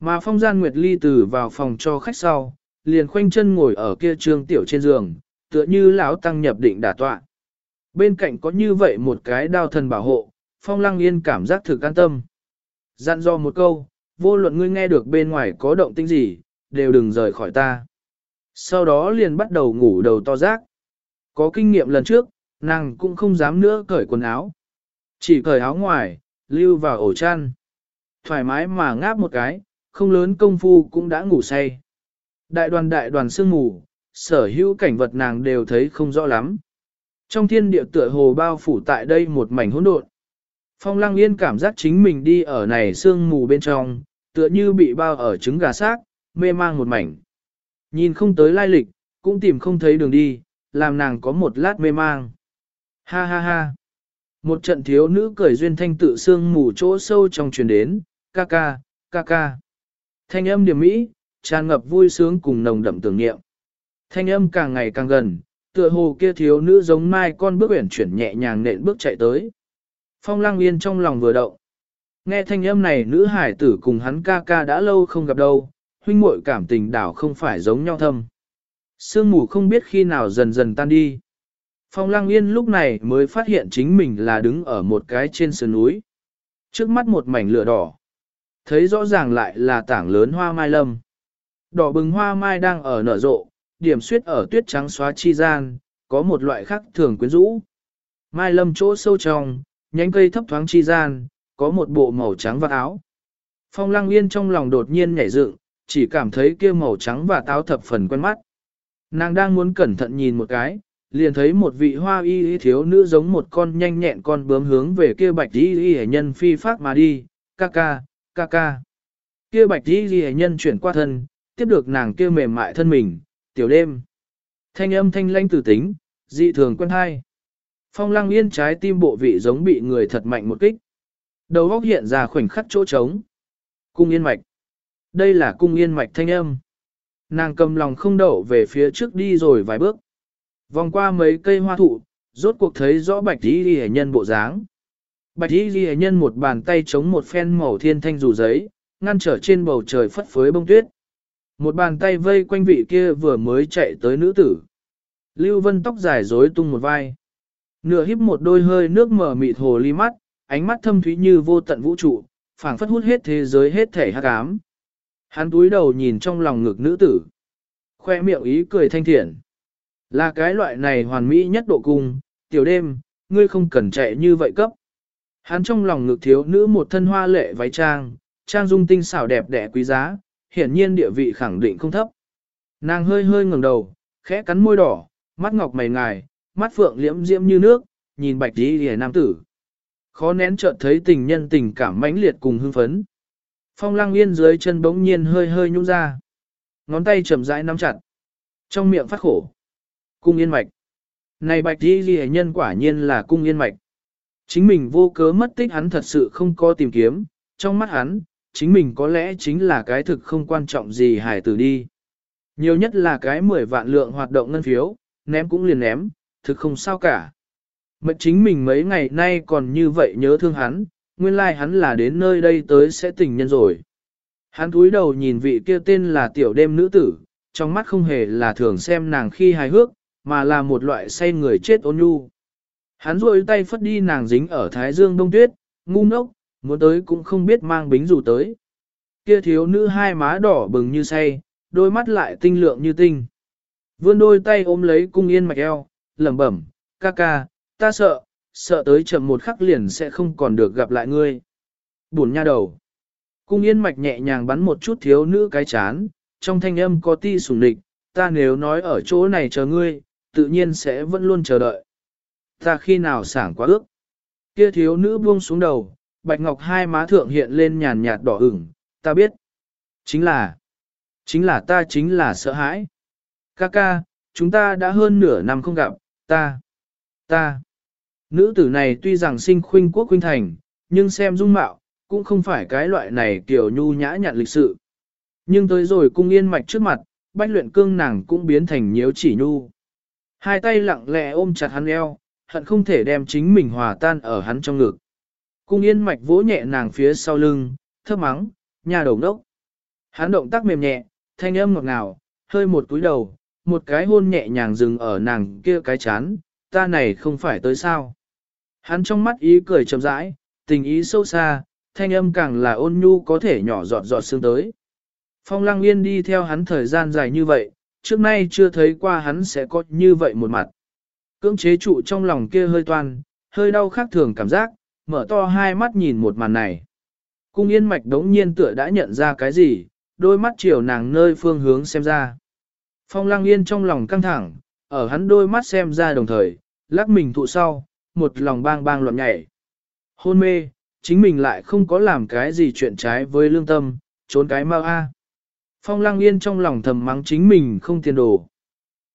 Mà phong gian nguyệt ly từ vào phòng cho khách sau, liền khoanh chân ngồi ở kia trương tiểu trên giường, tựa như lão tăng nhập định đả tọa. Bên cạnh có như vậy một cái đao thần bảo hộ, phong lăng yên cảm giác thực an tâm. Dặn do một câu, vô luận ngươi nghe được bên ngoài có động tĩnh gì, đều đừng rời khỏi ta. Sau đó liền bắt đầu ngủ đầu to rác. Có kinh nghiệm lần trước, nàng cũng không dám nữa cởi quần áo. Chỉ cởi áo ngoài, lưu vào ổ chăn. thoải mái mà ngáp một cái, không lớn công phu cũng đã ngủ say. Đại đoàn đại đoàn sương mù, sở hữu cảnh vật nàng đều thấy không rõ lắm. Trong thiên địa tựa hồ bao phủ tại đây một mảnh hỗn độn. Phong lăng yên cảm giác chính mình đi ở này sương mù bên trong, tựa như bị bao ở trứng gà xác, mê mang một mảnh. Nhìn không tới lai lịch, cũng tìm không thấy đường đi, làm nàng có một lát mê mang. Ha ha ha. Một trận thiếu nữ cười duyên thanh tự sương mù chỗ sâu trong truyền đến, ca ca, ca ca. Thanh âm điểm mỹ, tràn ngập vui sướng cùng nồng đậm tưởng niệm. Thanh âm càng ngày càng gần, tựa hồ kia thiếu nữ giống mai con bước uyển chuyển nhẹ nhàng nện bước chạy tới. Phong lang yên trong lòng vừa động. Nghe thanh âm này nữ hải tử cùng hắn ca ca đã lâu không gặp đâu, huynh muội cảm tình đảo không phải giống nhau thâm. Sương mù không biết khi nào dần dần tan đi. Phong lăng yên lúc này mới phát hiện chính mình là đứng ở một cái trên sườn núi. Trước mắt một mảnh lửa đỏ. Thấy rõ ràng lại là tảng lớn hoa mai lâm. Đỏ bừng hoa mai đang ở nở rộ, điểm suyết ở tuyết trắng xóa chi gian, có một loại khác thường quyến rũ. Mai lâm chỗ sâu trong, nhánh cây thấp thoáng chi gian, có một bộ màu trắng và áo. Phong lăng yên trong lòng đột nhiên nhảy dựng, chỉ cảm thấy kia màu trắng và táo thập phần quen mắt. Nàng đang muốn cẩn thận nhìn một cái, liền thấy một vị hoa y thiếu nữ giống một con nhanh nhẹn con bướm hướng về kia bạch y y nhân phi phát mà đi, ca ca, ca ca. Kia bạch y y nhân chuyển qua thân, tiếp được nàng kia mềm mại thân mình, tiểu đêm. Thanh âm thanh lanh tử tính, dị thường quen hai. Phong lăng yên trái tim bộ vị giống bị người thật mạnh một kích. Đầu góc hiện ra khoảnh khắc chỗ trống. Cung yên mạch. Đây là cung yên mạch thanh âm. Nàng cầm lòng không đậu về phía trước đi rồi vài bước. Vòng qua mấy cây hoa thụ, rốt cuộc thấy rõ bạch y ghi nhân bộ dáng. Bạch y ghi nhân một bàn tay chống một phen màu thiên thanh dù giấy, ngăn trở trên bầu trời phất phới bông tuyết. Một bàn tay vây quanh vị kia vừa mới chạy tới nữ tử. Lưu Vân tóc dài rối tung một vai. Nửa híp một đôi hơi nước mở mịt hồ ly mắt, ánh mắt thâm thúy như vô tận vũ trụ, phảng phất hút hết thế giới hết thể hắc ám. Hắn túi đầu nhìn trong lòng ngực nữ tử. Khoe miệng ý cười thanh thiện. Là cái loại này hoàn mỹ nhất độ cung, tiểu đêm, ngươi không cần chạy như vậy cấp. Hắn trong lòng ngực thiếu nữ một thân hoa lệ váy trang, trang dung tinh xảo đẹp đẽ quý giá, hiển nhiên địa vị khẳng định không thấp. Nàng hơi hơi ngẩng đầu, khẽ cắn môi đỏ, mắt ngọc mày ngài, mắt phượng liễm diễm như nước, nhìn bạch đi hề nam tử. Khó nén chợt thấy tình nhân tình cảm mãnh liệt cùng hưng phấn. Phong lăng yên dưới chân bỗng nhiên hơi hơi nhung ra. Ngón tay chậm rãi nắm chặt. Trong miệng phát khổ. Cung yên mạch. Này bạch đi ghi nhân quả nhiên là cung yên mạch. Chính mình vô cớ mất tích hắn thật sự không có tìm kiếm. Trong mắt hắn, chính mình có lẽ chính là cái thực không quan trọng gì hải tử đi. Nhiều nhất là cái 10 vạn lượng hoạt động ngân phiếu, ném cũng liền ném, thực không sao cả. Mệnh chính mình mấy ngày nay còn như vậy nhớ thương hắn, nguyên lai like hắn là đến nơi đây tới sẽ tình nhân rồi. Hắn cúi đầu nhìn vị kia tên là tiểu đêm nữ tử, trong mắt không hề là thường xem nàng khi hài hước, mà là một loại say người chết ôn nhu. Hắn rôi tay phất đi nàng dính ở thái dương đông tuyết, ngu ngốc, muốn tới cũng không biết mang bính dù tới. Kia thiếu nữ hai má đỏ bừng như say, đôi mắt lại tinh lượng như tinh. Vươn đôi tay ôm lấy cung yên mạch eo, lẩm bẩm, ca ca, ta sợ, sợ tới chậm một khắc liền sẽ không còn được gặp lại ngươi. Buồn nha đầu. Cung yên mạch nhẹ nhàng bắn một chút thiếu nữ cái chán, trong thanh âm có ti sủng địch, ta nếu nói ở chỗ này chờ ngươi, tự nhiên sẽ vẫn luôn chờ đợi. Ta khi nào sảng quá ước. Kia thiếu nữ buông xuống đầu, bạch ngọc hai má thượng hiện lên nhàn nhạt đỏ ửng, ta biết. Chính là, chính là ta chính là sợ hãi. Ca ca, chúng ta đã hơn nửa năm không gặp, ta, ta. Nữ tử này tuy rằng sinh khuynh quốc khuynh thành, nhưng xem dung mạo, cũng không phải cái loại này kiểu nhu nhã nhặn lịch sự. Nhưng tới rồi cung yên mạch trước mặt, bách luyện cương nàng cũng biến thành nhiễu chỉ nhu. Hai tay lặng lẽ ôm chặt hắn eo, hận không thể đem chính mình hòa tan ở hắn trong ngực. Cung yên mạch vỗ nhẹ nàng phía sau lưng, thơm mắng, nhà đầu đốc. Hắn động tác mềm nhẹ, thanh âm ngọt ngào, hơi một túi đầu, một cái hôn nhẹ nhàng dừng ở nàng kia cái chán, ta này không phải tới sao. Hắn trong mắt ý cười chậm rãi, tình ý sâu xa, thanh âm càng là ôn nhu có thể nhỏ giọt giọt xương tới. Phong lăng yên đi theo hắn thời gian dài như vậy, trước nay chưa thấy qua hắn sẽ có như vậy một mặt. Cưỡng chế trụ trong lòng kia hơi toan, hơi đau khác thường cảm giác, mở to hai mắt nhìn một màn này. Cung yên mạch đống nhiên tựa đã nhận ra cái gì, đôi mắt chiều nàng nơi phương hướng xem ra. Phong lăng yên trong lòng căng thẳng, ở hắn đôi mắt xem ra đồng thời, lắc mình thụ sau, một lòng bang bang loạn nhảy. Hôn mê, chính mình lại không có làm cái gì chuyện trái với lương tâm, trốn cái mau a. Phong lăng yên trong lòng thầm mắng chính mình không tiền đồ.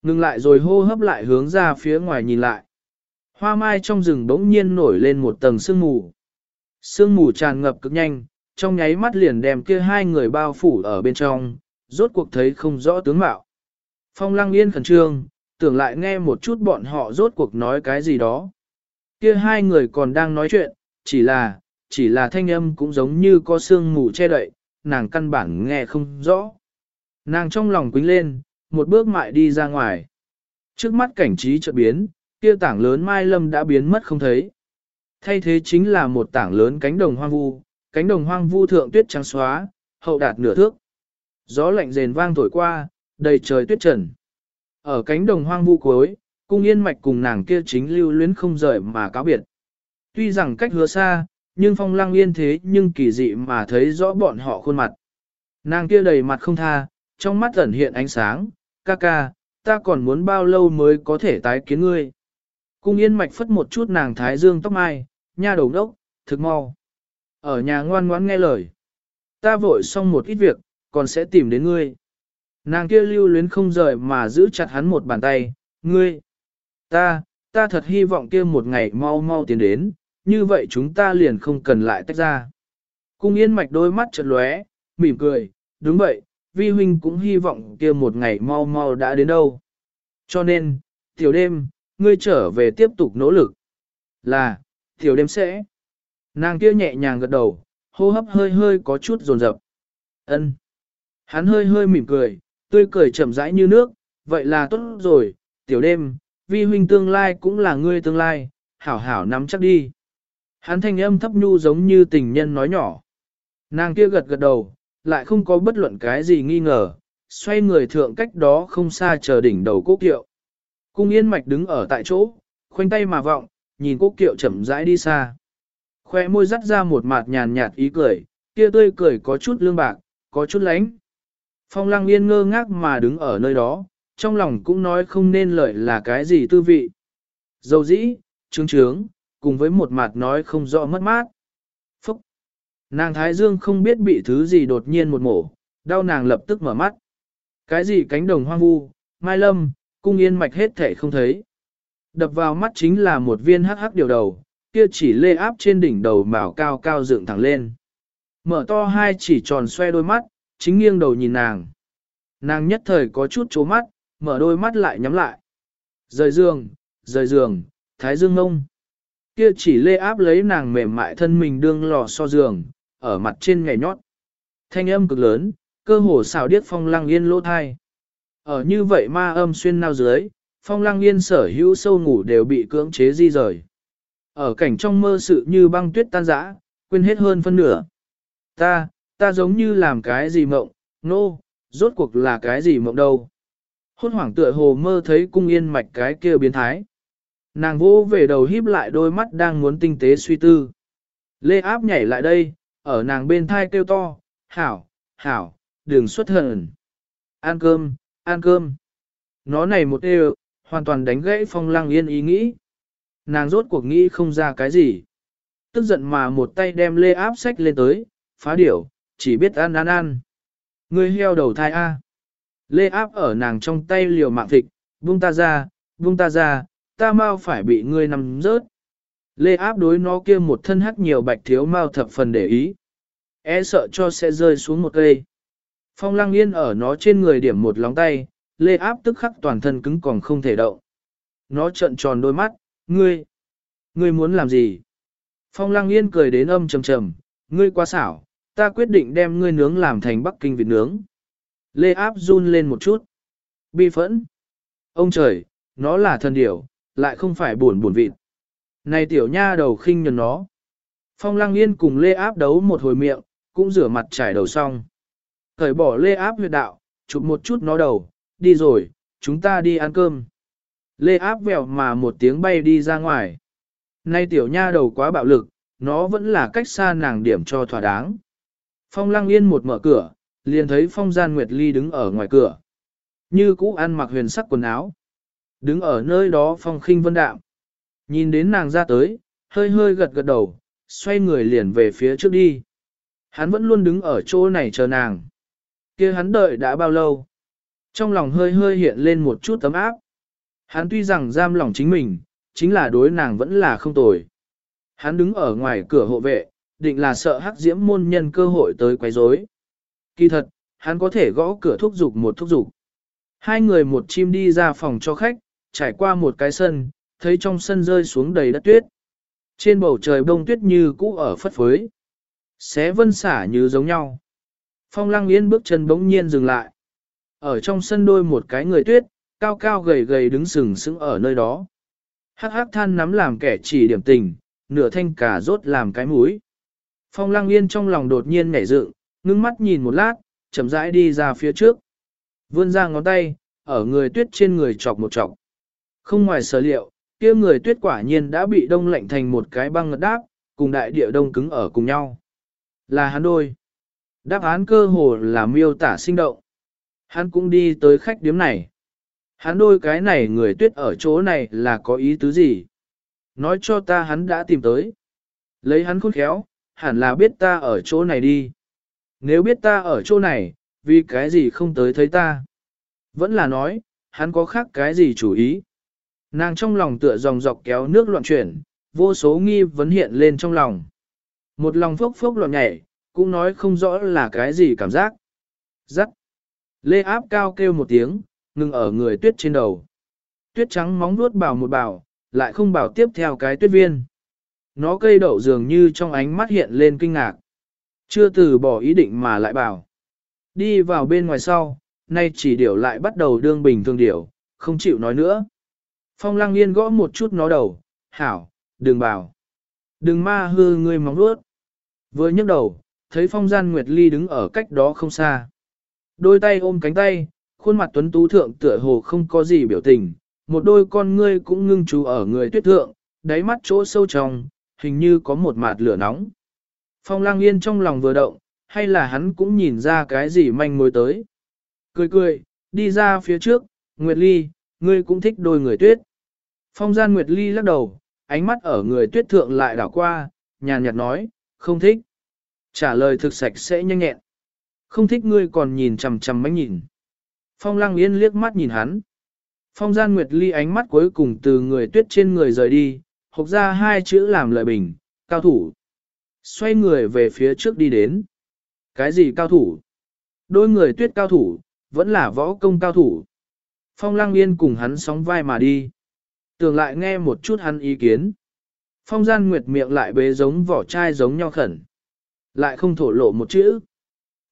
Ngừng lại rồi hô hấp lại hướng ra phía ngoài nhìn lại. Hoa mai trong rừng bỗng nhiên nổi lên một tầng sương mù. Sương mù tràn ngập cực nhanh, trong nháy mắt liền đem kia hai người bao phủ ở bên trong, rốt cuộc thấy không rõ tướng mạo. Phong lăng yên khẩn trương, tưởng lại nghe một chút bọn họ rốt cuộc nói cái gì đó. Kia hai người còn đang nói chuyện, chỉ là, chỉ là thanh âm cũng giống như có sương mù che đậy, nàng căn bản nghe không rõ. Nàng trong lòng quính lên, một bước mại đi ra ngoài. Trước mắt cảnh trí chợt biến, kia tảng lớn mai lâm đã biến mất không thấy. Thay thế chính là một tảng lớn cánh đồng hoang vu, cánh đồng hoang vu thượng tuyết trắng xóa, hậu đạt nửa thước. Gió lạnh rền vang thổi qua, đầy trời tuyết trần. Ở cánh đồng hoang vu cuối, cung yên mạch cùng nàng kia chính lưu luyến không rời mà cáo biệt. Tuy rằng cách hứa xa, nhưng phong lăng yên thế nhưng kỳ dị mà thấy rõ bọn họ khuôn mặt. Nàng kia đầy mặt không tha, trong mắt ẩn hiện ánh sáng, ca ca, ta còn muốn bao lâu mới có thể tái kiến ngươi. Cung yên mạch phất một chút nàng thái dương tóc mai, nha đầu đốc, thực mau. Ở nhà ngoan ngoãn nghe lời. Ta vội xong một ít việc, còn sẽ tìm đến ngươi. Nàng kia lưu luyến không rời mà giữ chặt hắn một bàn tay, ngươi. Ta, ta thật hy vọng kia một ngày mau mau tiến đến, như vậy chúng ta liền không cần lại tách ra. Cung yên mạch đôi mắt chợt lóe, mỉm cười, đúng vậy, vi huynh cũng hy vọng kia một ngày mau mau đã đến đâu. Cho nên, tiểu đêm, ngươi trở về tiếp tục nỗ lực. Là, tiểu đêm sẽ. Nàng kia nhẹ nhàng gật đầu, hô hấp hơi hơi có chút rồn rập. Ân. Hắn hơi hơi mỉm cười, tươi cười chậm rãi như nước, vậy là tốt rồi, tiểu đêm, vi huynh tương lai cũng là ngươi tương lai, hảo hảo nắm chắc đi. Hắn thanh âm thấp nhu giống như tình nhân nói nhỏ. Nàng kia gật gật đầu, lại không có bất luận cái gì nghi ngờ, xoay người thượng cách đó không xa chờ đỉnh đầu cố kiệu. Cung yên mạch đứng ở tại chỗ, khoanh tay mà vọng, nhìn cố kiệu chậm rãi đi xa. Khoe môi dắt ra một mạt nhàn nhạt ý cười, kia tươi cười có chút lương bạc, có chút lánh. Phong lăng yên ngơ ngác mà đứng ở nơi đó, trong lòng cũng nói không nên lời là cái gì tư vị. Dầu dĩ, trướng trướng, cùng với một mặt nói không rõ mất mát. Phúc! Nàng Thái Dương không biết bị thứ gì đột nhiên một mổ, đau nàng lập tức mở mắt. Cái gì cánh đồng hoang vu, mai lâm, cung yên mạch hết thể không thấy. Đập vào mắt chính là một viên hắc hắc điều đầu, kia chỉ lê áp trên đỉnh đầu màu cao cao dựng thẳng lên. Mở to hai chỉ tròn xoe đôi mắt, chính nghiêng đầu nhìn nàng. Nàng nhất thời có chút chố mắt, mở đôi mắt lại nhắm lại. Rời giường, rời giường, thái dương ngông. Kia chỉ lê áp lấy nàng mềm mại thân mình đương lò so giường, ở mặt trên ngày nhót. Thanh âm cực lớn, cơ hồ xào điếc phong lăng yên lỗ thai. Ở như vậy ma âm xuyên nao dưới, phong lăng yên sở hữu sâu ngủ đều bị cưỡng chế di rời. Ở cảnh trong mơ sự như băng tuyết tan rã, quên hết hơn phân nửa. Ta, ta giống như làm cái gì mộng, nô, no, rốt cuộc là cái gì mộng đâu. Hốt hoảng tựa hồ mơ thấy cung yên mạch cái kia biến thái. Nàng vô về đầu híp lại đôi mắt đang muốn tinh tế suy tư. Lê áp nhảy lại đây, ở nàng bên thai kêu to, hảo, hảo, đừng xuất hận. Ăn cơm, ăn cơm. Nó này một đều, hoàn toàn đánh gãy phong lăng yên ý nghĩ. Nàng rốt cuộc nghĩ không ra cái gì. Tức giận mà một tay đem lê áp sách lên tới, phá điểu, chỉ biết ăn ăn ăn. Ngươi heo đầu thai A. Lê áp ở nàng trong tay liều mạng thịt, buông ta ra, buông ta ra, ta mau phải bị ngươi nằm rớt. Lê áp đối nó kia một thân hắc nhiều bạch thiếu mau thập phần để ý. E sợ cho sẽ rơi xuống một cây. Phong lăng yên ở nó trên người điểm một lóng tay, lê áp tức khắc toàn thân cứng còn không thể động. Nó trợn tròn đôi mắt, ngươi, ngươi muốn làm gì? Phong lăng yên cười đến âm trầm trầm, ngươi quá xảo, ta quyết định đem ngươi nướng làm thành bắc kinh vịt nướng. Lê áp run lên một chút. Bi phẫn. Ông trời, nó là thần điểu, lại không phải buồn buồn vịt. Này tiểu nha đầu khinh nhần nó. Phong lăng yên cùng lê áp đấu một hồi miệng, cũng rửa mặt trải đầu xong. Cởi bỏ lê áp huyệt đạo, chụp một chút nó đầu, đi rồi, chúng ta đi ăn cơm. Lê áp vèo mà một tiếng bay đi ra ngoài. Nay tiểu nha đầu quá bạo lực, nó vẫn là cách xa nàng điểm cho thỏa đáng. Phong Lăng Yên một mở cửa, liền thấy Phong Gian Nguyệt Ly đứng ở ngoài cửa. Như cũ ăn mặc huyền sắc quần áo. Đứng ở nơi đó Phong khinh vân đạm. Nhìn đến nàng ra tới, hơi hơi gật gật đầu, xoay người liền về phía trước đi. Hắn vẫn luôn đứng ở chỗ này chờ nàng. kia hắn đợi đã bao lâu? Trong lòng hơi hơi hiện lên một chút tấm áp. Hắn tuy rằng giam lòng chính mình, chính là đối nàng vẫn là không tồi. Hắn đứng ở ngoài cửa hộ vệ, định là sợ hắc diễm môn nhân cơ hội tới quấy rối. Kỳ thật, hắn có thể gõ cửa thúc giục một thúc giục. Hai người một chim đi ra phòng cho khách, trải qua một cái sân, thấy trong sân rơi xuống đầy đất tuyết. Trên bầu trời bông tuyết như cũ ở phất phới. Xé vân xả như giống nhau. Phong lăng yên bước chân bỗng nhiên dừng lại. Ở trong sân đôi một cái người tuyết, cao cao gầy gầy đứng sừng sững ở nơi đó. Hắc hắc than nắm làm kẻ chỉ điểm tình, nửa thanh cả rốt làm cái mũi. Phong lăng yên trong lòng đột nhiên nhảy dựng, ngưng mắt nhìn một lát, chậm rãi đi ra phía trước. Vươn ra ngón tay, ở người tuyết trên người chọc một chọc. Không ngoài sở liệu, kia người tuyết quả nhiên đã bị đông lạnh thành một cái băng ngật đáp, cùng đại địa đông cứng ở cùng nhau. Là hắn đôi. Đáp án cơ hồ là miêu tả sinh động. Hắn cũng đi tới khách điếm này. Hắn đôi cái này người tuyết ở chỗ này là có ý tứ gì? Nói cho ta hắn đã tìm tới. Lấy hắn khôn khéo, hẳn là biết ta ở chỗ này đi. Nếu biết ta ở chỗ này, vì cái gì không tới thấy ta? Vẫn là nói, hắn có khác cái gì chủ ý? Nàng trong lòng tựa dòng dọc kéo nước loạn chuyển, vô số nghi vấn hiện lên trong lòng. Một lòng phốc phốc loạn nhảy, cũng nói không rõ là cái gì cảm giác. giắt Lê áp cao kêu một tiếng, ngừng ở người tuyết trên đầu. Tuyết trắng móng nuốt bảo một bảo, lại không bảo tiếp theo cái tuyết viên. Nó cây đậu dường như trong ánh mắt hiện lên kinh ngạc. Chưa từ bỏ ý định mà lại bảo. Đi vào bên ngoài sau, nay chỉ điểu lại bắt đầu đương bình thường điểu, không chịu nói nữa. Phong lăng yên gõ một chút nó đầu, hảo, đừng bảo. Đừng ma hư ngươi móng nuốt. Vừa nhấc đầu, thấy phong gian Nguyệt Ly đứng ở cách đó không xa. Đôi tay ôm cánh tay, khuôn mặt tuấn tú thượng tựa hồ không có gì biểu tình, một đôi con ngươi cũng ngưng chú ở người tuyết thượng, đáy mắt chỗ sâu trong, hình như có một mạt lửa nóng. Phong lang yên trong lòng vừa động, hay là hắn cũng nhìn ra cái gì manh mối tới. Cười cười, đi ra phía trước, Nguyệt Ly, ngươi cũng thích đôi người tuyết. Phong gian Nguyệt Ly lắc đầu, ánh mắt ở người tuyết thượng lại đảo qua, nhàn nhạt nói, không thích. Trả lời thực sạch sẽ nhanh nhẹn. Không thích ngươi còn nhìn chằm chằm mánh nhìn. Phong lăng yên liếc mắt nhìn hắn. Phong gian Nguyệt Ly ánh mắt cuối cùng từ người tuyết trên người rời đi, hộc ra hai chữ làm lợi bình, cao thủ. Xoay người về phía trước đi đến. Cái gì cao thủ? Đôi người tuyết cao thủ, vẫn là võ công cao thủ. Phong lăng yên cùng hắn sóng vai mà đi. Tưởng lại nghe một chút hắn ý kiến. Phong gian nguyệt miệng lại bế giống vỏ chai giống nhau khẩn. Lại không thổ lộ một chữ.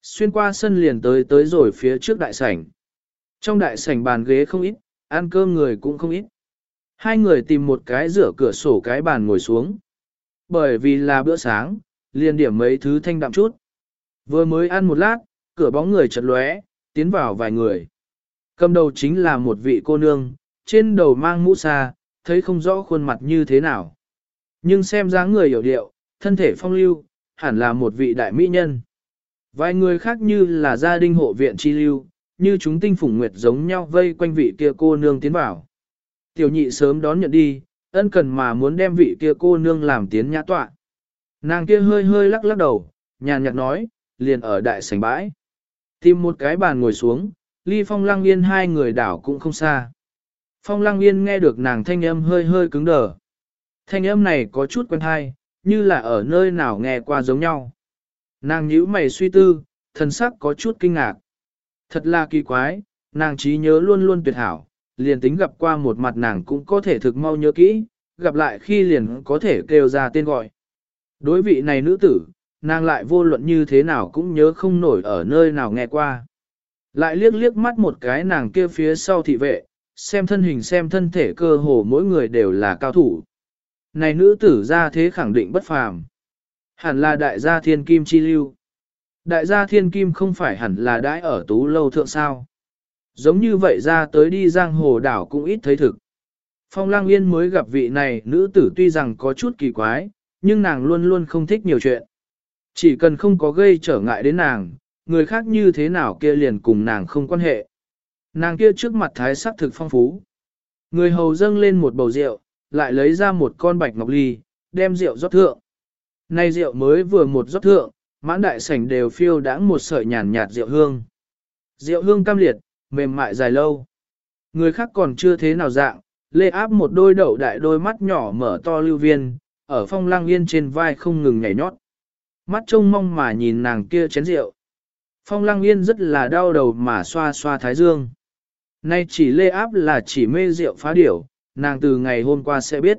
Xuyên qua sân liền tới tới rồi phía trước đại sảnh. Trong đại sảnh bàn ghế không ít, ăn cơm người cũng không ít. Hai người tìm một cái rửa cửa sổ cái bàn ngồi xuống. Bởi vì là bữa sáng, liền điểm mấy thứ thanh đạm chút. Vừa mới ăn một lát, cửa bóng người chật lóe, tiến vào vài người. Cầm đầu chính là một vị cô nương, trên đầu mang mũ xa, thấy không rõ khuôn mặt như thế nào. Nhưng xem dáng người hiểu điệu, thân thể phong lưu, hẳn là một vị đại mỹ nhân. Vài người khác như là gia đình hộ viện chi lưu, như chúng tinh phủng nguyệt giống nhau vây quanh vị kia cô nương tiến vào. Tiểu nhị sớm đón nhận đi, ân cần mà muốn đem vị kia cô nương làm tiến nhã tọa. Nàng kia hơi hơi lắc lắc đầu, nhàn nhạt nói, liền ở đại sảnh bãi. Tìm một cái bàn ngồi xuống, ly phong lăng yên hai người đảo cũng không xa. Phong lăng yên nghe được nàng thanh âm hơi hơi cứng đờ. Thanh âm này có chút quen hay, như là ở nơi nào nghe qua giống nhau. Nàng nhíu mày suy tư, thần sắc có chút kinh ngạc. Thật là kỳ quái, nàng trí nhớ luôn luôn tuyệt hảo, liền tính gặp qua một mặt nàng cũng có thể thực mau nhớ kỹ, gặp lại khi liền có thể kêu ra tên gọi. Đối vị này nữ tử, nàng lại vô luận như thế nào cũng nhớ không nổi ở nơi nào nghe qua. Lại liếc liếc mắt một cái nàng kia phía sau thị vệ, xem thân hình xem thân thể cơ hồ mỗi người đều là cao thủ. Này nữ tử ra thế khẳng định bất phàm. Hẳn là đại gia thiên kim chi lưu. Đại gia thiên kim không phải hẳn là đãi ở tú lâu thượng sao. Giống như vậy ra tới đi giang hồ đảo cũng ít thấy thực. Phong lang yên mới gặp vị này nữ tử tuy rằng có chút kỳ quái, nhưng nàng luôn luôn không thích nhiều chuyện. Chỉ cần không có gây trở ngại đến nàng, người khác như thế nào kia liền cùng nàng không quan hệ. Nàng kia trước mặt thái sắc thực phong phú. Người hầu dâng lên một bầu rượu, lại lấy ra một con bạch ngọc ly, đem rượu rót thượng. Nay rượu mới vừa một rót thượng, mãn đại sảnh đều phiêu đãng một sợi nhàn nhạt rượu hương. Rượu hương cam liệt, mềm mại dài lâu. Người khác còn chưa thế nào dạng, lê áp một đôi đậu đại đôi mắt nhỏ mở to lưu viên, ở phong lang yên trên vai không ngừng nhảy nhót. Mắt trông mong mà nhìn nàng kia chén rượu. Phong lang yên rất là đau đầu mà xoa xoa thái dương. Nay chỉ lê áp là chỉ mê rượu phá điểu, nàng từ ngày hôm qua sẽ biết.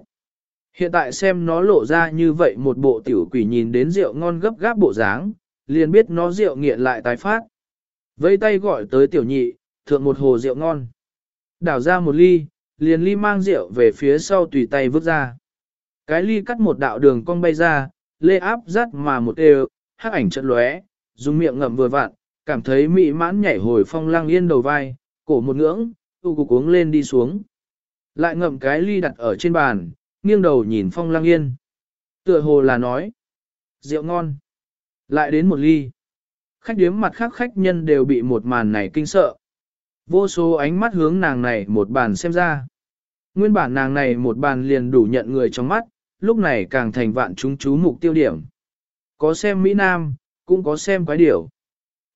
Hiện tại xem nó lộ ra như vậy một bộ tiểu quỷ nhìn đến rượu ngon gấp gáp bộ dáng, liền biết nó rượu nghiện lại tái phát. Vây tay gọi tới tiểu nhị, thượng một hồ rượu ngon. Đảo ra một ly, liền ly mang rượu về phía sau tùy tay vứt ra. Cái ly cắt một đạo đường cong bay ra, lê áp rắt mà một đều, hắc ảnh trận lóe, dùng miệng ngậm vừa vặn, cảm thấy mị mãn nhảy hồi phong lang yên đầu vai, cổ một ngưỡng, tu cục uống lên đi xuống. Lại ngậm cái ly đặt ở trên bàn, nghiêng đầu nhìn phong lang yên. Tựa hồ là nói, rượu ngon. Lại đến một ly. Khách điếm mặt khác khách nhân đều bị một màn này kinh sợ. Vô số ánh mắt hướng nàng này một bàn xem ra. Nguyên bản nàng này một bàn liền đủ nhận người trong mắt, lúc này càng thành vạn chúng chú mục tiêu điểm. Có xem Mỹ Nam, cũng có xem quái điểu.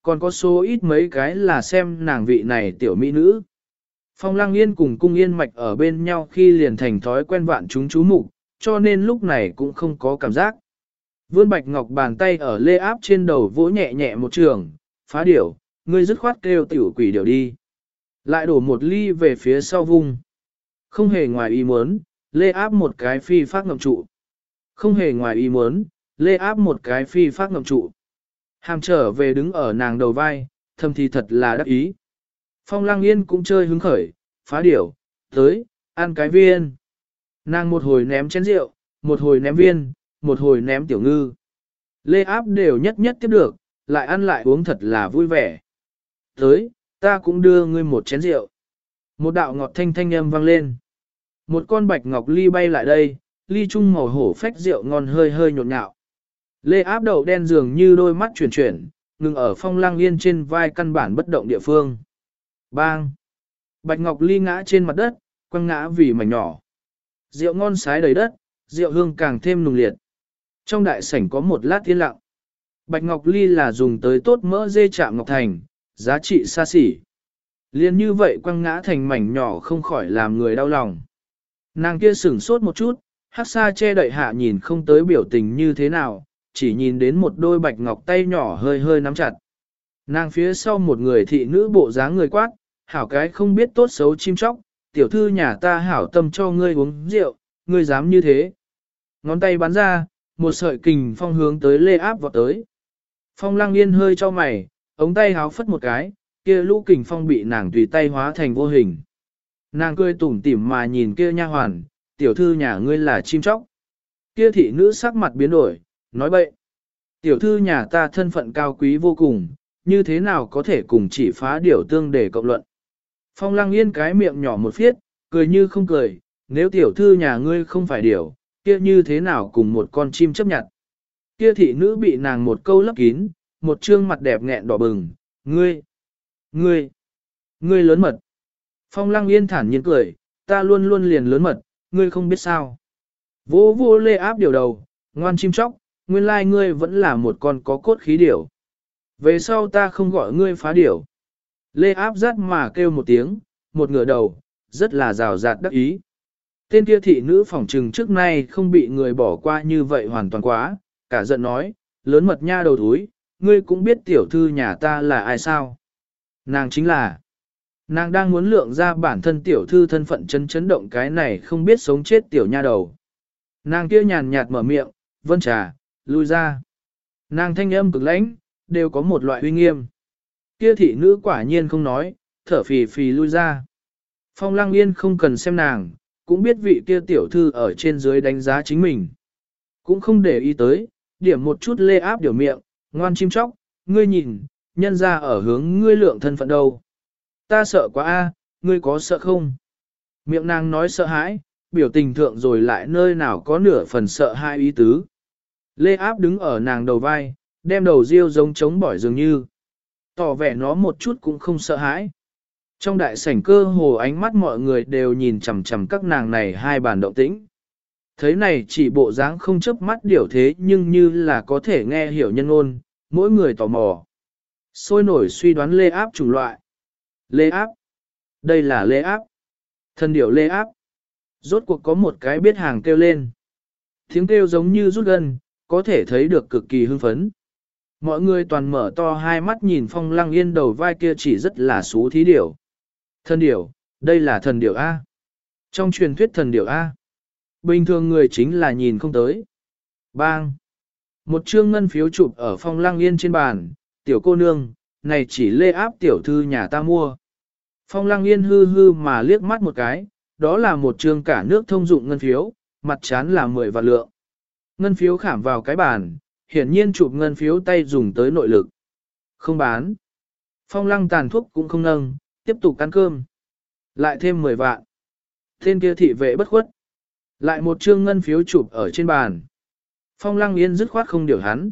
Còn có số ít mấy cái là xem nàng vị này tiểu mỹ nữ. Phong Lang Yên cùng Cung Yên Mạch ở bên nhau khi liền thành thói quen vạn chúng chú mục, cho nên lúc này cũng không có cảm giác. Vươn Bạch Ngọc bàn tay ở lê áp trên đầu vỗ nhẹ nhẹ một trường, phá điểu, ngươi dứt khoát kêu tiểu quỷ điểu đi. Lại đổ một ly về phía sau vung. Không hề ngoài ý muốn, lê áp một cái phi phát ngậm trụ. Không hề ngoài ý muốn, lê áp một cái phi phát ngậm trụ. Hàm trở về đứng ở nàng đầu vai, thầm thì thật là đắc ý. Phong lang yên cũng chơi hứng khởi, phá điểu, tới, ăn cái viên. Nàng một hồi ném chén rượu, một hồi ném viên, một hồi ném tiểu ngư. Lê áp đều nhất nhất tiếp được, lại ăn lại uống thật là vui vẻ. Tới, ta cũng đưa ngươi một chén rượu. Một đạo ngọt thanh thanh âm vang lên. Một con bạch ngọc ly bay lại đây, ly trung màu hổ phách rượu ngon hơi hơi nhộn nhạo. Lê áp đầu đen dường như đôi mắt chuyển chuyển, ngừng ở phong lang yên trên vai căn bản bất động địa phương. Bang! Bạch ngọc ly ngã trên mặt đất, quăng ngã vì mảnh nhỏ. Rượu ngon sái đầy đất, rượu hương càng thêm nùng liệt. Trong đại sảnh có một lát yên lặng. Bạch ngọc ly là dùng tới tốt mỡ dê chạm ngọc thành, giá trị xa xỉ. Liên như vậy quăng ngã thành mảnh nhỏ không khỏi làm người đau lòng. Nàng kia sửng sốt một chút, hát xa che đậy hạ nhìn không tới biểu tình như thế nào, chỉ nhìn đến một đôi bạch ngọc tay nhỏ hơi hơi nắm chặt. Nàng phía sau một người thị nữ bộ dáng người quát, hảo cái không biết tốt xấu chim chóc, tiểu thư nhà ta hảo tâm cho ngươi uống rượu, ngươi dám như thế. Ngón tay bắn ra, một sợi kình phong hướng tới lê áp vọt tới. Phong lăng yên hơi cho mày, ống tay háo phất một cái, kia lũ kình phong bị nàng tùy tay hóa thành vô hình. Nàng cười tủm tỉm mà nhìn kia nha hoàn, tiểu thư nhà ngươi là chim chóc. Kia thị nữ sắc mặt biến đổi, nói bậy. Tiểu thư nhà ta thân phận cao quý vô cùng, như thế nào có thể cùng chỉ phá điều tương để cộng luận. Phong lăng yên cái miệng nhỏ một phiết, cười như không cười, nếu tiểu thư nhà ngươi không phải điều, kia như thế nào cùng một con chim chấp nhận. Kia thị nữ bị nàng một câu lấp kín, một trương mặt đẹp nghẹn đỏ bừng, ngươi, ngươi, ngươi lớn mật. Phong lăng yên thản nhiên cười, ta luôn luôn liền lớn mật, ngươi không biết sao. Vô vô lê áp điều đầu, ngoan chim chóc, nguyên lai ngươi vẫn là một con có cốt khí điểu. Về sau ta không gọi ngươi phá điểu. Lê áp rát mà kêu một tiếng, một ngửa đầu, rất là rào rạt đắc ý. Tên kia thị nữ phỏng trừng trước nay không bị người bỏ qua như vậy hoàn toàn quá, cả giận nói, lớn mật nha đầu thúi, ngươi cũng biết tiểu thư nhà ta là ai sao. Nàng chính là, nàng đang muốn lượng ra bản thân tiểu thư thân phận chấn chấn động cái này không biết sống chết tiểu nha đầu. Nàng kia nhàn nhạt mở miệng, vân trà, lui ra. Nàng thanh âm cực lãnh, đều có một loại uy nghiêm. Kia thị nữ quả nhiên không nói, thở phì phì lui ra. Phong lăng yên không cần xem nàng, cũng biết vị kia tiểu thư ở trên dưới đánh giá chính mình. Cũng không để ý tới, điểm một chút lê áp điều miệng, ngoan chim chóc, ngươi nhìn, nhân ra ở hướng ngươi lượng thân phận đâu. Ta sợ quá a, ngươi có sợ không? Miệng nàng nói sợ hãi, biểu tình thượng rồi lại nơi nào có nửa phần sợ hai ý tứ. Lê áp đứng ở nàng đầu vai, Đem đầu riêu giống trống bỏi dường như. Tỏ vẻ nó một chút cũng không sợ hãi. Trong đại sảnh cơ hồ ánh mắt mọi người đều nhìn chằm chằm các nàng này hai bàn động tĩnh. Thấy này chỉ bộ dáng không chớp mắt điều thế nhưng như là có thể nghe hiểu nhân ôn, mỗi người tò mò. Sôi nổi suy đoán lê áp chủng loại. Lê áp. Đây là lê áp. Thân điểu lê áp. Rốt cuộc có một cái biết hàng kêu lên. Tiếng kêu giống như rút gân, có thể thấy được cực kỳ hưng phấn. Mọi người toàn mở to hai mắt nhìn phong lăng yên đầu vai kia chỉ rất là xú thí điểu. Thần điểu, đây là thần điểu A. Trong truyền thuyết thần điểu A. Bình thường người chính là nhìn không tới. Bang. Một chương ngân phiếu chụp ở phong lăng yên trên bàn, tiểu cô nương, này chỉ lê áp tiểu thư nhà ta mua. Phong lăng yên hư hư mà liếc mắt một cái, đó là một chương cả nước thông dụng ngân phiếu, mặt chán là 10 vạn lượng. Ngân phiếu khảm vào cái bàn, hiển nhiên chụp ngân phiếu tay dùng tới nội lực. Không bán. Phong lăng tàn thuốc cũng không nâng, tiếp tục ăn cơm. Lại thêm 10 vạn. Tên kia thị vệ bất khuất. Lại một chương ngân phiếu chụp ở trên bàn. Phong lăng yên dứt khoát không điều hắn.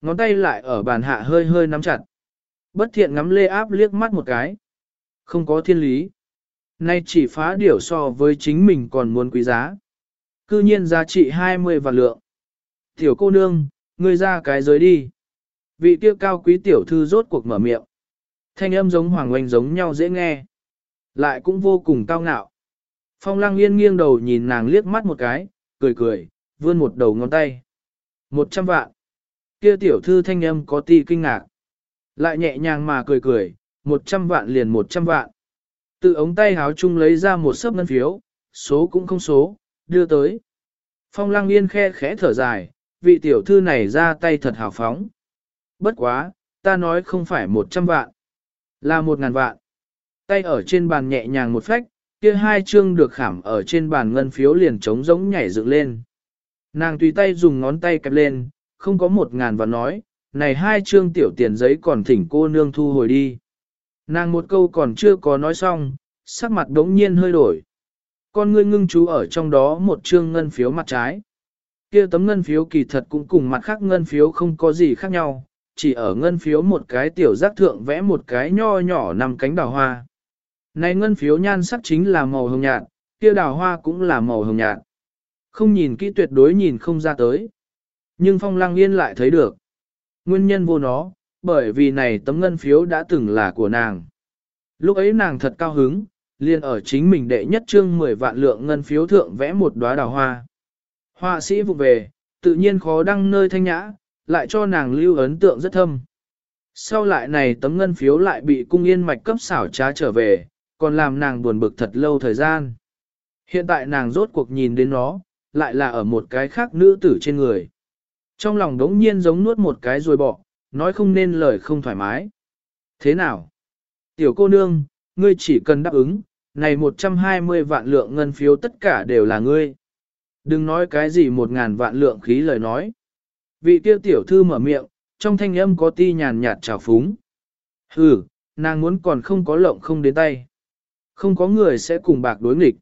Ngón tay lại ở bàn hạ hơi hơi nắm chặt. Bất thiện ngắm lê áp liếc mắt một cái. Không có thiên lý. Nay chỉ phá điểu so với chính mình còn muốn quý giá. Cư nhiên giá trị 20 vạn lượng. Tiểu cô nương, ngươi ra cái giới đi. Vị tiêu cao quý tiểu thư rốt cuộc mở miệng. Thanh âm giống hoàng oanh giống nhau dễ nghe. Lại cũng vô cùng cao ngạo. Phong lăng yên nghiêng đầu nhìn nàng liếc mắt một cái, cười cười, vươn một đầu ngón tay. Một trăm vạn. Kia tiểu thư thanh âm có ti kinh ngạc. Lại nhẹ nhàng mà cười cười, một trăm vạn liền một trăm vạn. Từ ống tay háo chung lấy ra một sấp ngân phiếu, số cũng không số, đưa tới. Phong lăng yên khe khẽ thở dài, vị tiểu thư này ra tay thật hào phóng. Bất quá, ta nói không phải một trăm vạn, là một ngàn vạn. Tay ở trên bàn nhẹ nhàng một phách, kia hai chương được khảm ở trên bàn ngân phiếu liền trống giống nhảy dựng lên. Nàng tùy tay dùng ngón tay kẹp lên, không có một ngàn và nói, này hai chương tiểu tiền giấy còn thỉnh cô nương thu hồi đi. Nàng một câu còn chưa có nói xong, sắc mặt đống nhiên hơi đổi. Con ngươi ngưng chú ở trong đó một chương ngân phiếu mặt trái. Kia tấm ngân phiếu kỳ thật cũng cùng mặt khác ngân phiếu không có gì khác nhau, chỉ ở ngân phiếu một cái tiểu giác thượng vẽ một cái nho nhỏ nằm cánh đào hoa. Này ngân phiếu nhan sắc chính là màu hồng nhạt, kia đào hoa cũng là màu hồng nhạt. Không nhìn kỹ tuyệt đối nhìn không ra tới. Nhưng phong lăng yên lại thấy được. Nguyên nhân vô nó, bởi vì này tấm ngân phiếu đã từng là của nàng. Lúc ấy nàng thật cao hứng, liền ở chính mình đệ nhất trương 10 vạn lượng ngân phiếu thượng vẽ một đóa đào hoa. Họa sĩ vụ về, tự nhiên khó đăng nơi thanh nhã, lại cho nàng lưu ấn tượng rất thâm. Sau lại này tấm ngân phiếu lại bị cung yên mạch cấp xảo trá trở về, còn làm nàng buồn bực thật lâu thời gian. Hiện tại nàng rốt cuộc nhìn đến nó, lại là ở một cái khác nữ tử trên người. Trong lòng đống nhiên giống nuốt một cái rồi bỏ, nói không nên lời không thoải mái. Thế nào? Tiểu cô nương, ngươi chỉ cần đáp ứng, này 120 vạn lượng ngân phiếu tất cả đều là ngươi. Đừng nói cái gì một ngàn vạn lượng khí lời nói. Vị tiêu tiểu thư mở miệng, trong thanh âm có ti nhàn nhạt trào phúng. Hừ, nàng muốn còn không có lộng không đến tay. Không có người sẽ cùng bạc đối nghịch.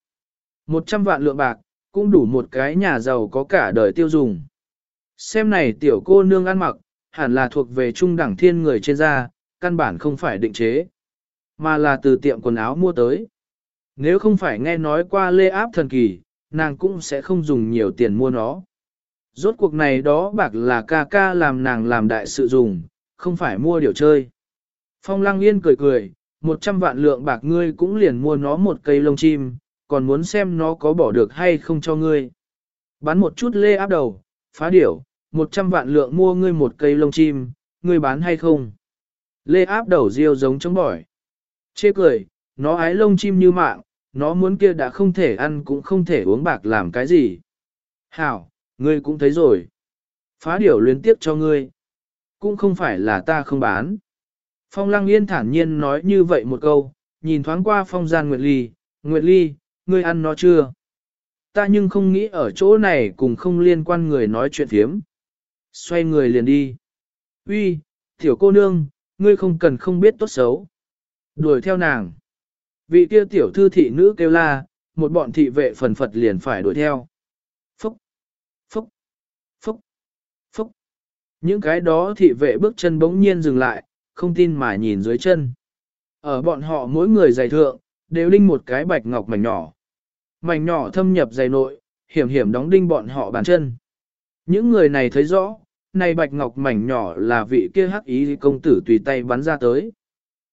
Một trăm vạn lượng bạc, cũng đủ một cái nhà giàu có cả đời tiêu dùng. Xem này tiểu cô nương ăn mặc, hẳn là thuộc về trung đẳng thiên người trên da, căn bản không phải định chế, mà là từ tiệm quần áo mua tới. Nếu không phải nghe nói qua lê áp thần kỳ, nàng cũng sẽ không dùng nhiều tiền mua nó. Rốt cuộc này đó bạc là ca ca làm nàng làm đại sự dùng, không phải mua điều chơi. Phong lăng yên cười cười, một trăm vạn lượng bạc ngươi cũng liền mua nó một cây lông chim, còn muốn xem nó có bỏ được hay không cho ngươi. Bán một chút lê áp đầu, phá điểu, một trăm vạn lượng mua ngươi một cây lông chim, ngươi bán hay không? Lê áp đầu riêu giống chống bỏi. Chê cười, nó ái lông chim như mạng, nó muốn kia đã không thể ăn cũng không thể uống bạc làm cái gì. Hảo, ngươi cũng thấy rồi. Phá điểu luyến tiếp cho ngươi. Cũng không phải là ta không bán. Phong lăng yên thản nhiên nói như vậy một câu, nhìn thoáng qua phong gian Nguyệt Ly, Nguyệt Ly, ngươi ăn nó chưa? Ta nhưng không nghĩ ở chỗ này cùng không liên quan người nói chuyện thiếm. Xoay người liền đi. Uy, tiểu cô nương, ngươi không cần không biết tốt xấu. Đuổi theo nàng. Vị kia tiểu thư thị nữ kêu la, một bọn thị vệ phần phật liền phải đuổi theo. Phúc, phúc, phúc, phúc. Những cái đó thị vệ bước chân bỗng nhiên dừng lại, không tin mà nhìn dưới chân. Ở bọn họ mỗi người giày thượng, đều đinh một cái bạch ngọc mảnh nhỏ. Mảnh nhỏ thâm nhập giày nội, hiểm hiểm đóng đinh bọn họ bàn chân. Những người này thấy rõ, này bạch ngọc mảnh nhỏ là vị kia hắc ý công tử tùy tay bắn ra tới.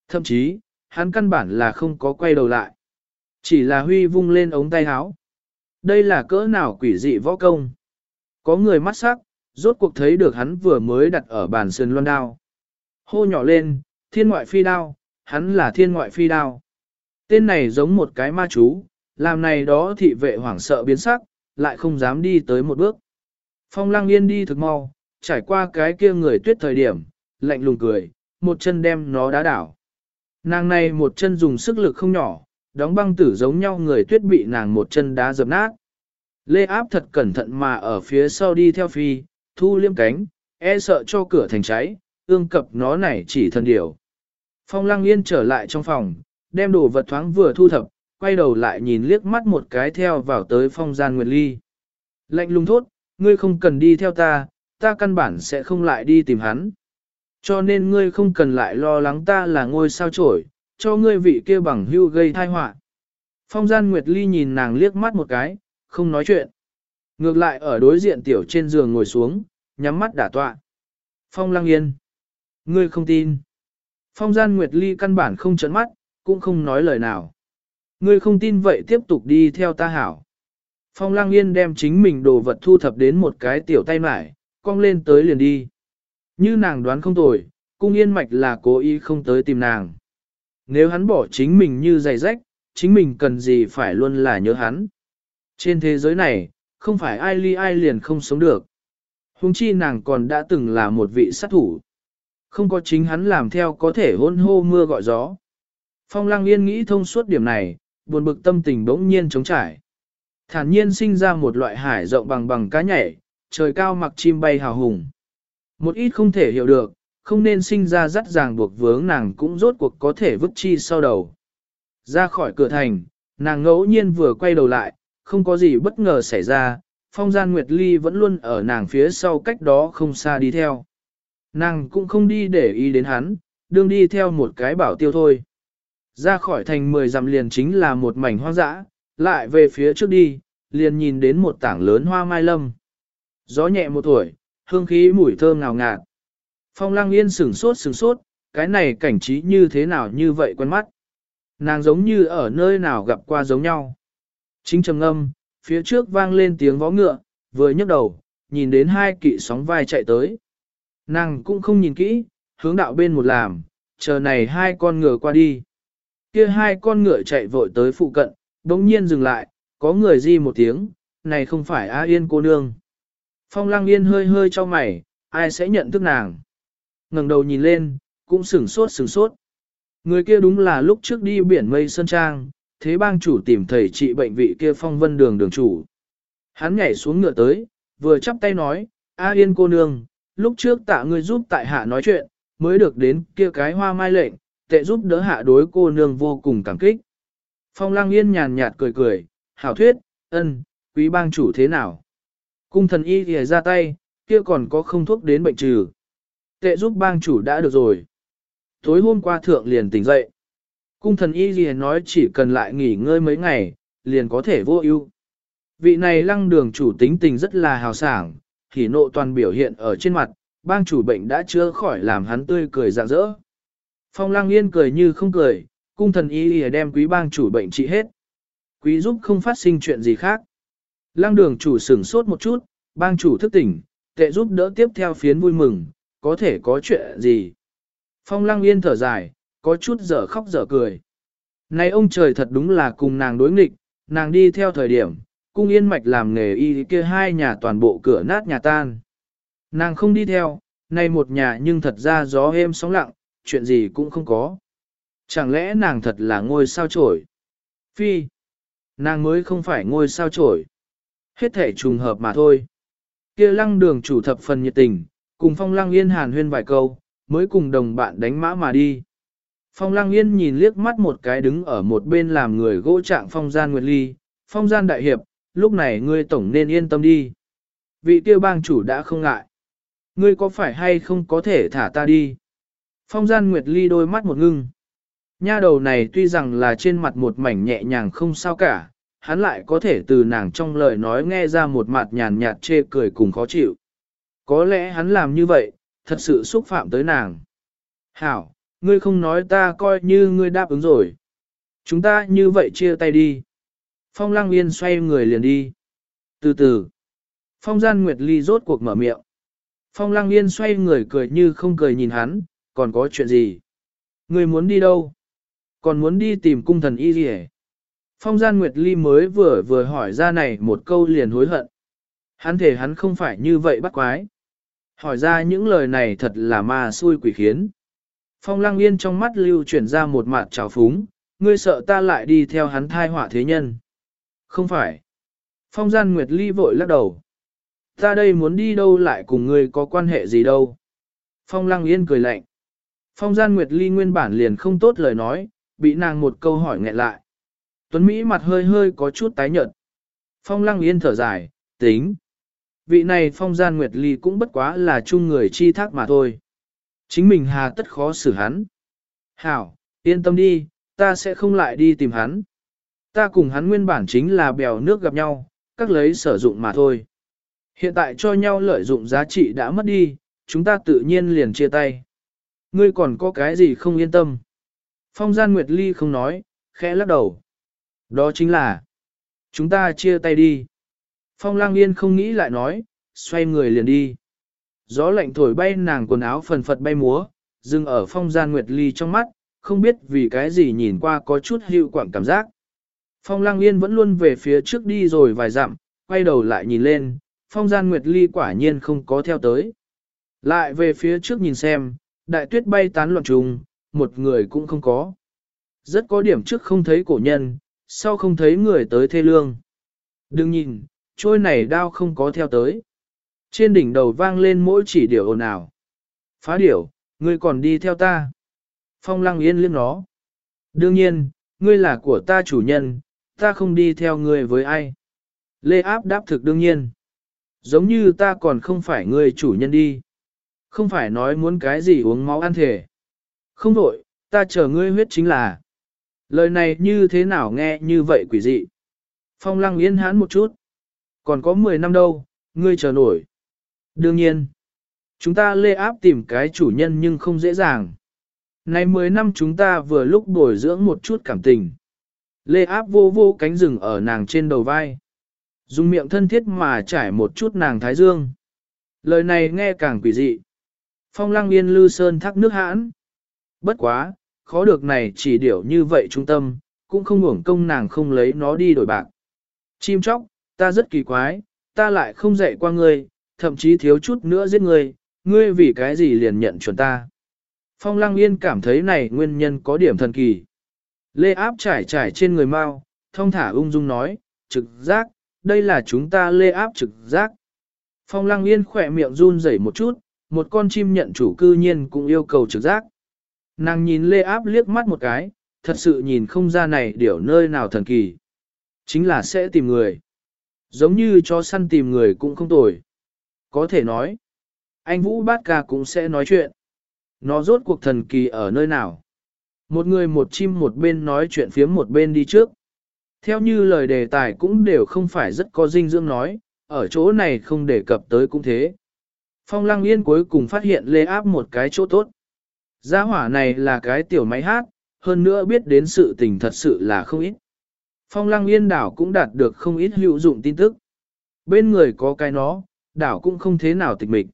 Thậm chí, hắn căn bản là không có quay đầu lại. Chỉ là huy vung lên ống tay áo. Đây là cỡ nào quỷ dị võ công. Có người mắt sắc, rốt cuộc thấy được hắn vừa mới đặt ở bàn sườn loan đao. Hô nhỏ lên, thiên ngoại phi đao, hắn là thiên ngoại phi đao. Tên này giống một cái ma chú, làm này đó thị vệ hoảng sợ biến sắc, lại không dám đi tới một bước. Phong lăng yên đi thực mau, trải qua cái kia người tuyết thời điểm, lạnh lùng cười, một chân đem nó đá đảo. Nàng này một chân dùng sức lực không nhỏ, đóng băng tử giống nhau người tuyết bị nàng một chân đá dập nát. Lê áp thật cẩn thận mà ở phía sau đi theo phi, thu liêm cánh, e sợ cho cửa thành cháy, ương cập nó này chỉ thần điều. Phong lăng yên trở lại trong phòng, đem đồ vật thoáng vừa thu thập, quay đầu lại nhìn liếc mắt một cái theo vào tới phong gian nguyệt ly. Lạnh lùng thốt, ngươi không cần đi theo ta, ta căn bản sẽ không lại đi tìm hắn. Cho nên ngươi không cần lại lo lắng ta là ngôi sao trổi, cho ngươi vị kia bằng hưu gây thai họa. Phong gian Nguyệt Ly nhìn nàng liếc mắt một cái, không nói chuyện. Ngược lại ở đối diện tiểu trên giường ngồi xuống, nhắm mắt đả tọa. Phong lăng yên. Ngươi không tin. Phong gian Nguyệt Ly căn bản không chấn mắt, cũng không nói lời nào. Ngươi không tin vậy tiếp tục đi theo ta hảo. Phong Lang yên đem chính mình đồ vật thu thập đến một cái tiểu tay mải, cong lên tới liền đi. Như nàng đoán không tồi, cung yên mạch là cố ý không tới tìm nàng. Nếu hắn bỏ chính mình như giày rách, chính mình cần gì phải luôn là nhớ hắn. Trên thế giới này, không phải ai ly ai liền không sống được. Hùng chi nàng còn đã từng là một vị sát thủ. Không có chính hắn làm theo có thể hôn hô mưa gọi gió. Phong lăng yên nghĩ thông suốt điểm này, buồn bực tâm tình bỗng nhiên trống trải. Thản nhiên sinh ra một loại hải rộng bằng bằng cá nhảy, trời cao mặc chim bay hào hùng. Một ít không thể hiểu được, không nên sinh ra dắt ràng buộc vướng nàng cũng rốt cuộc có thể vứt chi sau đầu. Ra khỏi cửa thành, nàng ngẫu nhiên vừa quay đầu lại, không có gì bất ngờ xảy ra, phong gian Nguyệt Ly vẫn luôn ở nàng phía sau cách đó không xa đi theo. Nàng cũng không đi để ý đến hắn, đương đi theo một cái bảo tiêu thôi. Ra khỏi thành mười dặm liền chính là một mảnh hoang dã, lại về phía trước đi, liền nhìn đến một tảng lớn hoa mai lâm. Gió nhẹ một tuổi, hương khí mùi thơm ngào ngạt. Phong lăng yên sửng sốt sửng sốt, cái này cảnh trí như thế nào như vậy quen mắt. Nàng giống như ở nơi nào gặp qua giống nhau. Chính trầm âm, phía trước vang lên tiếng vó ngựa, vừa nhấc đầu, nhìn đến hai kỵ sóng vai chạy tới. Nàng cũng không nhìn kỹ, hướng đạo bên một làm, chờ này hai con ngựa qua đi. Kia hai con ngựa chạy vội tới phụ cận, đống nhiên dừng lại, có người di một tiếng, này không phải A Yên cô nương. Phong lăng yên hơi hơi cho mày, ai sẽ nhận thức nàng. ngẩng đầu nhìn lên, cũng sửng sốt sửng sốt. Người kia đúng là lúc trước đi biển mây sơn trang, thế bang chủ tìm thầy trị bệnh vị kia phong vân đường đường chủ. Hắn nhảy xuống ngựa tới, vừa chắp tay nói, A yên cô nương, lúc trước tạ ngươi giúp tại hạ nói chuyện, mới được đến kia cái hoa mai lệnh, tệ giúp đỡ hạ đối cô nương vô cùng cảm kích. Phong lăng yên nhàn nhạt cười cười, hảo thuyết, ân, quý bang chủ thế nào? Cung thần y thì ra tay, kia còn có không thuốc đến bệnh trừ. Tệ giúp bang chủ đã được rồi. Tối hôm qua thượng liền tỉnh dậy. Cung thần y gì nói chỉ cần lại nghỉ ngơi mấy ngày, liền có thể vô ưu. Vị này lăng đường chủ tính tình rất là hào sảng, hỉ nộ toàn biểu hiện ở trên mặt, bang chủ bệnh đã chữa khỏi làm hắn tươi cười rạng rỡ. Phong Lang yên cười như không cười, cung thần y lìa đem quý bang chủ bệnh trị hết. Quý giúp không phát sinh chuyện gì khác. Lang đường chủ sửng sốt một chút, bang chủ thức tỉnh, tệ giúp đỡ tiếp theo phiến vui mừng, có thể có chuyện gì. Phong Lang yên thở dài, có chút dở khóc dở cười. Này ông trời thật đúng là cùng nàng đối nghịch, nàng đi theo thời điểm, cung yên mạch làm nghề y kia hai nhà toàn bộ cửa nát nhà tan. Nàng không đi theo, nay một nhà nhưng thật ra gió êm sóng lặng, chuyện gì cũng không có. Chẳng lẽ nàng thật là ngôi sao trổi? Phi, nàng mới không phải ngôi sao trổi. Hết thể trùng hợp mà thôi. Kia lăng đường chủ thập phần nhiệt tình, cùng phong lăng yên hàn huyên vài câu, mới cùng đồng bạn đánh mã mà đi. Phong lăng yên nhìn liếc mắt một cái đứng ở một bên làm người gỗ trạng phong gian nguyệt ly, phong gian đại hiệp, lúc này ngươi tổng nên yên tâm đi. Vị tiêu bang chủ đã không ngại. Ngươi có phải hay không có thể thả ta đi? Phong gian Nguyệt Ly đôi mắt một ngưng. Nha đầu này tuy rằng là trên mặt một mảnh nhẹ nhàng không sao cả, hắn lại có thể từ nàng trong lời nói nghe ra một mặt nhàn nhạt chê cười cùng khó chịu. Có lẽ hắn làm như vậy, thật sự xúc phạm tới nàng. Hảo, ngươi không nói ta coi như ngươi đáp ứng rồi. Chúng ta như vậy chia tay đi. Phong Lăng Yên xoay người liền đi. Từ từ. Phong Gian Nguyệt Ly rốt cuộc mở miệng. Phong Lăng Yên xoay người cười như không cười nhìn hắn, còn có chuyện gì? Người muốn đi đâu? Còn muốn đi tìm cung thần y gì Phong Gian Nguyệt Ly mới vừa vừa hỏi ra này một câu liền hối hận. Hắn thể hắn không phải như vậy bắt quái. Hỏi ra những lời này thật là ma xui quỷ khiến. Phong Lăng Yên trong mắt lưu chuyển ra một mặt trào phúng, ngươi sợ ta lại đi theo hắn thai họa thế nhân. Không phải. Phong gian Nguyệt Ly vội lắc đầu. Ta đây muốn đi đâu lại cùng ngươi có quan hệ gì đâu. Phong Lăng Yên cười lạnh. Phong gian Nguyệt Ly nguyên bản liền không tốt lời nói, bị nàng một câu hỏi nghẹn lại. Tuấn Mỹ mặt hơi hơi có chút tái nhợt. Phong Lăng Yên thở dài, tính. Vị này Phong gian Nguyệt Ly cũng bất quá là chung người chi thác mà thôi. Chính mình hà tất khó xử hắn. Hảo, yên tâm đi, ta sẽ không lại đi tìm hắn. Ta cùng hắn nguyên bản chính là bèo nước gặp nhau, các lấy sử dụng mà thôi. Hiện tại cho nhau lợi dụng giá trị đã mất đi, chúng ta tự nhiên liền chia tay. Ngươi còn có cái gì không yên tâm? Phong gian Nguyệt Ly không nói, khẽ lắc đầu. Đó chính là, chúng ta chia tay đi. Phong lang yên không nghĩ lại nói, xoay người liền đi. Gió lạnh thổi bay nàng quần áo phần phật bay múa, dừng ở phong gian Nguyệt Ly trong mắt, không biết vì cái gì nhìn qua có chút hiệu quảng cảm giác. Phong Lăng Yên vẫn luôn về phía trước đi rồi vài dặm, quay đầu lại nhìn lên, Phong Gian Nguyệt Ly quả nhiên không có theo tới. Lại về phía trước nhìn xem, đại tuyết bay tán loạn trùng, một người cũng không có. Rất có điểm trước không thấy cổ nhân, sau không thấy người tới thê lương. Đừng nhìn, trôi này đao không có theo tới. Trên đỉnh đầu vang lên mỗi chỉ điều ồn ào. Phá điểu, ngươi còn đi theo ta. Phong lăng yên liếc nó. Đương nhiên, ngươi là của ta chủ nhân, ta không đi theo ngươi với ai. Lê áp đáp thực đương nhiên. Giống như ta còn không phải ngươi chủ nhân đi. Không phải nói muốn cái gì uống máu ăn thể. Không đổi, ta chờ ngươi huyết chính là. Lời này như thế nào nghe như vậy quỷ dị. Phong lăng yên hán một chút. Còn có 10 năm đâu, ngươi chờ nổi. Đương nhiên, chúng ta lê áp tìm cái chủ nhân nhưng không dễ dàng. Này 10 năm chúng ta vừa lúc bồi dưỡng một chút cảm tình. Lê áp vô vô cánh rừng ở nàng trên đầu vai. Dùng miệng thân thiết mà trải một chút nàng thái dương. Lời này nghe càng quỷ dị. Phong lăng yên lư sơn thác nước hãn. Bất quá, khó được này chỉ điểu như vậy trung tâm, cũng không uổng công nàng không lấy nó đi đổi bạc. Chim chóc, ta rất kỳ quái, ta lại không dạy qua ngươi, thậm chí thiếu chút nữa giết ngươi, ngươi vì cái gì liền nhận chuẩn ta. Phong Lăng Yên cảm thấy này nguyên nhân có điểm thần kỳ. Lê áp trải trải trên người mau, thông thả ung dung nói, trực giác, đây là chúng ta lê áp trực giác. Phong Lăng Yên khỏe miệng run rẩy một chút, một con chim nhận chủ cư nhiên cũng yêu cầu trực giác. Nàng nhìn lê áp liếc mắt một cái, thật sự nhìn không ra này điểu nơi nào thần kỳ. Chính là sẽ tìm người. Giống như cho săn tìm người cũng không tồi. Có thể nói, anh Vũ Bát Ca cũng sẽ nói chuyện. Nó rốt cuộc thần kỳ ở nơi nào? Một người một chim một bên nói chuyện phía một bên đi trước. Theo như lời đề tài cũng đều không phải rất có dinh dưỡng nói, ở chỗ này không đề cập tới cũng thế. Phong Lăng Yên cuối cùng phát hiện lê áp một cái chỗ tốt. Gia hỏa này là cái tiểu máy hát, hơn nữa biết đến sự tình thật sự là không ít. Phong Lăng Yên đảo cũng đạt được không ít hữu dụng tin tức. Bên người có cái nó, đảo cũng không thế nào tịch mịch.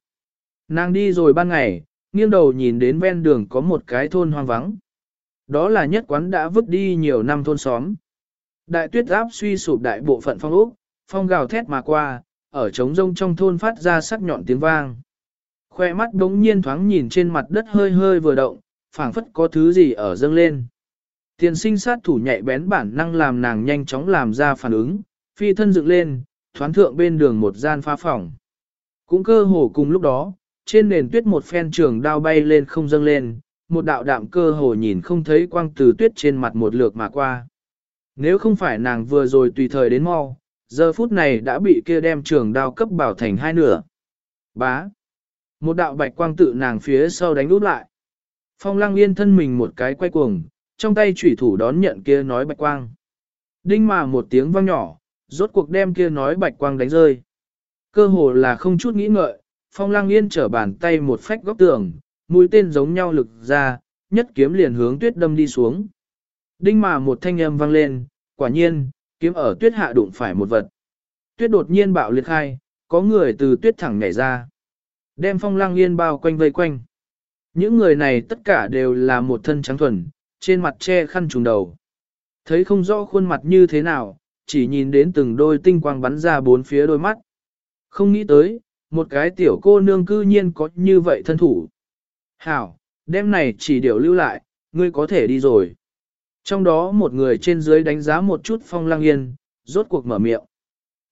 Nàng đi rồi ban ngày, nghiêng đầu nhìn đến ven đường có một cái thôn hoang vắng. Đó là nhất quán đã vứt đi nhiều năm thôn xóm. Đại tuyết áp suy sụp đại bộ phận phong ốc, phong gào thét mà qua, ở trống rông trong thôn phát ra sắc nhọn tiếng vang. Khoe mắt đống nhiên thoáng nhìn trên mặt đất hơi hơi vừa động, phảng phất có thứ gì ở dâng lên. Tiền sinh sát thủ nhạy bén bản năng làm nàng nhanh chóng làm ra phản ứng, phi thân dựng lên, thoáng thượng bên đường một gian phá phòng. Cũng cơ hồ cùng lúc đó, trên nền tuyết một phen trường đao bay lên không dâng lên, một đạo đạm cơ hồ nhìn không thấy quang từ tuyết trên mặt một lượt mà qua. Nếu không phải nàng vừa rồi tùy thời đến mau, giờ phút này đã bị kia đem trường đao cấp bảo thành hai nửa. Bá. Một đạo bạch quang tự nàng phía sau đánh úp lại. Phong lăng yên thân mình một cái quay cuồng, trong tay chủy thủ đón nhận kia nói bạch quang. Đinh mà một tiếng vang nhỏ, rốt cuộc đem kia nói bạch quang đánh rơi. Cơ hồ là không chút nghĩ ngợi, phong lăng yên trở bàn tay một phách góc tường, mũi tên giống nhau lực ra, nhất kiếm liền hướng tuyết đâm đi xuống. Đinh mà một thanh âm vang lên, quả nhiên, kiếm ở tuyết hạ đụng phải một vật. Tuyết đột nhiên bạo liệt khai, có người từ tuyết thẳng nhảy ra. Đem phong lang yên bao quanh vây quanh. Những người này tất cả đều là một thân trắng thuần, trên mặt che khăn trùng đầu. Thấy không rõ khuôn mặt như thế nào, chỉ nhìn đến từng đôi tinh quang bắn ra bốn phía đôi mắt. Không nghĩ tới, một cái tiểu cô nương cư nhiên có như vậy thân thủ. Hảo, đêm này chỉ điều lưu lại, ngươi có thể đi rồi. Trong đó một người trên dưới đánh giá một chút phong lang yên, rốt cuộc mở miệng.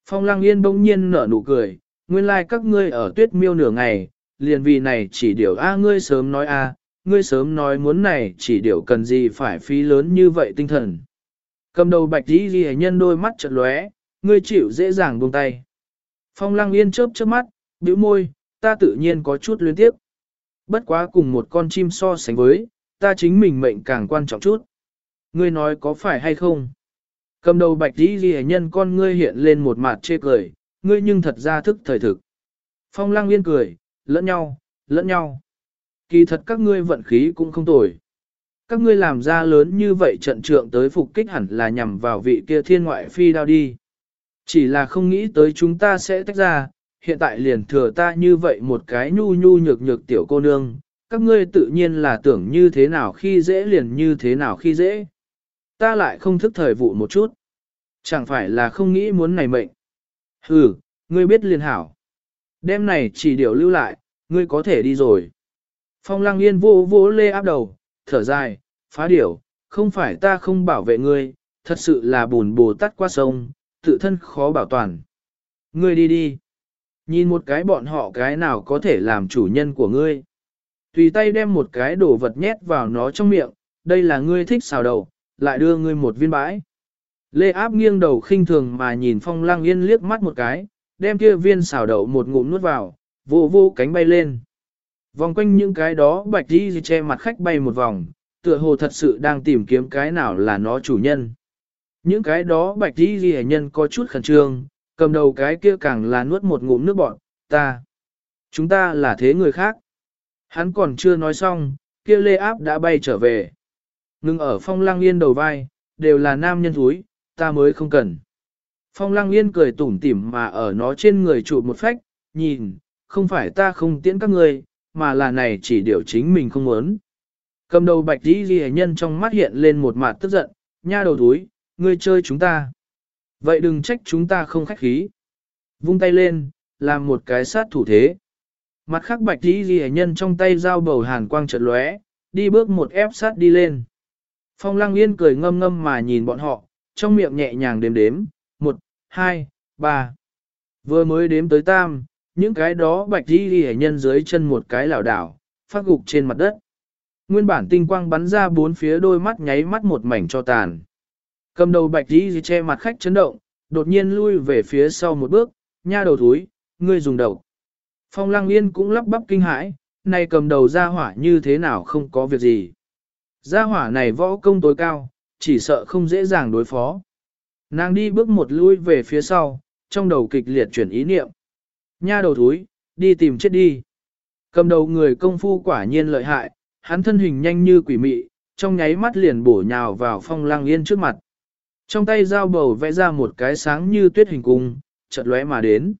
Phong lang yên bỗng nhiên nở nụ cười, nguyên lai like các ngươi ở tuyết miêu nửa ngày, liền vì này chỉ điều a ngươi sớm nói a, ngươi sớm nói muốn này chỉ điều cần gì phải phí lớn như vậy tinh thần. Cầm đầu bạch đi ghi nhân đôi mắt chợt lóe, ngươi chịu dễ dàng buông tay. Phong lăng yên chớp chớp mắt, bĩu môi, ta tự nhiên có chút luyến tiếp. Bất quá cùng một con chim so sánh với, ta chính mình mệnh càng quan trọng chút. Ngươi nói có phải hay không? Cầm đầu bạch đi ghi nhân con ngươi hiện lên một mặt chê cười, ngươi nhưng thật ra thức thời thực. Phong lăng yên cười, lẫn nhau, lẫn nhau. Kỳ thật các ngươi vận khí cũng không tồi. Các ngươi làm ra lớn như vậy trận trượng tới phục kích hẳn là nhằm vào vị kia thiên ngoại phi đao đi. Chỉ là không nghĩ tới chúng ta sẽ tách ra, hiện tại liền thừa ta như vậy một cái nhu nhu nhược nhược tiểu cô nương, các ngươi tự nhiên là tưởng như thế nào khi dễ liền như thế nào khi dễ. Ta lại không thức thời vụ một chút. Chẳng phải là không nghĩ muốn này mệnh. Ừ, ngươi biết liền hảo. Đêm này chỉ điều lưu lại, ngươi có thể đi rồi. Phong lăng yên vô vô lê áp đầu, thở dài, phá điểu, không phải ta không bảo vệ ngươi, thật sự là bùn bồ tắt qua sông, tự thân khó bảo toàn. Ngươi đi đi. Nhìn một cái bọn họ cái nào có thể làm chủ nhân của ngươi. Tùy tay đem một cái đồ vật nhét vào nó trong miệng, đây là ngươi thích xào đầu, lại đưa ngươi một viên bãi. Lê áp nghiêng đầu khinh thường mà nhìn phong lang yên liếc mắt một cái, đem kia viên xào đậu một ngụm nuốt vào, vô vô cánh bay lên. Vòng quanh những cái đó bạch đi che mặt khách bay một vòng, tựa hồ thật sự đang tìm kiếm cái nào là nó chủ nhân. Những cái đó bạch đi ghi nhân có chút khẩn trương, cầm đầu cái kia càng là nuốt một ngụm nước bọn, ta. Chúng ta là thế người khác. Hắn còn chưa nói xong, kia lê áp đã bay trở về. Ngưng ở phong lang yên đầu vai, đều là nam nhân thúi, ta mới không cần. Phong lăng yên cười tủm tỉm mà ở nó trên người trụ một phách, nhìn, không phải ta không tiễn các ngươi, mà là này chỉ điều chính mình không muốn. Cầm đầu bạch đi ghi nhân trong mắt hiện lên một mặt tức giận, nha đầu túi, ngươi chơi chúng ta. Vậy đừng trách chúng ta không khách khí. Vung tay lên, làm một cái sát thủ thế. Mặt khắc bạch tí ghi nhân trong tay dao bầu hàn quang chợt lóe, đi bước một ép sát đi lên. Phong lăng yên cười ngâm ngâm mà nhìn bọn họ, trong miệng nhẹ nhàng đếm đếm, một, hai, ba. Vừa mới đếm tới tam, những cái đó bạch tí ghi nhân dưới chân một cái lảo đảo, phát gục trên mặt đất. Nguyên bản tinh quang bắn ra bốn phía đôi mắt nháy mắt một mảnh cho tàn. Cầm đầu bạch đi che mặt khách chấn động, đột nhiên lui về phía sau một bước, nha đầu thúi, ngươi dùng đầu. Phong lăng yên cũng lắp bắp kinh hãi, này cầm đầu ra hỏa như thế nào không có việc gì. Gia hỏa này võ công tối cao, chỉ sợ không dễ dàng đối phó. Nàng đi bước một lui về phía sau, trong đầu kịch liệt chuyển ý niệm. Nha đầu thúi, đi tìm chết đi. Cầm đầu người công phu quả nhiên lợi hại, hắn thân hình nhanh như quỷ mị, trong nháy mắt liền bổ nhào vào phong lang yên trước mặt. Trong tay dao bầu vẽ ra một cái sáng như tuyết hình cung, chợt lóe mà đến.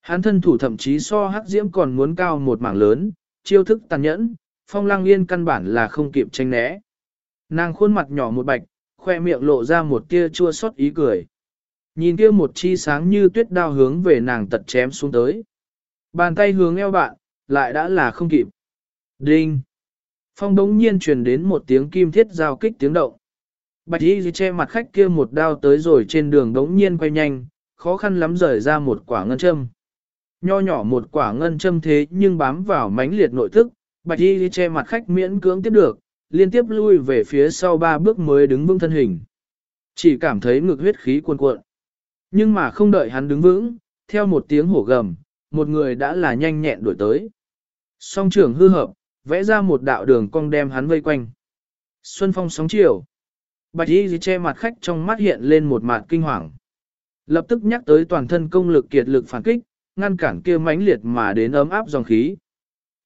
Hắn thân thủ thậm chí so hắc diễm còn muốn cao một mảng lớn, chiêu thức tàn nhẫn, phong lang yên căn bản là không kịp tranh né. Nàng khuôn mặt nhỏ một bạch, khoe miệng lộ ra một tia chua xót ý cười. Nhìn kia một chi sáng như tuyết đao hướng về nàng tật chém xuống tới. Bàn tay hướng eo bạn, lại đã là không kịp. Đinh! Phong đống nhiên truyền đến một tiếng kim thiết giao kích tiếng động. Bạch y che mặt khách kia một đao tới rồi trên đường đống nhiên quay nhanh, khó khăn lắm rời ra một quả ngân châm. Nho nhỏ một quả ngân châm thế nhưng bám vào mánh liệt nội thức, bạch y che mặt khách miễn cưỡng tiếp được, liên tiếp lui về phía sau ba bước mới đứng vững thân hình. Chỉ cảm thấy ngực huyết khí cuồn cuộn. Nhưng mà không đợi hắn đứng vững, theo một tiếng hổ gầm, một người đã là nhanh nhẹn đuổi tới. Song trưởng hư hợp, vẽ ra một đạo đường cong đem hắn vây quanh. Xuân phong sóng chiều. Bạch y che mặt khách trong mắt hiện lên một mặt kinh hoàng. Lập tức nhắc tới toàn thân công lực kiệt lực phản kích, ngăn cản kia mãnh liệt mà đến ấm áp dòng khí.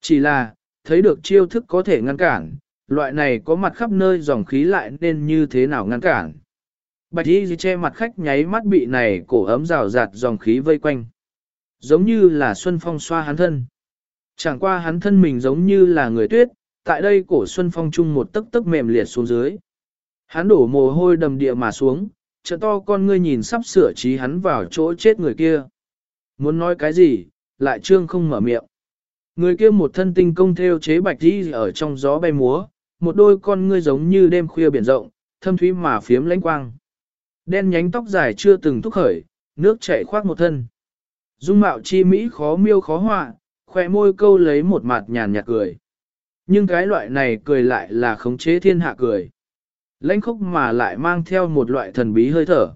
Chỉ là, thấy được chiêu thức có thể ngăn cản, loại này có mặt khắp nơi dòng khí lại nên như thế nào ngăn cản. Bạch y che mặt khách nháy mắt bị này cổ ấm rào rạt dòng khí vây quanh. Giống như là xuân phong xoa hắn thân. Chẳng qua hắn thân mình giống như là người tuyết, tại đây cổ xuân phong chung một tấc tấc mềm liệt xuống dưới. Hắn đổ mồ hôi đầm địa mà xuống, trợ to con ngươi nhìn sắp sửa trí hắn vào chỗ chết người kia. Muốn nói cái gì, lại trương không mở miệng. Người kia một thân tinh công theo chế bạch đi ở trong gió bay múa, một đôi con ngươi giống như đêm khuya biển rộng, thâm thúy mà phiếm lãnh quang. Đen nhánh tóc dài chưa từng thúc khởi, nước chảy khoác một thân. Dung mạo chi mỹ khó miêu khó họa, khoe môi câu lấy một mặt nhàn nhạt cười. Nhưng cái loại này cười lại là khống chế thiên hạ cười. Lãnh khốc mà lại mang theo một loại thần bí hơi thở.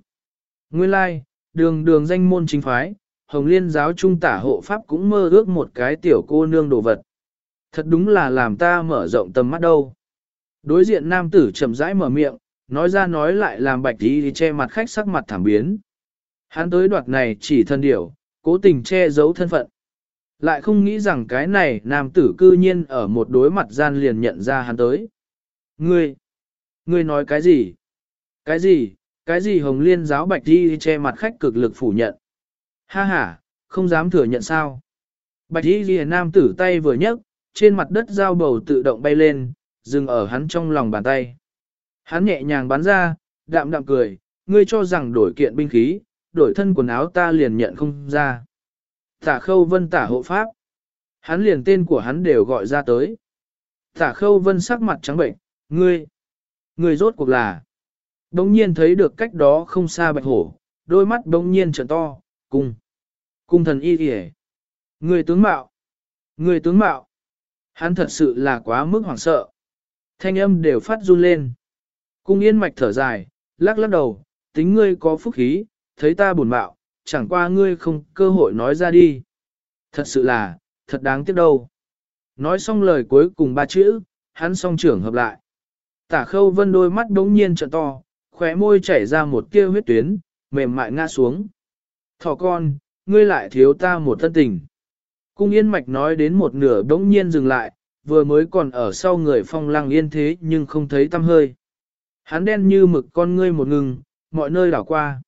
Nguyên lai, đường đường danh môn chính phái, Hồng Liên giáo trung tả hộ pháp cũng mơ ước một cái tiểu cô nương đồ vật. Thật đúng là làm ta mở rộng tầm mắt đâu. Đối diện nam tử chậm rãi mở miệng, nói ra nói lại làm bạch tí che mặt khách sắc mặt thảm biến. Hắn tới đoạt này chỉ thân điểu, cố tình che giấu thân phận. Lại không nghĩ rằng cái này nam tử cư nhiên ở một đối mặt gian liền nhận ra hắn tới. Ngươi, ngươi nói cái gì? Cái gì, cái gì hồng liên giáo bạch đi che mặt khách cực lực phủ nhận. Ha ha, không dám thừa nhận sao. Bạch y ghi nam tử tay vừa nhấc, trên mặt đất dao bầu tự động bay lên, dừng ở hắn trong lòng bàn tay. Hắn nhẹ nhàng bắn ra, đạm đạm cười, ngươi cho rằng đổi kiện binh khí, đổi thân quần áo ta liền nhận không ra. Tả khâu vân tả hộ pháp. Hắn liền tên của hắn đều gọi ra tới. Tả khâu vân sắc mặt trắng bệnh, ngươi, Người rốt cuộc là. Đông nhiên thấy được cách đó không xa bạch hổ, đôi mắt đông nhiên trợn to, cung. Cung thần y kìa. người tướng mạo. người tướng mạo. Hắn thật sự là quá mức hoảng sợ. Thanh âm đều phát run lên. Cung yên mạch thở dài, lắc lắc đầu, tính ngươi có phúc khí, thấy ta buồn mạo, chẳng qua ngươi không cơ hội nói ra đi. Thật sự là, thật đáng tiếc đâu. Nói xong lời cuối cùng ba chữ, hắn song trưởng hợp lại. Tả khâu vân đôi mắt đống nhiên trợ to, khóe môi chảy ra một tia huyết tuyến, mềm mại ngã xuống. Thỏ con, ngươi lại thiếu ta một thân tình. Cung yên mạch nói đến một nửa đống nhiên dừng lại, vừa mới còn ở sau người phong lăng yên thế nhưng không thấy tâm hơi. Hắn đen như mực con ngươi một ngừng, mọi nơi đảo qua.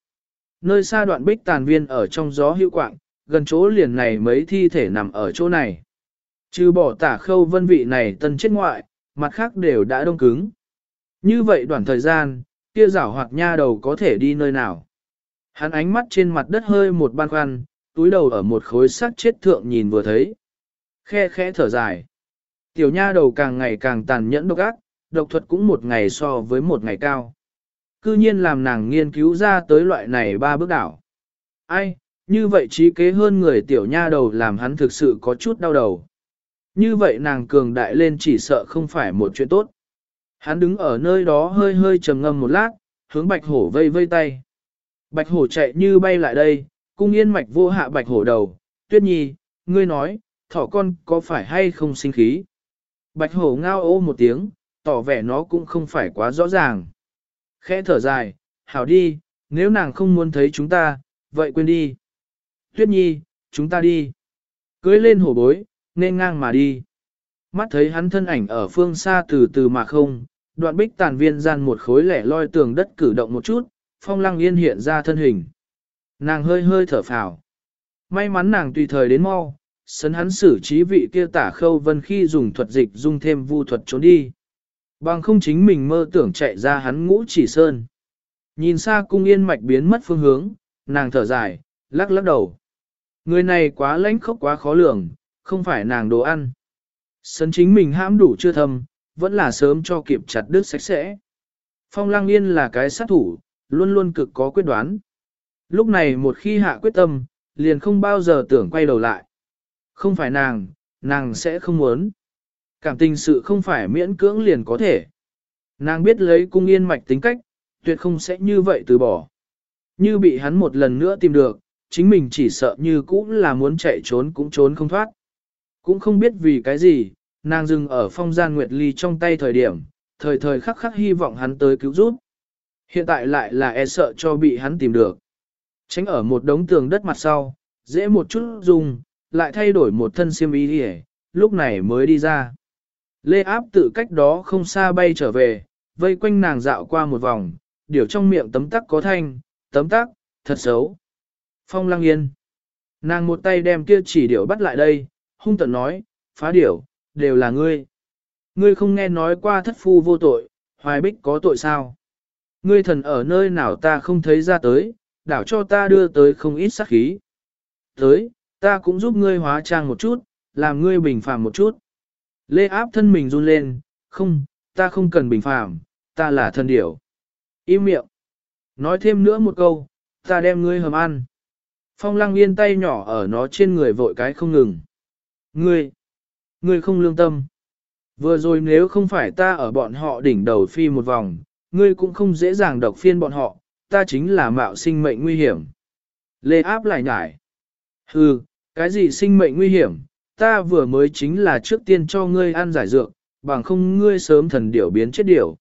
Nơi xa đoạn bích tàn viên ở trong gió hữu quạng, gần chỗ liền này mấy thi thể nằm ở chỗ này. Trừ bỏ tả khâu vân vị này tân chết ngoại, mặt khác đều đã đông cứng. Như vậy đoạn thời gian, kia rảo hoặc nha đầu có thể đi nơi nào. Hắn ánh mắt trên mặt đất hơi một ban khoăn, túi đầu ở một khối xác chết thượng nhìn vừa thấy. Khe khẽ thở dài. Tiểu nha đầu càng ngày càng tàn nhẫn độc ác, độc thuật cũng một ngày so với một ngày cao. Cư nhiên làm nàng nghiên cứu ra tới loại này ba bước đảo. Ai, như vậy trí kế hơn người tiểu nha đầu làm hắn thực sự có chút đau đầu. Như vậy nàng cường đại lên chỉ sợ không phải một chuyện tốt. Hắn đứng ở nơi đó hơi hơi trầm ngâm một lát, hướng bạch hổ vây vây tay. Bạch hổ chạy như bay lại đây, cung yên mạch vô hạ bạch hổ đầu, tuyết nhi, ngươi nói, thỏ con có phải hay không sinh khí? Bạch hổ ngao ô một tiếng, tỏ vẻ nó cũng không phải quá rõ ràng. Khẽ thở dài, hảo đi, nếu nàng không muốn thấy chúng ta, vậy quên đi. Tuyết nhi, chúng ta đi. Cưới lên hổ bối, nên ngang mà đi. Mắt thấy hắn thân ảnh ở phương xa từ từ mà không, đoạn bích tàn viên gian một khối lẻ loi tường đất cử động một chút, phong lăng yên hiện ra thân hình. Nàng hơi hơi thở phào. May mắn nàng tùy thời đến mau, sấn hắn xử trí vị kia tả khâu vân khi dùng thuật dịch dung thêm vu thuật trốn đi. Bằng không chính mình mơ tưởng chạy ra hắn ngũ chỉ sơn. Nhìn xa cung yên mạch biến mất phương hướng, nàng thở dài, lắc lắc đầu. Người này quá lãnh khốc quá khó lường, không phải nàng đồ ăn. Sấn chính mình hãm đủ chưa thâm, vẫn là sớm cho kịp chặt đứt sạch sẽ. Phong Lang yên là cái sát thủ, luôn luôn cực có quyết đoán. Lúc này một khi hạ quyết tâm, liền không bao giờ tưởng quay đầu lại. Không phải nàng, nàng sẽ không muốn. Cảm tình sự không phải miễn cưỡng liền có thể. Nàng biết lấy cung yên mạch tính cách, tuyệt không sẽ như vậy từ bỏ. Như bị hắn một lần nữa tìm được, chính mình chỉ sợ như cũ là muốn chạy trốn cũng trốn không thoát. Cũng không biết vì cái gì, nàng dừng ở phong gian nguyệt ly trong tay thời điểm, thời thời khắc khắc hy vọng hắn tới cứu giúp. Hiện tại lại là e sợ cho bị hắn tìm được. Tránh ở một đống tường đất mặt sau, dễ một chút dùng, lại thay đổi một thân xiêm y đi lúc này mới đi ra. Lê áp tự cách đó không xa bay trở về, vây quanh nàng dạo qua một vòng, điều trong miệng tấm tắc có thanh, tấm tắc, thật xấu. Phong lăng yên. Nàng một tay đem kia chỉ điểu bắt lại đây, hung tận nói, phá điểu, đều là ngươi. Ngươi không nghe nói qua thất phu vô tội, hoài bích có tội sao? Ngươi thần ở nơi nào ta không thấy ra tới, đảo cho ta đưa tới không ít sát khí. Tới, ta cũng giúp ngươi hóa trang một chút, làm ngươi bình phàm một chút. Lê áp thân mình run lên, không, ta không cần bình phàm, ta là thần điểu. Im miệng. Nói thêm nữa một câu, ta đem ngươi hầm ăn. Phong lăng yên tay nhỏ ở nó trên người vội cái không ngừng. Ngươi, ngươi không lương tâm. Vừa rồi nếu không phải ta ở bọn họ đỉnh đầu phi một vòng, ngươi cũng không dễ dàng độc phiên bọn họ, ta chính là mạo sinh mệnh nguy hiểm. Lê áp lại nhải. Hừ, cái gì sinh mệnh nguy hiểm, ta vừa mới chính là trước tiên cho ngươi ăn giải dược, bằng không ngươi sớm thần điểu biến chết điểu.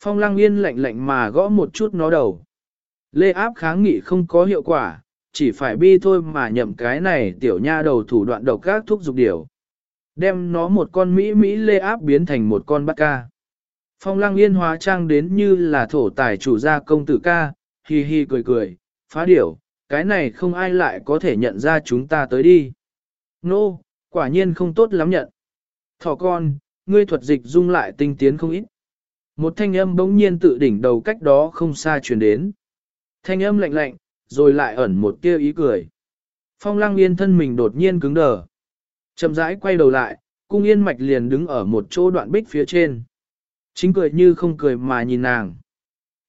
Phong lăng yên lạnh lạnh mà gõ một chút nó đầu. Lê áp kháng nghị không có hiệu quả, chỉ phải bi thôi mà nhậm cái này tiểu nha đầu thủ đoạn độc các thuốc dục điểu. Đem nó một con Mỹ Mỹ lê áp biến thành một con bát ca. Phong lăng yên hóa trang đến như là thổ tài chủ gia công tử ca, hi hi cười cười, phá điểu, cái này không ai lại có thể nhận ra chúng ta tới đi. Nô, no, quả nhiên không tốt lắm nhận. Thỏ con, ngươi thuật dịch dung lại tinh tiến không ít. Một thanh âm bỗng nhiên tự đỉnh đầu cách đó không xa truyền đến. Thanh âm lạnh lạnh, rồi lại ẩn một tia ý cười. Phong lăng yên thân mình đột nhiên cứng đờ. Chậm rãi quay đầu lại, cung yên mạch liền đứng ở một chỗ đoạn bích phía trên. Chính cười như không cười mà nhìn nàng.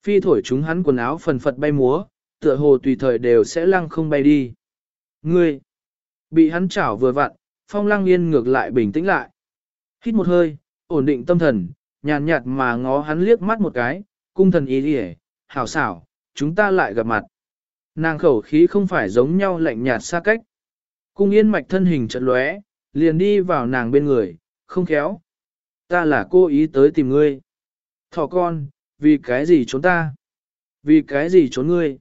Phi thổi chúng hắn quần áo phần phật bay múa, tựa hồ tùy thời đều sẽ lăng không bay đi. Ngươi! Bị hắn chảo vừa vặn, phong lăng yên ngược lại bình tĩnh lại. Hít một hơi, ổn định tâm thần, nhàn nhạt mà ngó hắn liếc mắt một cái, cung thần ý đi hảo xảo, chúng ta lại gặp mặt. Nàng khẩu khí không phải giống nhau lạnh nhạt xa cách. Cung yên mạch thân hình trận lóe, liền đi vào nàng bên người, không khéo. Ta là cô ý tới tìm ngươi. Thỏ con, vì cái gì trốn ta? Vì cái gì trốn ngươi?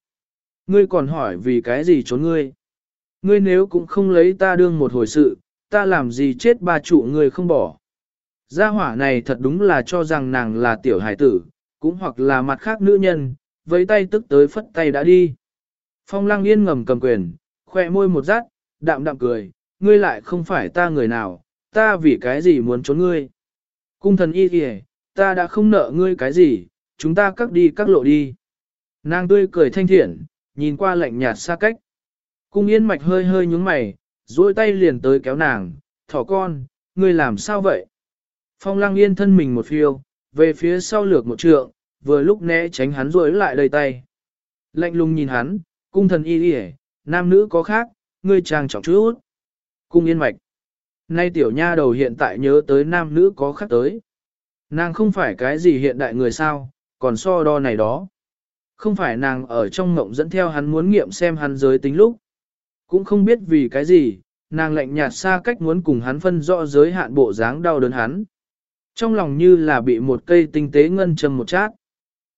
Ngươi còn hỏi vì cái gì trốn ngươi? Ngươi nếu cũng không lấy ta đương một hồi sự, ta làm gì chết ba trụ ngươi không bỏ. Gia hỏa này thật đúng là cho rằng nàng là tiểu hải tử, cũng hoặc là mặt khác nữ nhân, với tay tức tới phất tay đã đi. Phong lăng yên ngầm cầm quyền, khoe môi một rát, đạm đạm cười, ngươi lại không phải ta người nào, ta vì cái gì muốn trốn ngươi. Cung thần y kìa, ta đã không nợ ngươi cái gì, chúng ta cắt đi các lộ đi. Nàng tươi cười thanh thiện, nhìn qua lạnh nhạt xa cách. Cung yên mạch hơi hơi nhúng mày, duỗi tay liền tới kéo nàng, thỏ con, ngươi làm sao vậy? Phong lăng yên thân mình một phiêu, về phía sau lược một trượng, vừa lúc né tránh hắn duỗi lại đầy tay. Lạnh lùng nhìn hắn, cung thần y kìa, nam nữ có khác, ngươi trang trọng chút. Cung yên mạch. Nay tiểu nha đầu hiện tại nhớ tới nam nữ có khác tới. Nàng không phải cái gì hiện đại người sao, còn so đo này đó. Không phải nàng ở trong ngộng dẫn theo hắn muốn nghiệm xem hắn giới tính lúc. Cũng không biết vì cái gì, nàng lạnh nhạt xa cách muốn cùng hắn phân rõ giới hạn bộ dáng đau đớn hắn. Trong lòng như là bị một cây tinh tế ngân châm một chát.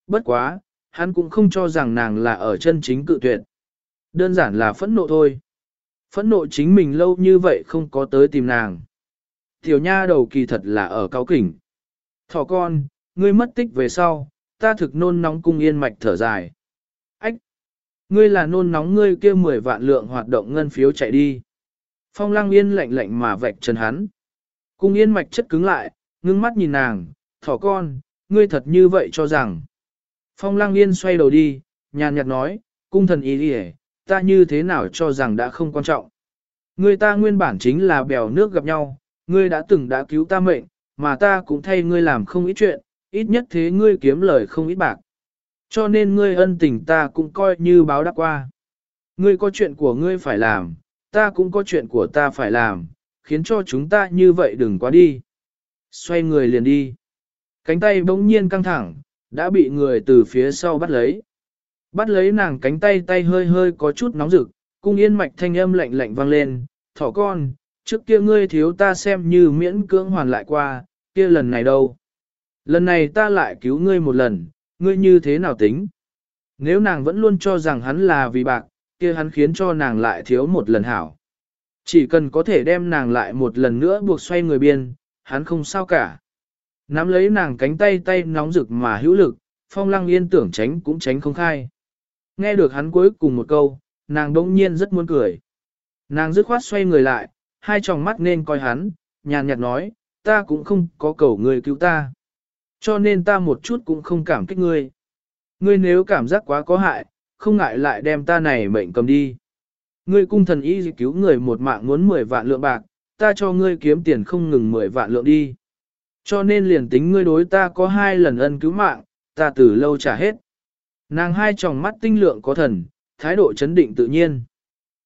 Bất quá, hắn cũng không cho rằng nàng là ở chân chính cự tuyệt. Đơn giản là phẫn nộ thôi. Phẫn nộ chính mình lâu như vậy không có tới tìm nàng. Tiểu nha đầu kỳ thật là ở cao kỉnh. Thỏ con, ngươi mất tích về sau, ta thực nôn nóng cung yên mạch thở dài. Ách! Ngươi là nôn nóng ngươi kia 10 vạn lượng hoạt động ngân phiếu chạy đi. Phong lăng yên lạnh lạnh mà vạch chân hắn. Cung yên mạch chất cứng lại, ngưng mắt nhìn nàng, thỏ con, ngươi thật như vậy cho rằng. Phong lăng yên xoay đầu đi, nhàn nhạt nói, cung thần ý đi ta như thế nào cho rằng đã không quan trọng. Ngươi ta nguyên bản chính là bèo nước gặp nhau, ngươi đã từng đã cứu ta mệnh, mà ta cũng thay ngươi làm không ít chuyện, ít nhất thế ngươi kiếm lời không ít bạc. Cho nên ngươi ân tình ta cũng coi như báo đáp qua. Ngươi có chuyện của ngươi phải làm, ta cũng có chuyện của ta phải làm, khiến cho chúng ta như vậy đừng quá đi. Xoay người liền đi. Cánh tay bỗng nhiên căng thẳng, đã bị người từ phía sau bắt lấy. Bắt lấy nàng cánh tay tay hơi hơi có chút nóng rực, cung yên mạch thanh âm lạnh lạnh vang lên, thỏ con, trước kia ngươi thiếu ta xem như miễn cưỡng hoàn lại qua, kia lần này đâu. Lần này ta lại cứu ngươi một lần, ngươi như thế nào tính? Nếu nàng vẫn luôn cho rằng hắn là vì bạc, kia hắn khiến cho nàng lại thiếu một lần hảo. Chỉ cần có thể đem nàng lại một lần nữa buộc xoay người biên, hắn không sao cả. Nắm lấy nàng cánh tay tay nóng rực mà hữu lực, phong lăng yên tưởng tránh cũng tránh không khai. Nghe được hắn cuối cùng một câu, nàng đông nhiên rất muốn cười. Nàng dứt khoát xoay người lại, hai tròng mắt nên coi hắn, nhàn nhạt nói, ta cũng không có cầu người cứu ta. Cho nên ta một chút cũng không cảm kích ngươi. Ngươi nếu cảm giác quá có hại, không ngại lại đem ta này mệnh cầm đi. Ngươi cung thần y cứu người một mạng muốn 10 vạn lượng bạc, ta cho ngươi kiếm tiền không ngừng 10 vạn lượng đi. Cho nên liền tính ngươi đối ta có hai lần ân cứu mạng, ta từ lâu trả hết. Nàng hai tròng mắt tinh lượng có thần, thái độ chấn định tự nhiên.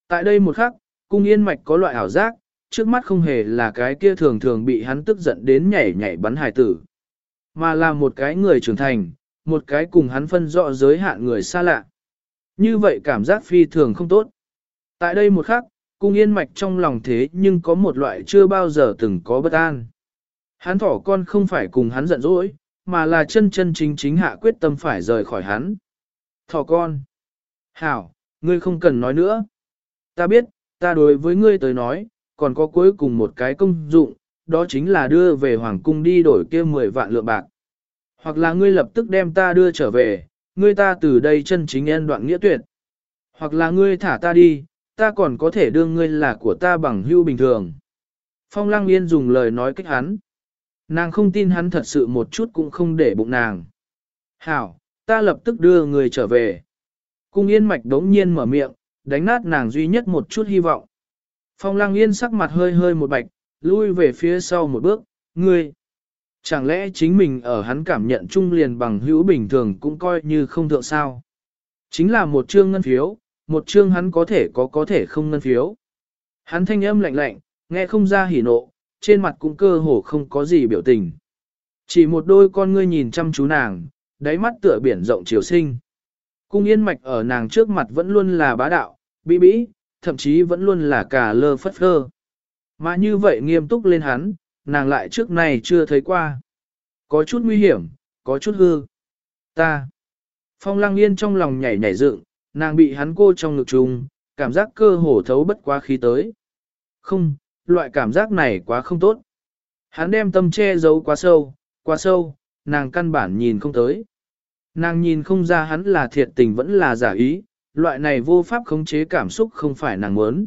Tại đây một khắc, cung yên mạch có loại ảo giác, trước mắt không hề là cái kia thường thường bị hắn tức giận đến nhảy nhảy bắn hài tử, mà là một cái người trưởng thành, một cái cùng hắn phân rõ giới hạn người xa lạ. Như vậy cảm giác phi thường không tốt. Tại đây một khắc, cung yên mạch trong lòng thế nhưng có một loại chưa bao giờ từng có bất an. Hắn thỏ con không phải cùng hắn giận dỗi, mà là chân chân chính chính hạ quyết tâm phải rời khỏi hắn. Thỏ con. Hảo, ngươi không cần nói nữa. Ta biết, ta đối với ngươi tới nói, còn có cuối cùng một cái công dụng, đó chính là đưa về hoàng cung đi đổi kia 10 vạn lượng bạc. Hoặc là ngươi lập tức đem ta đưa trở về, ngươi ta từ đây chân chính en đoạn nghĩa tuyệt. Hoặc là ngươi thả ta đi, ta còn có thể đương ngươi là của ta bằng hưu bình thường. Phong Lăng Yên dùng lời nói kích hắn. Nàng không tin hắn thật sự một chút cũng không để bụng nàng. Hảo, ta lập tức đưa người trở về. Cung Yên Mạch đống nhiên mở miệng, đánh nát nàng duy nhất một chút hy vọng. Phong Lăng Yên sắc mặt hơi hơi một bạch, lui về phía sau một bước, ngươi. Chẳng lẽ chính mình ở hắn cảm nhận chung liền bằng hữu bình thường cũng coi như không thượng sao? Chính là một chương ngân phiếu, một chương hắn có thể có có thể không ngân phiếu. Hắn thanh âm lạnh lạnh, nghe không ra hỉ nộ, trên mặt cũng cơ hồ không có gì biểu tình. Chỉ một đôi con ngươi nhìn chăm chú nàng, đáy mắt tựa biển rộng chiều sinh. Cung yên mạch ở nàng trước mặt vẫn luôn là bá đạo, bí bí, thậm chí vẫn luôn là cả lơ phất phơ. Mà như vậy nghiêm túc lên hắn, nàng lại trước này chưa thấy qua. Có chút nguy hiểm, có chút hư. Ta. Phong lăng yên trong lòng nhảy nhảy dựng, nàng bị hắn cô trong ngực trùng, cảm giác cơ hồ thấu bất quá khí tới. Không, loại cảm giác này quá không tốt. Hắn đem tâm che giấu quá sâu, quá sâu, nàng căn bản nhìn không tới. Nàng nhìn không ra hắn là thiệt tình vẫn là giả ý, loại này vô pháp khống chế cảm xúc không phải nàng muốn.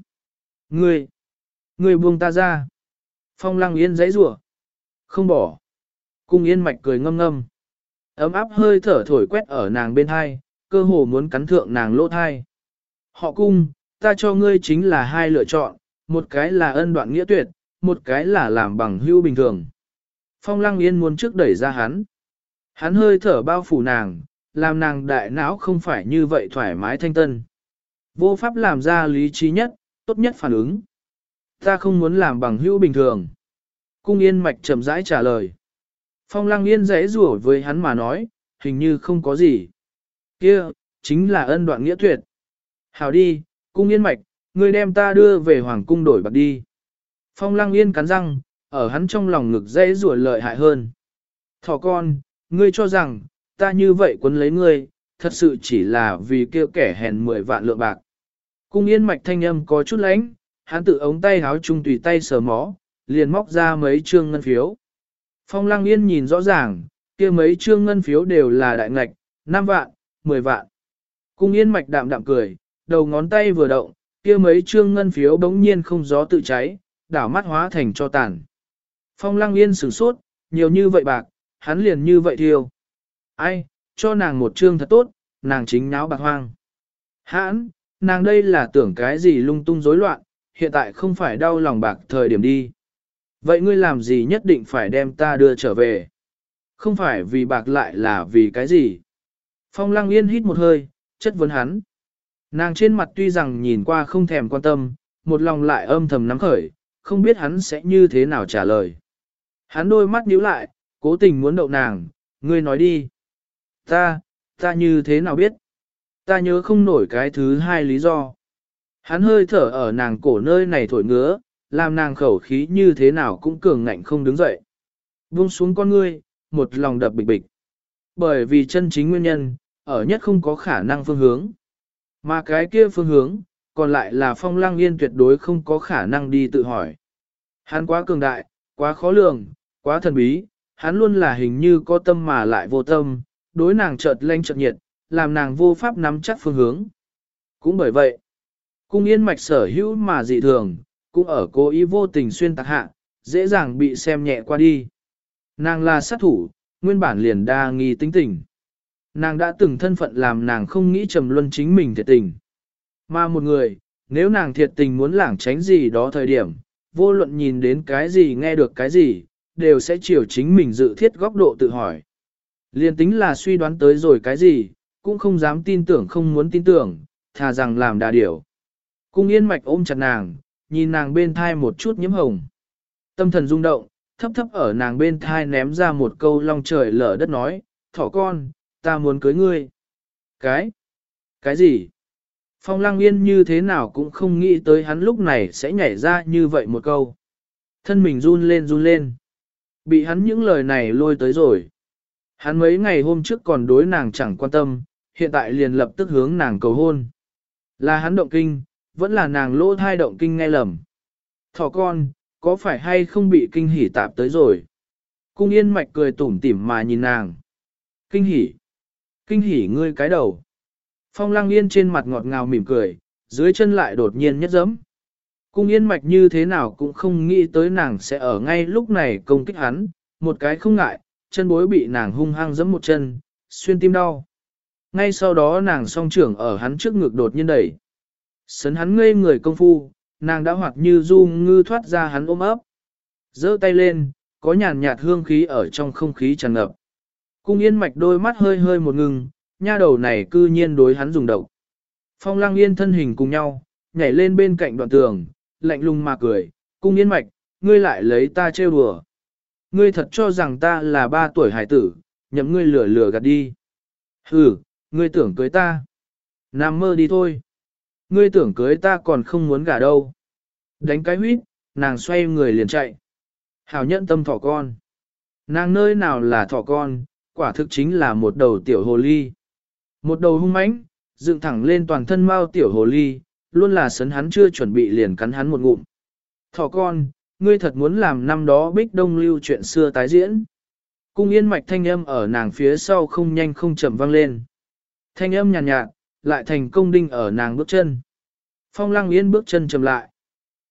Ngươi, ngươi buông ta ra. Phong lăng yên giấy rủa Không bỏ. Cung yên mạch cười ngâm ngâm. Ấm áp hơi thở thổi quét ở nàng bên hai, cơ hồ muốn cắn thượng nàng lỗ thai. Họ cung, ta cho ngươi chính là hai lựa chọn, một cái là ân đoạn nghĩa tuyệt, một cái là làm bằng hưu bình thường. Phong lăng yên muốn trước đẩy ra hắn. Hắn hơi thở bao phủ nàng, làm nàng đại não không phải như vậy thoải mái thanh tân. Vô pháp làm ra lý trí nhất, tốt nhất phản ứng. Ta không muốn làm bằng hữu bình thường. Cung yên mạch chậm rãi trả lời. Phong lăng yên rẽ rủa với hắn mà nói, hình như không có gì. kia chính là ân đoạn nghĩa tuyệt. Hảo đi, cung yên mạch, ngươi đem ta đưa về hoàng cung đổi bạc đi. Phong lăng yên cắn răng, ở hắn trong lòng ngực dễ rủa lợi hại hơn. Thỏ con, ngươi cho rằng, ta như vậy quấn lấy ngươi, thật sự chỉ là vì kêu kẻ hèn mười vạn lượng bạc. Cung yên mạch thanh âm có chút lánh, hắn tự ống tay háo chung tùy tay sờ mó, liền móc ra mấy trương ngân phiếu. Phong lăng yên nhìn rõ ràng, kia mấy trương ngân phiếu đều là đại ngạch, 5 vạn, 10 vạn. Cung yên mạch đạm đạm cười, đầu ngón tay vừa động, kia mấy trương ngân phiếu bỗng nhiên không gió tự cháy, đảo mắt hóa thành cho tàn. Phong lăng yên sửng sốt, nhiều như vậy bạc, hắn liền như vậy thiêu. Ai, cho nàng một trương thật tốt, nàng chính náo bạc hoang. Hãn, nàng đây là tưởng cái gì lung tung rối loạn, hiện tại không phải đau lòng bạc thời điểm đi. Vậy ngươi làm gì nhất định phải đem ta đưa trở về? Không phải vì bạc lại là vì cái gì? Phong lăng yên hít một hơi, chất vấn hắn. Nàng trên mặt tuy rằng nhìn qua không thèm quan tâm, một lòng lại âm thầm nắm khởi, không biết hắn sẽ như thế nào trả lời. Hắn đôi mắt nhíu lại, cố tình muốn đậu nàng, ngươi nói đi. Ta, ta như thế nào biết? Ta nhớ không nổi cái thứ hai lý do. Hắn hơi thở ở nàng cổ nơi này thổi ngứa, làm nàng khẩu khí như thế nào cũng cường ngạnh không đứng dậy. Buông xuống con ngươi, một lòng đập bịch bịch. Bởi vì chân chính nguyên nhân, ở nhất không có khả năng phương hướng. Mà cái kia phương hướng, còn lại là phong lang yên tuyệt đối không có khả năng đi tự hỏi. Hắn quá cường đại, quá khó lường, quá thần bí, hắn luôn là hình như có tâm mà lại vô tâm, đối nàng chợt lanh chợt nhiệt, làm nàng vô pháp nắm chắc phương hướng. Cũng bởi vậy, cung yên mạch sở hữu mà dị thường, cũng ở cố ý vô tình xuyên tạc hạ, dễ dàng bị xem nhẹ qua đi. Nàng là sát thủ, nguyên bản liền đa nghi tính tình. Nàng đã từng thân phận làm nàng không nghĩ trầm luân chính mình thiệt tình. Mà một người, nếu nàng thiệt tình muốn lảng tránh gì đó thời điểm, vô luận nhìn đến cái gì nghe được cái gì, đều sẽ chiều chính mình dự thiết góc độ tự hỏi. Liên tính là suy đoán tới rồi cái gì, cũng không dám tin tưởng không muốn tin tưởng, thà rằng làm đà điểu. Cung yên mạch ôm chặt nàng, nhìn nàng bên thai một chút nhiễm hồng. Tâm thần rung động, thấp thấp ở nàng bên thai ném ra một câu long trời lở đất nói, thỏ con, ta muốn cưới ngươi. Cái? Cái gì? Phong lăng yên như thế nào cũng không nghĩ tới hắn lúc này sẽ nhảy ra như vậy một câu. Thân mình run lên run lên. Bị hắn những lời này lôi tới rồi. Hắn mấy ngày hôm trước còn đối nàng chẳng quan tâm, hiện tại liền lập tức hướng nàng cầu hôn. Là hắn động kinh, vẫn là nàng lỗ thai động kinh nghe lầm. Thỏ con, có phải hay không bị kinh hỉ tạp tới rồi? Cung yên mạch cười tủm tỉm mà nhìn nàng. Kinh hỉ. Kinh hỉ ngươi cái đầu. Phong lăng yên trên mặt ngọt ngào mỉm cười, dưới chân lại đột nhiên nhất dẫm. Cung yên mạch như thế nào cũng không nghĩ tới nàng sẽ ở ngay lúc này công kích hắn, một cái không ngại, chân bối bị nàng hung hăng giẫm một chân, xuyên tim đau. Ngay sau đó nàng song trưởng ở hắn trước ngực đột nhiên đẩy. Sấn hắn ngây người công phu, nàng đã hoạt như du ngư thoát ra hắn ôm ấp. giơ tay lên, có nhàn nhạt hương khí ở trong không khí tràn ngập. Cung yên mạch đôi mắt hơi hơi một ngừng, nha đầu này cư nhiên đối hắn dùng độc. Phong lang yên thân hình cùng nhau, nhảy lên bên cạnh đoạn tường, lạnh lùng mà cười, cung yên mạch, ngươi lại lấy ta trêu đùa. Ngươi thật cho rằng ta là ba tuổi hải tử, nhậm ngươi lừa lừa gạt đi. Hừ, ngươi tưởng cưới ta. Nằm mơ đi thôi. Ngươi tưởng cưới ta còn không muốn gả đâu. Đánh cái huyết, nàng xoay người liền chạy. Hảo nhận tâm thỏ con. Nàng nơi nào là thỏ con, quả thực chính là một đầu tiểu hồ ly. Một đầu hung mãnh, dựng thẳng lên toàn thân mau tiểu hồ ly, luôn là sấn hắn chưa chuẩn bị liền cắn hắn một ngụm. Thỏ con, ngươi thật muốn làm năm đó bích đông lưu chuyện xưa tái diễn. Cung yên mạch thanh âm ở nàng phía sau không nhanh không chậm vang lên. Thanh âm nhàn nhạt, nhạt, lại thành công đinh ở nàng bước chân. Phong lăng yên bước chân chậm lại.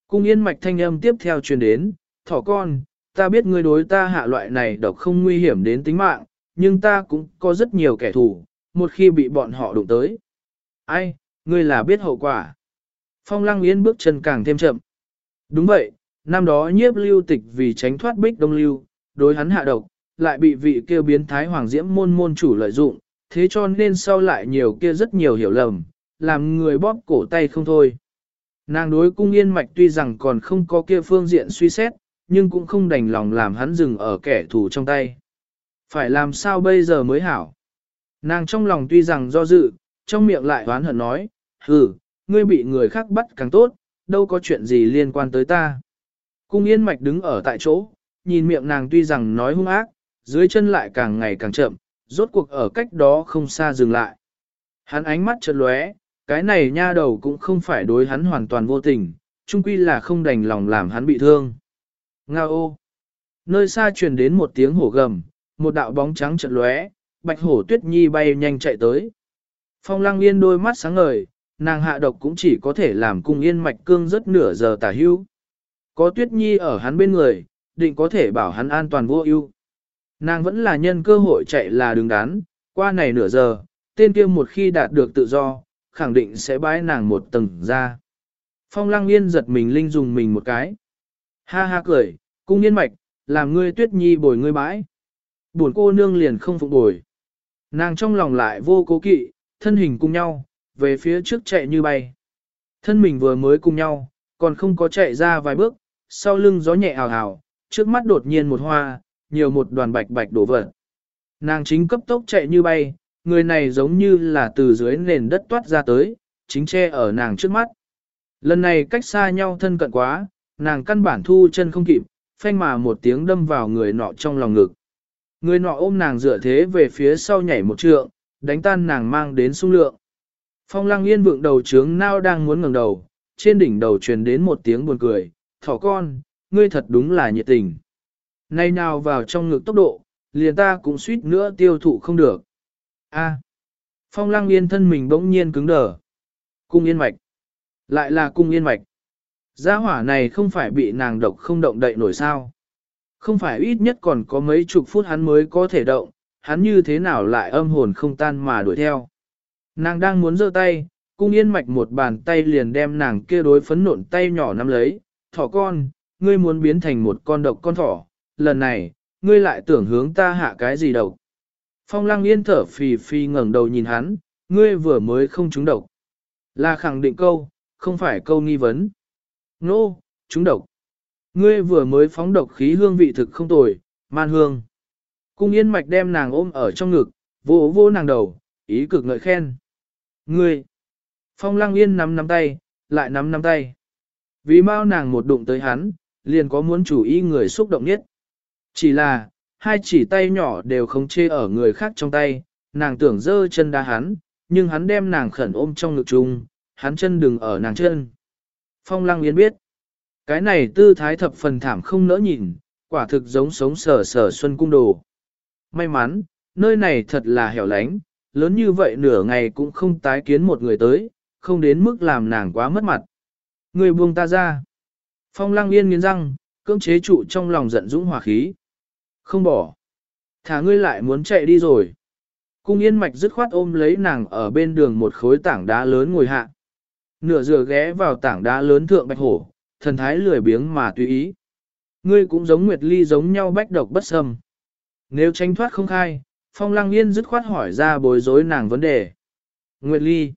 Cung yên mạch thanh âm tiếp theo truyền đến, thỏ con, ta biết ngươi đối ta hạ loại này độc không nguy hiểm đến tính mạng, nhưng ta cũng có rất nhiều kẻ thù, một khi bị bọn họ đụng tới. Ai, ngươi là biết hậu quả. Phong lăng yên bước chân càng thêm chậm. Đúng vậy, năm đó nhiếp lưu tịch vì tránh thoát bích đông lưu, đối hắn hạ độc, lại bị vị kêu biến thái hoàng diễm môn môn chủ lợi dụng, thế cho nên sau lại nhiều kia rất nhiều hiểu lầm, làm người bóp cổ tay không thôi. Nàng đối cung yên mạch tuy rằng còn không có kia phương diện suy xét, nhưng cũng không đành lòng làm hắn dừng ở kẻ thù trong tay. Phải làm sao bây giờ mới hảo? Nàng trong lòng tuy rằng do dự, trong miệng lại oán hận nói, hừ, ngươi bị người khác bắt càng tốt, đâu có chuyện gì liên quan tới ta. Cung yên mạch đứng ở tại chỗ, nhìn miệng nàng tuy rằng nói hung ác, dưới chân lại càng ngày càng chậm, rốt cuộc ở cách đó không xa dừng lại. Hắn ánh mắt chợt lóe, cái này nha đầu cũng không phải đối hắn hoàn toàn vô tình, chung quy là không đành lòng làm hắn bị thương. Nga ô! Nơi xa truyền đến một tiếng hổ gầm, một đạo bóng trắng chợt lóe, bạch hổ tuyết nhi bay nhanh chạy tới. Phong lăng yên đôi mắt sáng ngời, nàng hạ độc cũng chỉ có thể làm cung yên mạch cương rất nửa giờ tả hưu. Có tuyết nhi ở hắn bên người, định có thể bảo hắn an toàn vô ưu. Nàng vẫn là nhân cơ hội chạy là đứng đắn, qua này nửa giờ, tên kia một khi đạt được tự do, khẳng định sẽ bái nàng một tầng ra. Phong lăng yên giật mình linh dùng mình một cái. Ha ha cười, cung yên mạch, làm ngươi tuyết nhi bồi ngươi bãi. Buồn cô nương liền không phục bồi. Nàng trong lòng lại vô cố kỵ, thân hình cùng nhau, về phía trước chạy như bay. Thân mình vừa mới cùng nhau, còn không có chạy ra vài bước, sau lưng gió nhẹ ảo ảo, trước mắt đột nhiên một hoa, nhiều một đoàn bạch bạch đổ vỡ. Nàng chính cấp tốc chạy như bay, người này giống như là từ dưới nền đất toát ra tới, chính che ở nàng trước mắt. Lần này cách xa nhau thân cận quá, nàng căn bản thu chân không kịp, phanh mà một tiếng đâm vào người nọ trong lòng ngực. Người nọ ôm nàng dựa thế về phía sau nhảy một trượng, đánh tan nàng mang đến sung lượng. Phong lăng yên vượng đầu trướng nao đang muốn ngẩng đầu, trên đỉnh đầu truyền đến một tiếng buồn cười, thỏ con, ngươi thật đúng là nhiệt tình. Nay nào vào trong ngực tốc độ, liền ta cũng suýt nữa tiêu thụ không được. A. Phong lăng yên thân mình bỗng nhiên cứng đờ. Cung yên mạch. Lại là cung yên mạch. Gia hỏa này không phải bị nàng độc không động đậy nổi sao. Không phải ít nhất còn có mấy chục phút hắn mới có thể động, hắn như thế nào lại âm hồn không tan mà đuổi theo. Nàng đang muốn giơ tay, cung yên mạch một bàn tay liền đem nàng kia đối phấn nộn tay nhỏ nắm lấy, thỏ con, ngươi muốn biến thành một con độc con thỏ, lần này, ngươi lại tưởng hướng ta hạ cái gì độc. Phong lăng yên thở phì phì ngẩng đầu nhìn hắn, ngươi vừa mới không trúng độc. Là khẳng định câu, không phải câu nghi vấn. Nô, no, trúng độc. Ngươi vừa mới phóng độc khí hương vị thực không tồi, man hương. Cung yên mạch đem nàng ôm ở trong ngực, vô vô nàng đầu, ý cực ngợi khen. Ngươi! Phong lăng yên nắm nắm tay, lại nắm nắm tay. Vì mau nàng một đụng tới hắn, liền có muốn chủ ý người xúc động nhất. Chỉ là, hai chỉ tay nhỏ đều không chê ở người khác trong tay, nàng tưởng dơ chân đá hắn, nhưng hắn đem nàng khẩn ôm trong ngực chung, hắn chân đừng ở nàng chân. Phong lăng yên biết, cái này tư thái thập phần thảm không nỡ nhìn, quả thực giống sống sở sở xuân cung đồ. May mắn, nơi này thật là hẻo lánh, lớn như vậy nửa ngày cũng không tái kiến một người tới, không đến mức làm nàng quá mất mặt. Người buông ta ra. Phong lăng yên nghiến răng, cưỡng chế trụ trong lòng giận dũng hòa khí. Không bỏ. Thả ngươi lại muốn chạy đi rồi. Cung yên mạch dứt khoát ôm lấy nàng ở bên đường một khối tảng đá lớn ngồi hạ. Nửa dừa ghé vào tảng đá lớn thượng bạch hổ, thần thái lười biếng mà tùy ý. Ngươi cũng giống Nguyệt Ly giống nhau bách độc bất xâm. Nếu tranh thoát không khai, Phong Lăng Yên dứt khoát hỏi ra bối rối nàng vấn đề. Nguyệt Ly.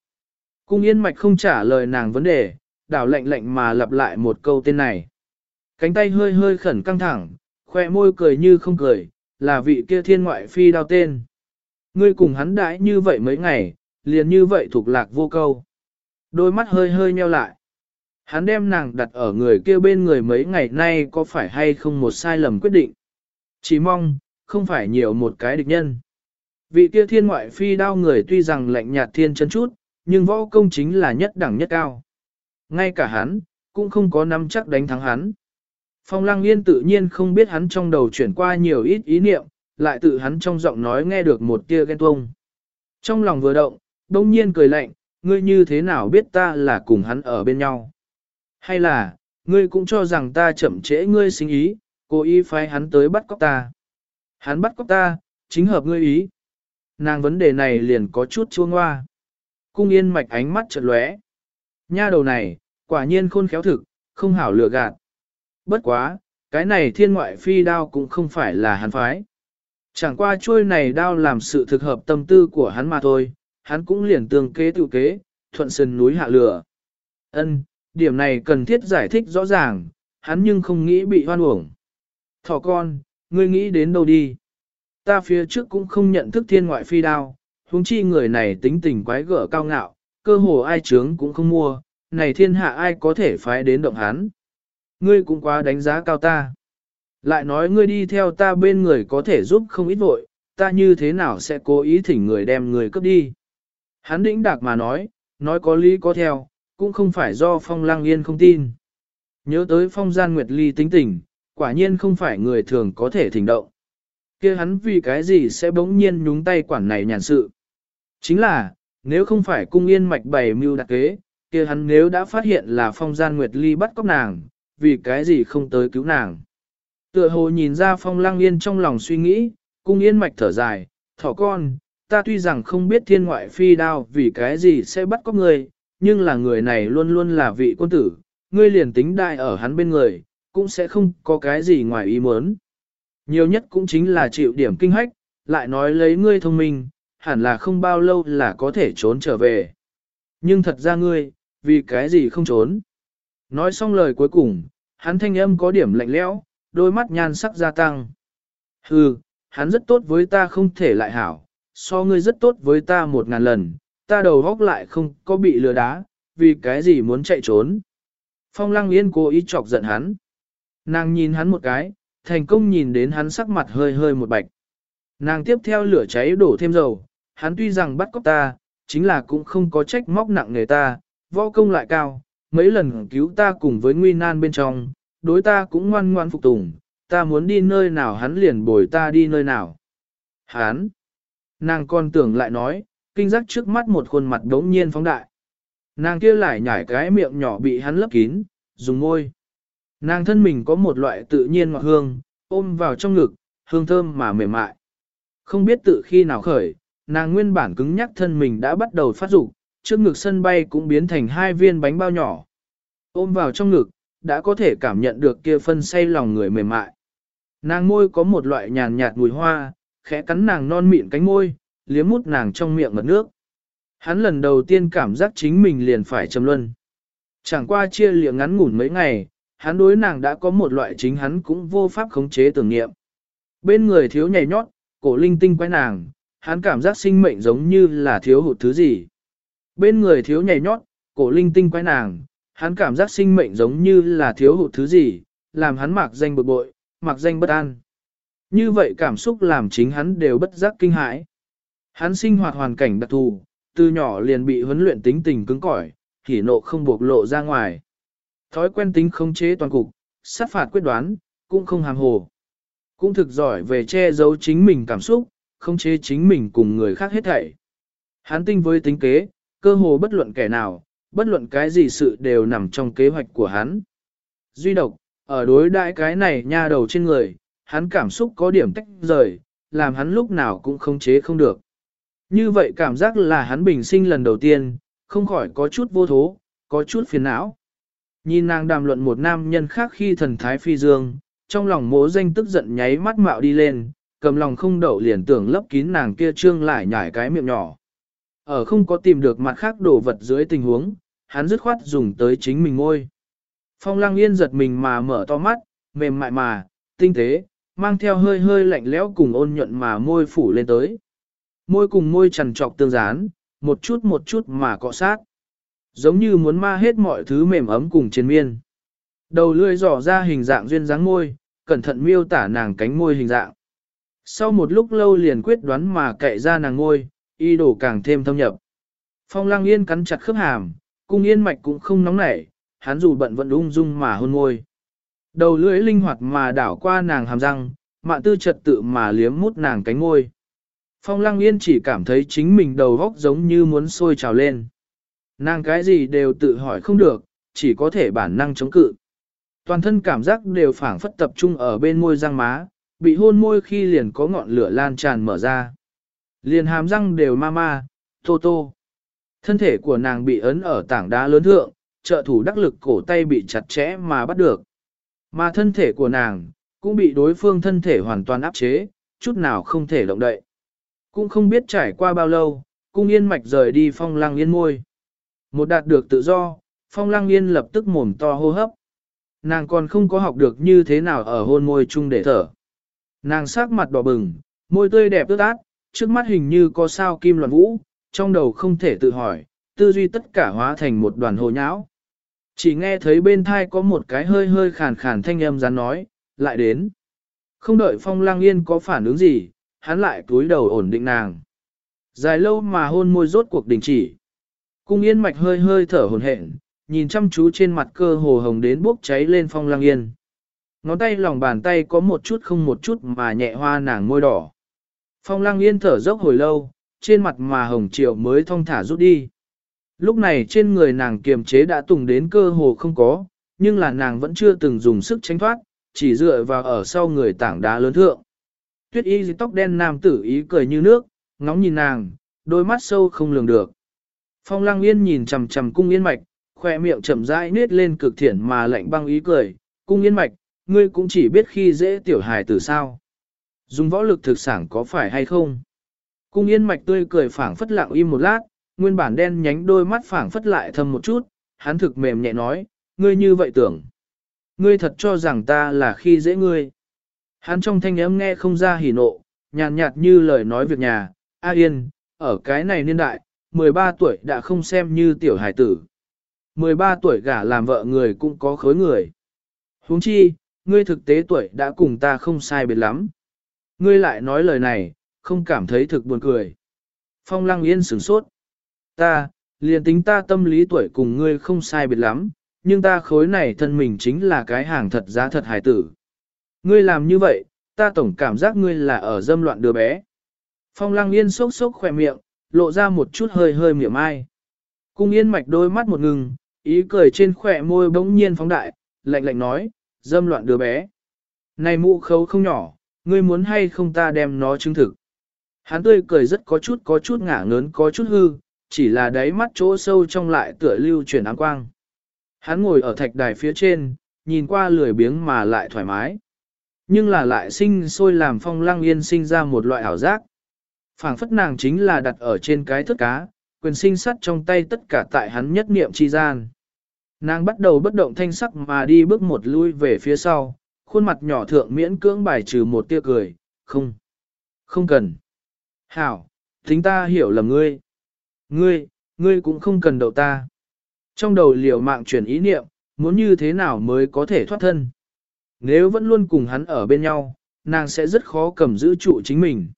Cung Yên Mạch không trả lời nàng vấn đề, đảo lệnh lệnh mà lặp lại một câu tên này. Cánh tay hơi hơi khẩn căng thẳng, khoe môi cười như không cười, là vị kia thiên ngoại phi đao tên. Ngươi cùng hắn đãi như vậy mấy ngày, liền như vậy thuộc lạc vô câu. Đôi mắt hơi hơi nheo lại. Hắn đem nàng đặt ở người kia bên người mấy ngày nay có phải hay không một sai lầm quyết định. Chỉ mong, không phải nhiều một cái địch nhân. Vị kia thiên ngoại phi đao người tuy rằng lạnh nhạt thiên chân chút, nhưng võ công chính là nhất đẳng nhất cao. Ngay cả hắn, cũng không có nắm chắc đánh thắng hắn. Phong lăng yên tự nhiên không biết hắn trong đầu chuyển qua nhiều ít ý niệm, lại tự hắn trong giọng nói nghe được một tia ghen tuông. Trong lòng vừa động, đông nhiên cười lạnh, ngươi như thế nào biết ta là cùng hắn ở bên nhau? Hay là, ngươi cũng cho rằng ta chậm trễ ngươi sinh ý, cố ý phái hắn tới bắt cóc ta? Hắn bắt cóc ta, chính hợp ngươi ý. Nàng vấn đề này liền có chút chuông ngoa. Cung yên mạch ánh mắt chợt lóe. Nha đầu này, quả nhiên khôn khéo thực, không hảo lừa gạt. Bất quá, cái này thiên ngoại phi đao cũng không phải là hắn phái. Chẳng qua chuôi này đao làm sự thực hợp tâm tư của hắn mà thôi, hắn cũng liền tương kế tự kế, thuận sân núi hạ lửa. Ân, điểm này cần thiết giải thích rõ ràng, hắn nhưng không nghĩ bị hoan uổng. Thỏ con, ngươi nghĩ đến đâu đi? Ta phía trước cũng không nhận thức thiên ngoại phi đao, huống chi người này tính tình quái gở cao ngạo, cơ hồ ai trướng cũng không mua, này thiên hạ ai có thể phái đến động hắn. Ngươi cũng quá đánh giá cao ta. Lại nói ngươi đi theo ta bên người có thể giúp không ít vội, ta như thế nào sẽ cố ý thỉnh người đem người cướp đi. Hắn đĩnh đạc mà nói, nói có lý có theo, cũng không phải do phong lang yên không tin. Nhớ tới phong gian nguyệt ly tính tình, quả nhiên không phải người thường có thể thỉnh động kia hắn vì cái gì sẽ bỗng nhiên nhúng tay quản này nhàn sự. Chính là, nếu không phải cung yên mạch bày mưu đặc kế, kia hắn nếu đã phát hiện là phong gian nguyệt ly bắt cóc nàng, vì cái gì không tới cứu nàng. Tựa hồ nhìn ra phong lang yên trong lòng suy nghĩ, cung yên mạch thở dài, thỏ con, ta tuy rằng không biết thiên ngoại phi đao vì cái gì sẽ bắt cóc người, nhưng là người này luôn luôn là vị quân tử, ngươi liền tính đại ở hắn bên người, cũng sẽ không có cái gì ngoài ý muốn. Nhiều nhất cũng chính là chịu điểm kinh hách, lại nói lấy ngươi thông minh, hẳn là không bao lâu là có thể trốn trở về. Nhưng thật ra ngươi, vì cái gì không trốn. Nói xong lời cuối cùng, hắn thanh âm có điểm lạnh lẽo, đôi mắt nhan sắc gia tăng. Hừ, hắn rất tốt với ta không thể lại hảo, so ngươi rất tốt với ta một ngàn lần, ta đầu góc lại không có bị lừa đá, vì cái gì muốn chạy trốn. Phong lăng yên cố ý chọc giận hắn. Nàng nhìn hắn một cái, thành công nhìn đến hắn sắc mặt hơi hơi một bạch. Nàng tiếp theo lửa cháy đổ thêm dầu, hắn tuy rằng bắt cóc ta, chính là cũng không có trách móc nặng người ta, võ công lại cao, mấy lần cứu ta cùng với nguy nan bên trong, đối ta cũng ngoan ngoan phục tùng, ta muốn đi nơi nào hắn liền bồi ta đi nơi nào. Hắn, nàng còn tưởng lại nói, kinh giác trước mắt một khuôn mặt đống nhiên phóng đại. Nàng kia lại nhảy cái miệng nhỏ bị hắn lấp kín, dùng môi. Nàng thân mình có một loại tự nhiên ngọt hương, ôm vào trong ngực, hương thơm mà mềm mại. Không biết tự khi nào khởi, nàng nguyên bản cứng nhắc thân mình đã bắt đầu phát dục, trước ngực sân bay cũng biến thành hai viên bánh bao nhỏ. Ôm vào trong ngực, đã có thể cảm nhận được kia phân say lòng người mềm mại. Nàng môi có một loại nhàn nhạt mùi hoa, khẽ cắn nàng non mịn cánh môi, liếm mút nàng trong miệng mật nước. Hắn lần đầu tiên cảm giác chính mình liền phải châm luân. Chẳng qua chia liệng ngắn ngủn mấy ngày, hắn đối nàng đã có một loại chính hắn cũng vô pháp khống chế tưởng niệm. Bên người thiếu nhảy nhót, cổ linh tinh quay nàng, hắn cảm giác sinh mệnh giống như là thiếu hụt thứ gì. Bên người thiếu nhảy nhót, cổ linh tinh quay nàng, hắn cảm giác sinh mệnh giống như là thiếu hụt thứ gì, làm hắn mặc danh bực bội, mặc danh bất an. Như vậy cảm xúc làm chính hắn đều bất giác kinh hãi. Hắn sinh hoạt hoàn cảnh đặc thù, từ nhỏ liền bị huấn luyện tính tình cứng cỏi, hỉ nộ không bộc lộ ra ngoài. Thói quen tính khống chế toàn cục, sát phạt quyết đoán, cũng không hàm hồ. Cũng thực giỏi về che giấu chính mình cảm xúc, khống chế chính mình cùng người khác hết thảy. Hắn tinh với tính kế, cơ hồ bất luận kẻ nào, bất luận cái gì sự đều nằm trong kế hoạch của hắn. Duy độc, ở đối đại cái này nha đầu trên người, hắn cảm xúc có điểm tách rời, làm hắn lúc nào cũng khống chế không được. Như vậy cảm giác là hắn bình sinh lần đầu tiên, không khỏi có chút vô thố, có chút phiền não. Nhìn nàng đàm luận một nam nhân khác khi thần thái phi dương, trong lòng mố danh tức giận nháy mắt mạo đi lên, cầm lòng không đậu liền tưởng lấp kín nàng kia trương lại nhảy cái miệng nhỏ. Ở không có tìm được mặt khác đồ vật dưới tình huống, hắn dứt khoát dùng tới chính mình ngôi. Phong lăng yên giật mình mà mở to mắt, mềm mại mà, tinh tế, mang theo hơi hơi lạnh lẽo cùng ôn nhuận mà môi phủ lên tới. Môi cùng môi trần trọc tương gián, một chút một chút mà cọ sát. Giống như muốn ma hết mọi thứ mềm ấm cùng trên miên. Đầu lưỡi dò ra hình dạng duyên dáng môi, cẩn thận miêu tả nàng cánh môi hình dạng. Sau một lúc lâu liền quyết đoán mà cậy ra nàng ngôi, y đổ càng thêm thâm nhập. Phong lang yên cắn chặt khớp hàm, cung yên mạch cũng không nóng nảy, hắn dù bận vẫn ung dung mà hôn môi. Đầu lưỡi linh hoạt mà đảo qua nàng hàm răng, mạn tư trật tự mà liếm mút nàng cánh ngôi. Phong lăng yên chỉ cảm thấy chính mình đầu góc giống như muốn sôi trào lên. Nàng cái gì đều tự hỏi không được, chỉ có thể bản năng chống cự. Toàn thân cảm giác đều phảng phất tập trung ở bên môi răng má, bị hôn môi khi liền có ngọn lửa lan tràn mở ra. Liền hàm răng đều ma ma, tô tô. Thân thể của nàng bị ấn ở tảng đá lớn thượng, trợ thủ đắc lực cổ tay bị chặt chẽ mà bắt được. Mà thân thể của nàng, cũng bị đối phương thân thể hoàn toàn áp chế, chút nào không thể động đậy. Cũng không biết trải qua bao lâu, cung yên mạch rời đi phong lăng yên môi. Một đạt được tự do, phong lăng yên lập tức mồm to hô hấp. Nàng còn không có học được như thế nào ở hôn môi chung để thở. Nàng sắc mặt đỏ bừng, môi tươi đẹp ướt át, trước mắt hình như có sao kim loạn vũ, trong đầu không thể tự hỏi, tư duy tất cả hóa thành một đoàn hồ nhão. Chỉ nghe thấy bên thai có một cái hơi hơi khàn khàn thanh âm rắn nói, lại đến. Không đợi phong lang yên có phản ứng gì, hắn lại cúi đầu ổn định nàng. Dài lâu mà hôn môi rốt cuộc đình chỉ. Cung yên mạch hơi hơi thở hồn hển, nhìn chăm chú trên mặt cơ hồ hồng đến bốc cháy lên phong lang yên. Ngón tay lòng bàn tay có một chút không một chút mà nhẹ hoa nàng môi đỏ. Phong lang yên thở dốc hồi lâu, trên mặt mà hồng triệu mới thong thả rút đi. Lúc này trên người nàng kiềm chế đã tùng đến cơ hồ không có, nhưng là nàng vẫn chưa từng dùng sức tránh thoát, chỉ dựa vào ở sau người tảng đá lớn thượng. Tuyết y tóc đen nam tử ý cười như nước, ngóng nhìn nàng, đôi mắt sâu không lường được. Phong lăng yên nhìn chầm chầm cung yên mạch, khoe miệng chậm rãi nết lên cực thiển mà lạnh băng ý cười, cung yên mạch, ngươi cũng chỉ biết khi dễ tiểu hài từ sao. Dùng võ lực thực sản có phải hay không? Cung yên mạch tươi cười phảng phất lặng im một lát, nguyên bản đen nhánh đôi mắt phảng phất lại thâm một chút, hắn thực mềm nhẹ nói, ngươi như vậy tưởng. Ngươi thật cho rằng ta là khi dễ ngươi. Hắn trong thanh âm nghe không ra hỉ nộ, nhàn nhạt như lời nói việc nhà, A Yên, ở cái này niên đại, 13 tuổi đã không xem như tiểu hải tử. 13 tuổi gả làm vợ người cũng có khối người. huống chi, ngươi thực tế tuổi đã cùng ta không sai biệt lắm. Ngươi lại nói lời này, không cảm thấy thực buồn cười. Phong lăng yên sửng sốt. Ta, liền tính ta tâm lý tuổi cùng ngươi không sai biệt lắm, nhưng ta khối này thân mình chính là cái hàng thật giá thật hải tử. Ngươi làm như vậy, ta tổng cảm giác ngươi là ở dâm loạn đứa bé. Phong lăng yên sốc sốc khỏe miệng, lộ ra một chút hơi hơi miệng ai. Cung yên mạch đôi mắt một ngừng, ý cười trên khỏe môi bỗng nhiên phóng đại, lạnh lạnh nói, dâm loạn đứa bé. Này mụ khấu không nhỏ, ngươi muốn hay không ta đem nó chứng thực. Hắn tươi cười rất có chút có chút ngả ngớn có chút hư, chỉ là đáy mắt chỗ sâu trong lại tựa lưu chuyển áng quang. Hắn ngồi ở thạch đài phía trên, nhìn qua lười biếng mà lại thoải mái. Nhưng là lại sinh sôi làm phong lăng yên sinh ra một loại ảo giác phảng phất nàng chính là đặt ở trên cái thất cá, quyền sinh sắt trong tay tất cả tại hắn nhất niệm chi gian. Nàng bắt đầu bất động thanh sắc mà đi bước một lui về phía sau, khuôn mặt nhỏ thượng miễn cưỡng bài trừ một tia cười, không, không cần. Hảo, tính ta hiểu lầm ngươi. Ngươi, ngươi cũng không cần đậu ta. Trong đầu liều mạng chuyển ý niệm, muốn như thế nào mới có thể thoát thân. Nếu vẫn luôn cùng hắn ở bên nhau, nàng sẽ rất khó cầm giữ trụ chính mình.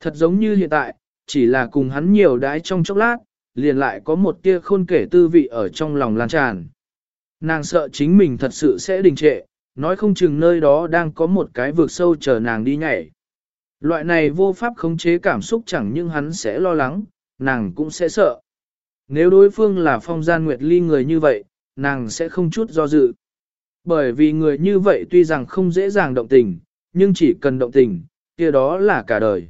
Thật giống như hiện tại, chỉ là cùng hắn nhiều đái trong chốc lát, liền lại có một tia khôn kể tư vị ở trong lòng lan tràn. Nàng sợ chính mình thật sự sẽ đình trệ, nói không chừng nơi đó đang có một cái vực sâu chờ nàng đi nhảy. Loại này vô pháp khống chế cảm xúc chẳng nhưng hắn sẽ lo lắng, nàng cũng sẽ sợ. Nếu đối phương là phong gian nguyệt ly người như vậy, nàng sẽ không chút do dự. Bởi vì người như vậy tuy rằng không dễ dàng động tình, nhưng chỉ cần động tình, kia đó là cả đời.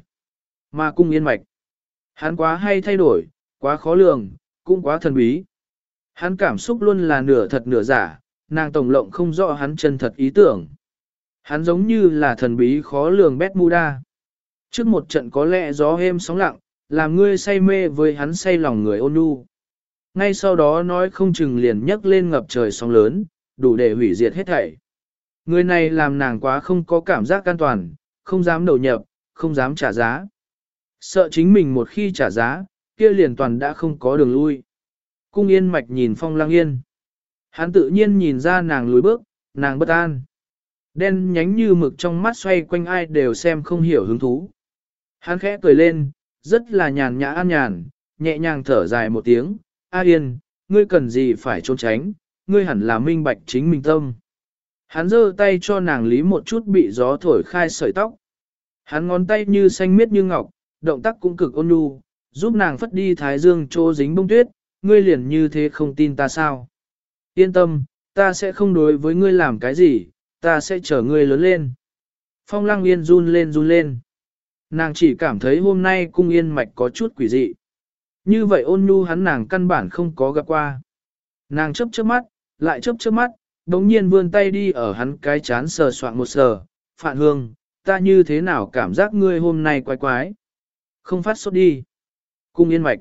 Mà cung yên mạch. Hắn quá hay thay đổi, quá khó lường, cũng quá thần bí. Hắn cảm xúc luôn là nửa thật nửa giả, nàng tổng lộng không rõ hắn chân thật ý tưởng. Hắn giống như là thần bí khó lường Bermuda. Trước một trận có lẽ gió êm sóng lặng, làm ngươi say mê với hắn say lòng người ôn nhu. Ngay sau đó nói không chừng liền nhấc lên ngập trời sóng lớn, đủ để hủy diệt hết thảy. Người này làm nàng quá không có cảm giác an toàn, không dám đầu nhập, không dám trả giá. Sợ chính mình một khi trả giá, kia liền toàn đã không có đường lui. Cung yên mạch nhìn phong lang yên. Hắn tự nhiên nhìn ra nàng lùi bước, nàng bất an. Đen nhánh như mực trong mắt xoay quanh ai đều xem không hiểu hứng thú. Hắn khẽ cười lên, rất là nhàn nhã an nhàn, nhẹ nhàng thở dài một tiếng. A yên, ngươi cần gì phải trốn tránh, ngươi hẳn là minh bạch chính mình tâm. Hắn giơ tay cho nàng lý một chút bị gió thổi khai sợi tóc. Hắn ngón tay như xanh miết như ngọc, động tác cũng cực ôn nhu, giúp nàng phất đi thái dương chỗ dính bông tuyết, ngươi liền như thế không tin ta sao. Yên tâm, ta sẽ không đối với ngươi làm cái gì, ta sẽ chở ngươi lớn lên. Phong lăng yên run lên run lên. Nàng chỉ cảm thấy hôm nay cung yên mạch có chút quỷ dị. Như vậy ôn nhu hắn nàng căn bản không có gặp qua. Nàng chấp chớp mắt, lại chấp chớp mắt, đống nhiên vươn tay đi ở hắn cái chán sờ soạn một sờ. Phạn hương, ta như thế nào cảm giác ngươi hôm nay quái quái. Không phát sốt đi. Cung yên mạch.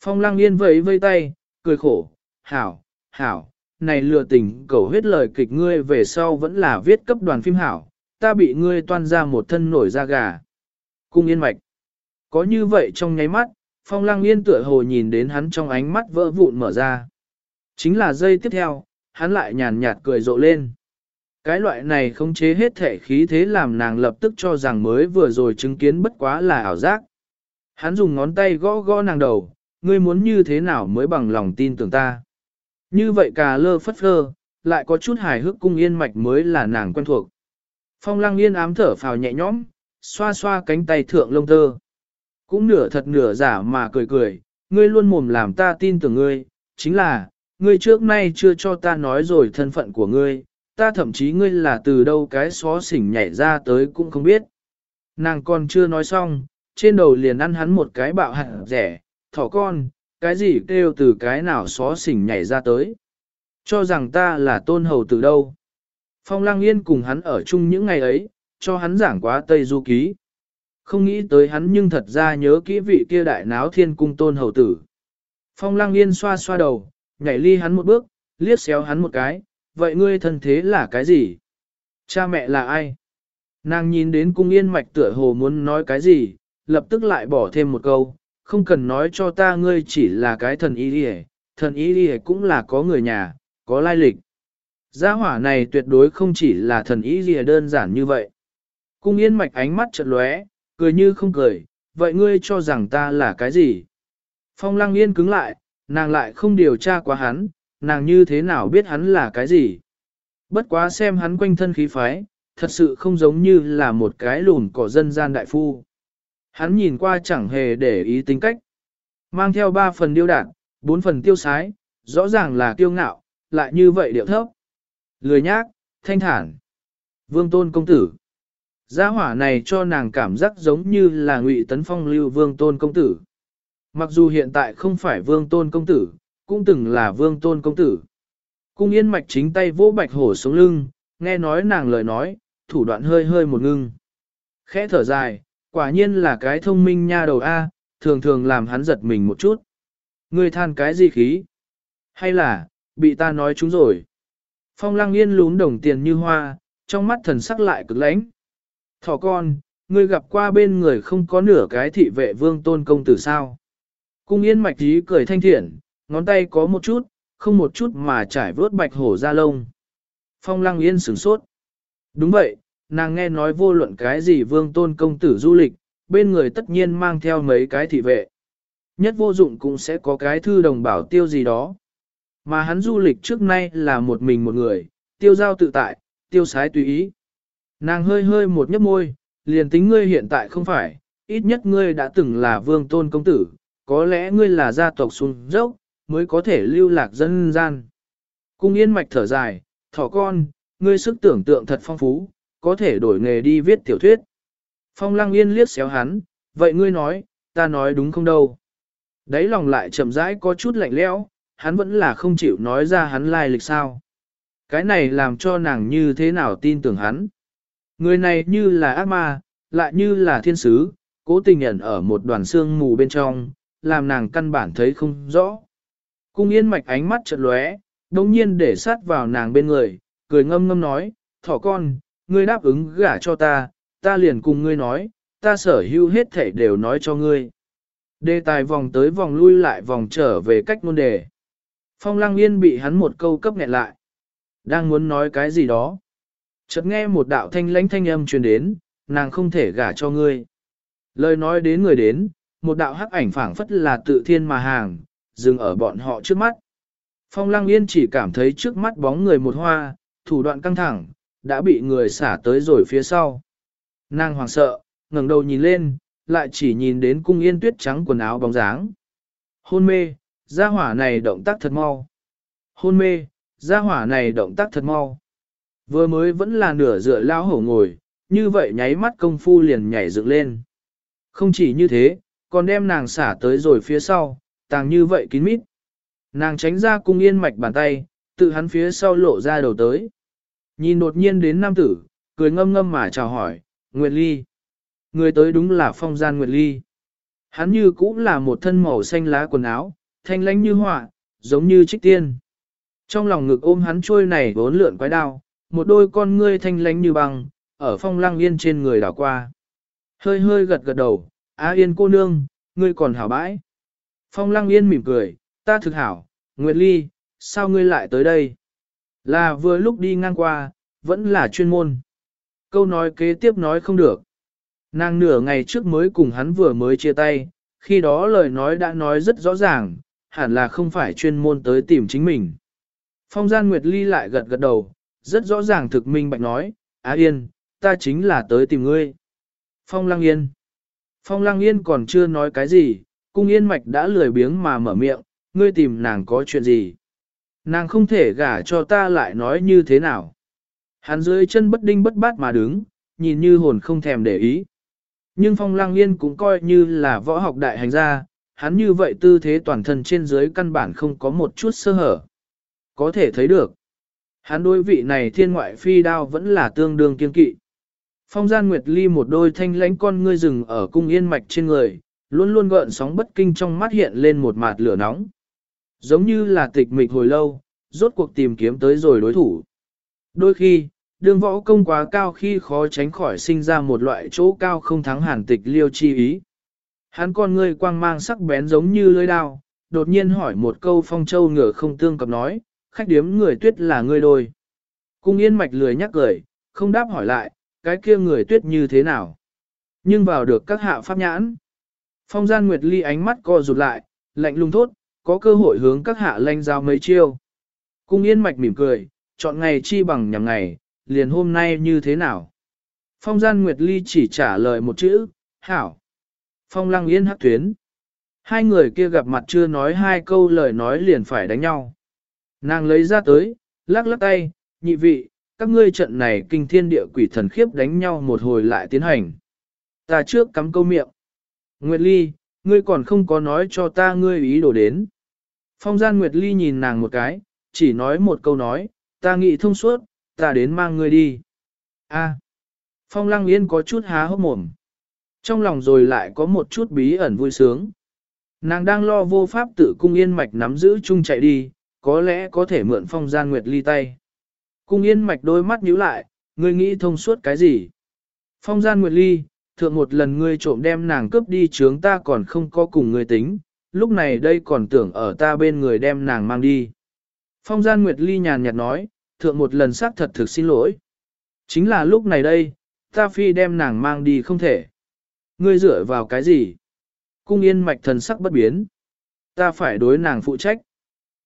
Phong lăng yên vẫy vây tay, cười khổ, hảo, hảo, này lừa tình cầu huyết lời kịch ngươi về sau vẫn là viết cấp đoàn phim hảo, ta bị ngươi toan ra một thân nổi da gà. Cung yên mạch. Có như vậy trong nháy mắt, phong lăng yên tựa hồ nhìn đến hắn trong ánh mắt vỡ vụn mở ra. Chính là giây tiếp theo, hắn lại nhàn nhạt cười rộ lên. Cái loại này không chế hết thể khí thế làm nàng lập tức cho rằng mới vừa rồi chứng kiến bất quá là ảo giác. Hắn dùng ngón tay gõ gõ nàng đầu, ngươi muốn như thế nào mới bằng lòng tin tưởng ta. Như vậy cà lơ phất phơ, lại có chút hài hước cung yên mạch mới là nàng quen thuộc. Phong lăng yên ám thở phào nhẹ nhõm, xoa xoa cánh tay thượng lông tơ. Cũng nửa thật nửa giả mà cười cười, ngươi luôn mồm làm ta tin tưởng ngươi, chính là, ngươi trước nay chưa cho ta nói rồi thân phận của ngươi, ta thậm chí ngươi là từ đâu cái xó xỉnh nhảy ra tới cũng không biết. Nàng còn chưa nói xong, trên đầu liền ăn hắn một cái bạo hạt rẻ, thỏ con, cái gì kêu từ cái nào xó xỉnh nhảy ra tới. Cho rằng ta là tôn hầu từ đâu. Phong Lang Yên cùng hắn ở chung những ngày ấy, cho hắn giảng quá Tây Du Ký. Không nghĩ tới hắn nhưng thật ra nhớ kỹ vị kia đại náo thiên cung tôn hầu tử. Phong Lang Yên xoa xoa đầu, nhảy ly hắn một bước, liếc xéo hắn một cái, vậy ngươi thân thế là cái gì? Cha mẹ là ai? Nàng nhìn đến cung yên mạch tựa hồ muốn nói cái gì, lập tức lại bỏ thêm một câu, không cần nói cho ta ngươi chỉ là cái thần y đi thần y đi cũng là có người nhà, có lai lịch. Gia hỏa này tuyệt đối không chỉ là thần y gì đơn giản như vậy. Cung yên mạch ánh mắt chợt lóe, cười như không cười, vậy ngươi cho rằng ta là cái gì? Phong lăng yên cứng lại, nàng lại không điều tra quá hắn, nàng như thế nào biết hắn là cái gì? Bất quá xem hắn quanh thân khí phái, thật sự không giống như là một cái lùn cỏ dân gian đại phu. Hắn nhìn qua chẳng hề để ý tính cách. Mang theo ba phần điêu đạn, bốn phần tiêu sái, rõ ràng là kiêu ngạo, lại như vậy điệu thấp. Lười nhác, thanh thản. Vương tôn công tử. Gia hỏa này cho nàng cảm giác giống như là ngụy tấn phong lưu vương tôn công tử. Mặc dù hiện tại không phải vương tôn công tử, cũng từng là vương tôn công tử. Cung yên mạch chính tay vỗ bạch hổ xuống lưng, nghe nói nàng lời nói, thủ đoạn hơi hơi một ngưng. Khẽ thở dài, quả nhiên là cái thông minh nha đầu A, thường thường làm hắn giật mình một chút. Ngươi than cái gì khí? Hay là, bị ta nói chúng rồi? Phong lăng yên lún đồng tiền như hoa, trong mắt thần sắc lại cực lãnh. Thỏ con, ngươi gặp qua bên người không có nửa cái thị vệ vương tôn công tử sao? Cung yên mạch tí cười thanh thiện, ngón tay có một chút, không một chút mà trải vớt bạch hổ ra lông. Phong lăng yên sửng sốt. Đúng vậy, nàng nghe nói vô luận cái gì vương tôn công tử du lịch, bên người tất nhiên mang theo mấy cái thị vệ. Nhất vô dụng cũng sẽ có cái thư đồng bảo tiêu gì đó. Mà hắn du lịch trước nay là một mình một người, tiêu giao tự tại, tiêu sái tùy ý. Nàng hơi hơi một nhấp môi, liền tính ngươi hiện tại không phải, ít nhất ngươi đã từng là vương tôn công tử, có lẽ ngươi là gia tộc xuống dốc, mới có thể lưu lạc dân gian. Cung yên mạch thở dài, thỏ con, ngươi sức tưởng tượng thật phong phú, có thể đổi nghề đi viết tiểu thuyết. Phong lăng yên liếc xéo hắn, vậy ngươi nói, ta nói đúng không đâu. Đấy lòng lại chậm rãi có chút lạnh lẽo, hắn vẫn là không chịu nói ra hắn lai lịch sao. Cái này làm cho nàng như thế nào tin tưởng hắn. Người này như là ác ma, lại như là thiên sứ, cố tình nhận ở một đoàn xương mù bên trong, làm nàng căn bản thấy không rõ. Cung yên mạch ánh mắt chợt lóe, đồng nhiên để sát vào nàng bên người, cười ngâm ngâm nói, thỏ con, ngươi đáp ứng gả cho ta, ta liền cùng ngươi nói, ta sở hữu hết thể đều nói cho ngươi. Đề tài vòng tới vòng lui lại vòng trở về cách ngôn đề. Phong lăng yên bị hắn một câu cấp nghẹn lại. Đang muốn nói cái gì đó. Chợt nghe một đạo thanh lãnh thanh âm truyền đến, nàng không thể gả cho ngươi. Lời nói đến người đến, một đạo hắc ảnh phảng phất là tự thiên mà hàng, dừng ở bọn họ trước mắt. Phong lăng yên chỉ cảm thấy trước mắt bóng người một hoa, thủ đoạn căng thẳng, đã bị người xả tới rồi phía sau. Nàng hoàng sợ, ngẩng đầu nhìn lên, lại chỉ nhìn đến cung yên tuyết trắng quần áo bóng dáng. Hôn mê, gia hỏa này động tác thật mau. Hôn mê, gia hỏa này động tác thật mau. Vừa mới vẫn là nửa dựa lao hổ ngồi, như vậy nháy mắt công phu liền nhảy dựng lên. Không chỉ như thế, còn đem nàng xả tới rồi phía sau, tàng như vậy kín mít. Nàng tránh ra cung yên mạch bàn tay, tự hắn phía sau lộ ra đầu tới. Nhìn đột nhiên đến nam tử, cười ngâm ngâm mà chào hỏi, Nguyệt Ly. Người tới đúng là phong gian Nguyệt Ly. Hắn như cũng là một thân màu xanh lá quần áo, thanh lãnh như họa, giống như trích tiên. Trong lòng ngực ôm hắn trôi này vốn lượn quái đao, một đôi con ngươi thanh lãnh như băng, ở phong lăng yên trên người đảo qua. Hơi hơi gật gật đầu, á yên cô nương, ngươi còn hảo bãi. Phong lăng yên mỉm cười, ta thực hảo, Nguyệt Ly, sao ngươi lại tới đây? Là vừa lúc đi ngang qua, vẫn là chuyên môn. Câu nói kế tiếp nói không được. Nàng nửa ngày trước mới cùng hắn vừa mới chia tay, khi đó lời nói đã nói rất rõ ràng, hẳn là không phải chuyên môn tới tìm chính mình. Phong gian Nguyệt Ly lại gật gật đầu, rất rõ ràng thực minh bạch nói, Á Yên, ta chính là tới tìm ngươi. Phong Lăng Yên. Phong Lăng Yên còn chưa nói cái gì, cung Yên Mạch đã lười biếng mà mở miệng, ngươi tìm nàng có chuyện gì. Nàng không thể gả cho ta lại nói như thế nào. Hắn dưới chân bất đinh bất bát mà đứng, nhìn như hồn không thèm để ý. Nhưng Phong Lang Yên cũng coi như là võ học đại hành gia, hắn như vậy tư thế toàn thân trên dưới căn bản không có một chút sơ hở. Có thể thấy được. Hắn đối vị này thiên ngoại phi đao vẫn là tương đương kiên kỵ. Phong gian Nguyệt Ly một đôi thanh lãnh con ngươi rừng ở cung yên mạch trên người, luôn luôn gợn sóng bất kinh trong mắt hiện lên một mạt lửa nóng. Giống như là tịch mịch hồi lâu, rốt cuộc tìm kiếm tới rồi đối thủ. Đôi khi, đường võ công quá cao khi khó tránh khỏi sinh ra một loại chỗ cao không thắng hàn tịch liêu chi ý. Hắn con ngươi quang mang sắc bén giống như lưỡi đao, đột nhiên hỏi một câu phong châu ngửa không tương cập nói, khách điếm người tuyết là người đôi. Cung yên mạch lười nhắc cười, không đáp hỏi lại, cái kia người tuyết như thế nào. Nhưng vào được các hạ pháp nhãn. Phong gian nguyệt ly ánh mắt co rụt lại, lạnh lùng thốt, có cơ hội hướng các hạ lanh giao mấy chiêu. Cung yên mạch mỉm cười, chọn ngày chi bằng nhằm ngày, liền hôm nay như thế nào. Phong gian nguyệt ly chỉ trả lời một chữ, hảo. Phong lăng yên hắc tuyến. Hai người kia gặp mặt chưa nói hai câu lời nói liền phải đánh nhau. Nàng lấy ra tới, lắc lắc tay, nhị vị, các ngươi trận này kinh thiên địa quỷ thần khiếp đánh nhau một hồi lại tiến hành. Ta trước cắm câu miệng. Nguyệt Ly, ngươi còn không có nói cho ta ngươi ý đồ đến. Phong gian Nguyệt Ly nhìn nàng một cái, chỉ nói một câu nói, ta nghĩ thông suốt, ta đến mang ngươi đi. A. Phong Lăng Yên có chút há hốc mồm. Trong lòng rồi lại có một chút bí ẩn vui sướng. Nàng đang lo vô pháp tự cung yên mạch nắm giữ chung chạy đi, có lẽ có thể mượn phong gian nguyệt ly tay. Cung yên mạch đôi mắt nhíu lại, ngươi nghĩ thông suốt cái gì? Phong gian nguyệt ly, thượng một lần ngươi trộm đem nàng cướp đi chướng ta còn không có cùng ngươi tính, lúc này đây còn tưởng ở ta bên người đem nàng mang đi. Phong gian nguyệt ly nhàn nhạt nói, thượng một lần xác thật thực xin lỗi. Chính là lúc này đây, ta phi đem nàng mang đi không thể. Ngươi dựa vào cái gì? Cung yên mạch thần sắc bất biến. Ta phải đối nàng phụ trách.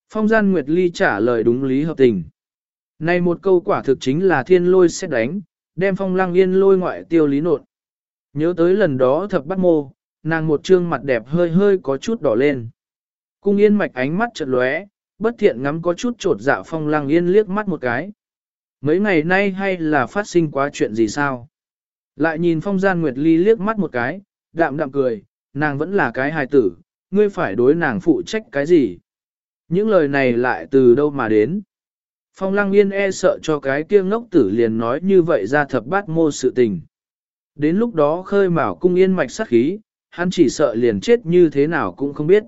Phong gian Nguyệt Ly trả lời đúng lý hợp tình. Này một câu quả thực chính là thiên lôi xét đánh, đem phong lăng yên lôi ngoại tiêu lý nột. Nhớ tới lần đó thập bắt mô, nàng một trương mặt đẹp hơi hơi có chút đỏ lên. Cung yên mạch ánh mắt chợt lóe, bất thiện ngắm có chút trột dạ phong lăng yên liếc mắt một cái. Mấy ngày nay hay là phát sinh quá chuyện gì sao? Lại nhìn phong gian Nguyệt Ly liếc mắt một cái, đạm đạm cười, nàng vẫn là cái hài tử, ngươi phải đối nàng phụ trách cái gì? Những lời này lại từ đâu mà đến? Phong lăng yên e sợ cho cái kia ngốc tử liền nói như vậy ra thập bát mô sự tình. Đến lúc đó khơi mào cung yên mạch sát khí, hắn chỉ sợ liền chết như thế nào cũng không biết.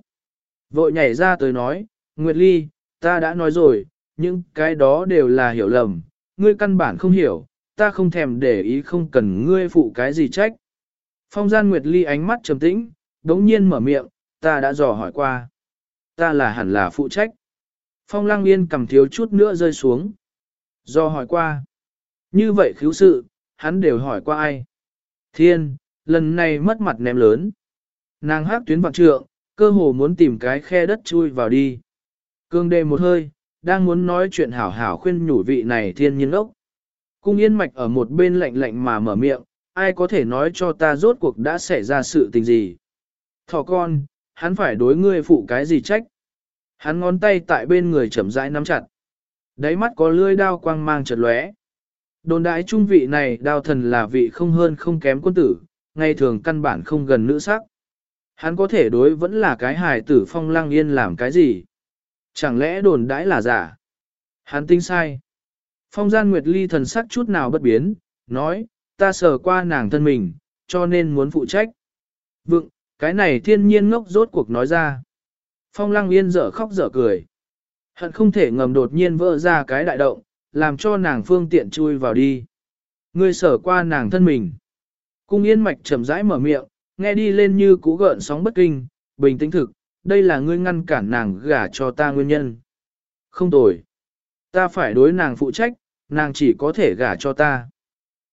Vội nhảy ra tới nói, Nguyệt Ly, ta đã nói rồi, những cái đó đều là hiểu lầm, ngươi căn bản không hiểu, ta không thèm để ý không cần ngươi phụ cái gì trách. Phong gian Nguyệt Ly ánh mắt trầm tĩnh, đống nhiên mở miệng, ta đã dò hỏi qua. Ta là hẳn là phụ trách. Phong lang Yên cầm thiếu chút nữa rơi xuống. Do hỏi qua. Như vậy khiếu sự, hắn đều hỏi qua ai. Thiên, lần này mất mặt ném lớn. Nàng hát tuyến vạn trượng, cơ hồ muốn tìm cái khe đất chui vào đi. Cương đề một hơi, đang muốn nói chuyện hảo hảo khuyên nhủ vị này thiên nhiên ốc. Cung yên mạch ở một bên lạnh lạnh mà mở miệng, ai có thể nói cho ta rốt cuộc đã xảy ra sự tình gì. Thỏ con, hắn phải đối ngươi phụ cái gì trách. Hắn ngón tay tại bên người chậm rãi nắm chặt. Đáy mắt có lưỡi đao quang mang chật lóe. Đồn đại trung vị này đao thần là vị không hơn không kém quân tử, ngày thường căn bản không gần nữ sắc. Hắn có thể đối vẫn là cái hài tử phong lăng yên làm cái gì? Chẳng lẽ đồn đãi là giả? Hắn tinh sai. Phong gian Nguyệt Ly thần sắc chút nào bất biến, nói, ta sờ qua nàng thân mình, cho nên muốn phụ trách. Vựng, cái này thiên nhiên ngốc rốt cuộc nói ra. Phong lăng yên dở khóc dở cười. Hận không thể ngầm đột nhiên vỡ ra cái đại động, làm cho nàng phương tiện chui vào đi. Ngươi sở qua nàng thân mình. Cung yên mạch chậm rãi mở miệng, nghe đi lên như cú gợn sóng bất kinh, bình tĩnh thực, đây là ngươi ngăn cản nàng gả cho ta nguyên nhân. Không tồi. Ta phải đối nàng phụ trách, nàng chỉ có thể gả cho ta.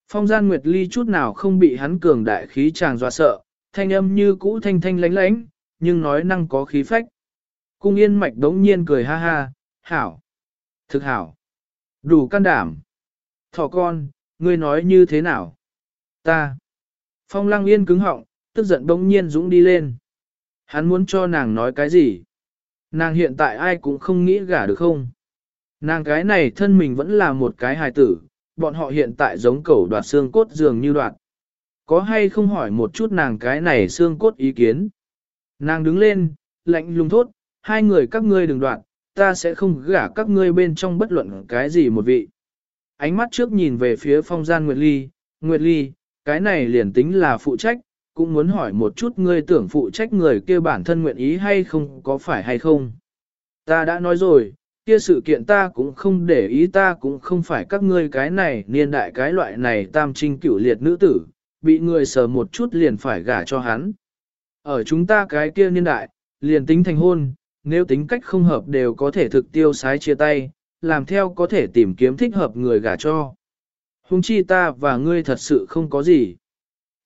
Phong gian Nguyệt Ly chút nào không bị hắn cường đại khí chàng dọa sợ, thanh âm như cũ thanh thanh lánh lánh, nhưng nói năng có khí phách. Cung yên mạch đống nhiên cười ha ha, hảo, thực hảo, đủ can đảm. Thỏ con, ngươi nói như thế nào? Ta. Phong lăng yên cứng họng, tức giận bỗng nhiên dũng đi lên. Hắn muốn cho nàng nói cái gì? Nàng hiện tại ai cũng không nghĩ gả được không? Nàng cái này thân mình vẫn là một cái hài tử, bọn họ hiện tại giống cẩu đoạt xương cốt dường như đoạt. Có hay không hỏi một chút nàng cái này xương cốt ý kiến? Nàng đứng lên, lạnh lùng thốt, hai người các ngươi đừng đoạt, ta sẽ không gả các ngươi bên trong bất luận cái gì một vị. Ánh mắt trước nhìn về phía phong gian Nguyệt Ly, Nguyệt Ly, cái này liền tính là phụ trách, cũng muốn hỏi một chút ngươi tưởng phụ trách người kia bản thân nguyện ý hay không có phải hay không. Ta đã nói rồi, kia sự kiện ta cũng không để ý ta cũng không phải các ngươi cái này niên đại cái loại này tam trinh cửu liệt nữ tử, bị người sờ một chút liền phải gả cho hắn. Ở chúng ta cái kia niên đại, liền tính thành hôn, nếu tính cách không hợp đều có thể thực tiêu sái chia tay, làm theo có thể tìm kiếm thích hợp người gả cho. Hùng chi ta và ngươi thật sự không có gì.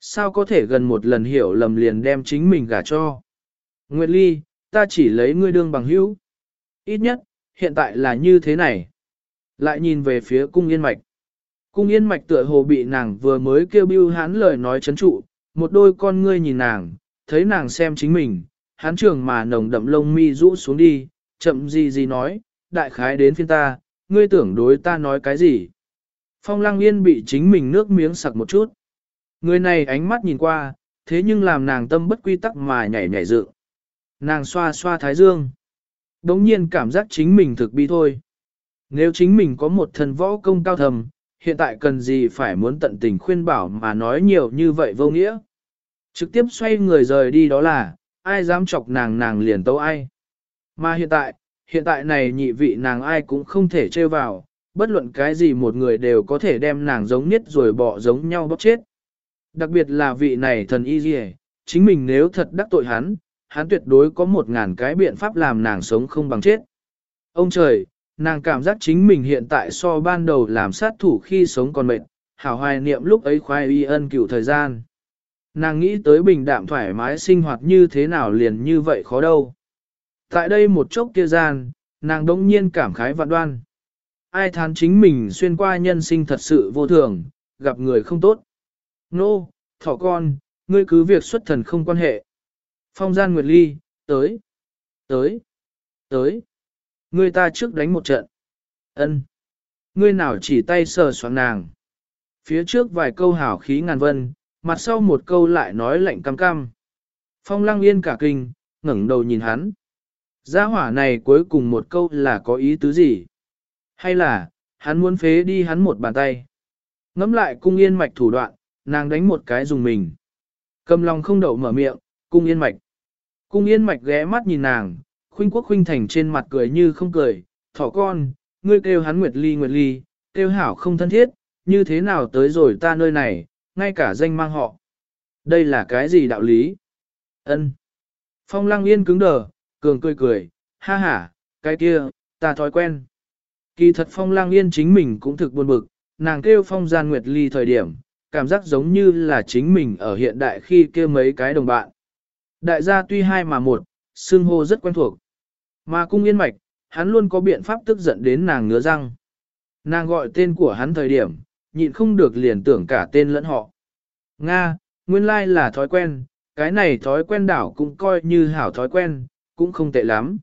Sao có thể gần một lần hiểu lầm liền đem chính mình gả cho? Nguyệt Ly, ta chỉ lấy ngươi đương bằng hữu. Ít nhất, hiện tại là như thế này. Lại nhìn về phía cung yên mạch. Cung yên mạch tựa hồ bị nàng vừa mới kêu bưu hán lời nói chấn trụ, một đôi con ngươi nhìn nàng, thấy nàng xem chính mình, hán trường mà nồng đậm lông mi rũ xuống đi, chậm gì gì nói, đại khái đến phiên ta, ngươi tưởng đối ta nói cái gì. Phong lăng yên bị chính mình nước miếng sặc một chút. Người này ánh mắt nhìn qua, thế nhưng làm nàng tâm bất quy tắc mà nhảy nhảy dự. Nàng xoa xoa thái dương. Đống nhiên cảm giác chính mình thực bi thôi. Nếu chính mình có một thần võ công cao thầm, hiện tại cần gì phải muốn tận tình khuyên bảo mà nói nhiều như vậy vô nghĩa. Trực tiếp xoay người rời đi đó là, ai dám chọc nàng nàng liền tấu ai. Mà hiện tại, hiện tại này nhị vị nàng ai cũng không thể trêu vào, bất luận cái gì một người đều có thể đem nàng giống nhất rồi bỏ giống nhau bóc chết. Đặc biệt là vị này thần y dì chính mình nếu thật đắc tội hắn, hắn tuyệt đối có một ngàn cái biện pháp làm nàng sống không bằng chết. Ông trời, nàng cảm giác chính mình hiện tại so ban đầu làm sát thủ khi sống còn mệt, hảo hoài niệm lúc ấy khoai y ân cựu thời gian. Nàng nghĩ tới bình đạm thoải mái sinh hoạt như thế nào liền như vậy khó đâu. Tại đây một chốc kia gian, nàng đống nhiên cảm khái vạn đoan. Ai thán chính mình xuyên qua nhân sinh thật sự vô thường, gặp người không tốt. Nô, no, thỏ con, ngươi cứ việc xuất thần không quan hệ. Phong gian Nguyệt Ly, tới, tới, tới. Ngươi ta trước đánh một trận. ân Ngươi nào chỉ tay sờ soạn nàng. Phía trước vài câu hảo khí ngàn vân, mặt sau một câu lại nói lạnh cam cam. Phong lăng yên cả kinh, ngẩng đầu nhìn hắn. Gia hỏa này cuối cùng một câu là có ý tứ gì? Hay là, hắn muốn phế đi hắn một bàn tay? Ngắm lại cung yên mạch thủ đoạn, nàng đánh một cái dùng mình. Cầm lòng không đậu mở miệng, cung yên mạch. Cung yên mạch ghé mắt nhìn nàng, khuynh quốc khuynh thành trên mặt cười như không cười, thỏ con, ngươi kêu hắn nguyệt ly nguyệt ly, kêu hảo không thân thiết, như thế nào tới rồi ta nơi này, ngay cả danh mang họ. Đây là cái gì đạo lý? Ân. Phong lăng yên cứng đờ, cường cười cười, ha ha, cái kia, ta thói quen. Kỳ thật phong lăng yên chính mình cũng thực buồn bực, nàng kêu phong gian nguyệt ly thời điểm, cảm giác giống như là chính mình ở hiện đại khi kêu mấy cái đồng bạn. Đại gia tuy hai mà một, xương hô rất quen thuộc. Mà cung yên mạch, hắn luôn có biện pháp tức giận đến nàng ngứa răng. Nàng gọi tên của hắn thời điểm, nhịn không được liền tưởng cả tên lẫn họ. Nga, nguyên lai là thói quen, cái này thói quen đảo cũng coi như hảo thói quen, cũng không tệ lắm.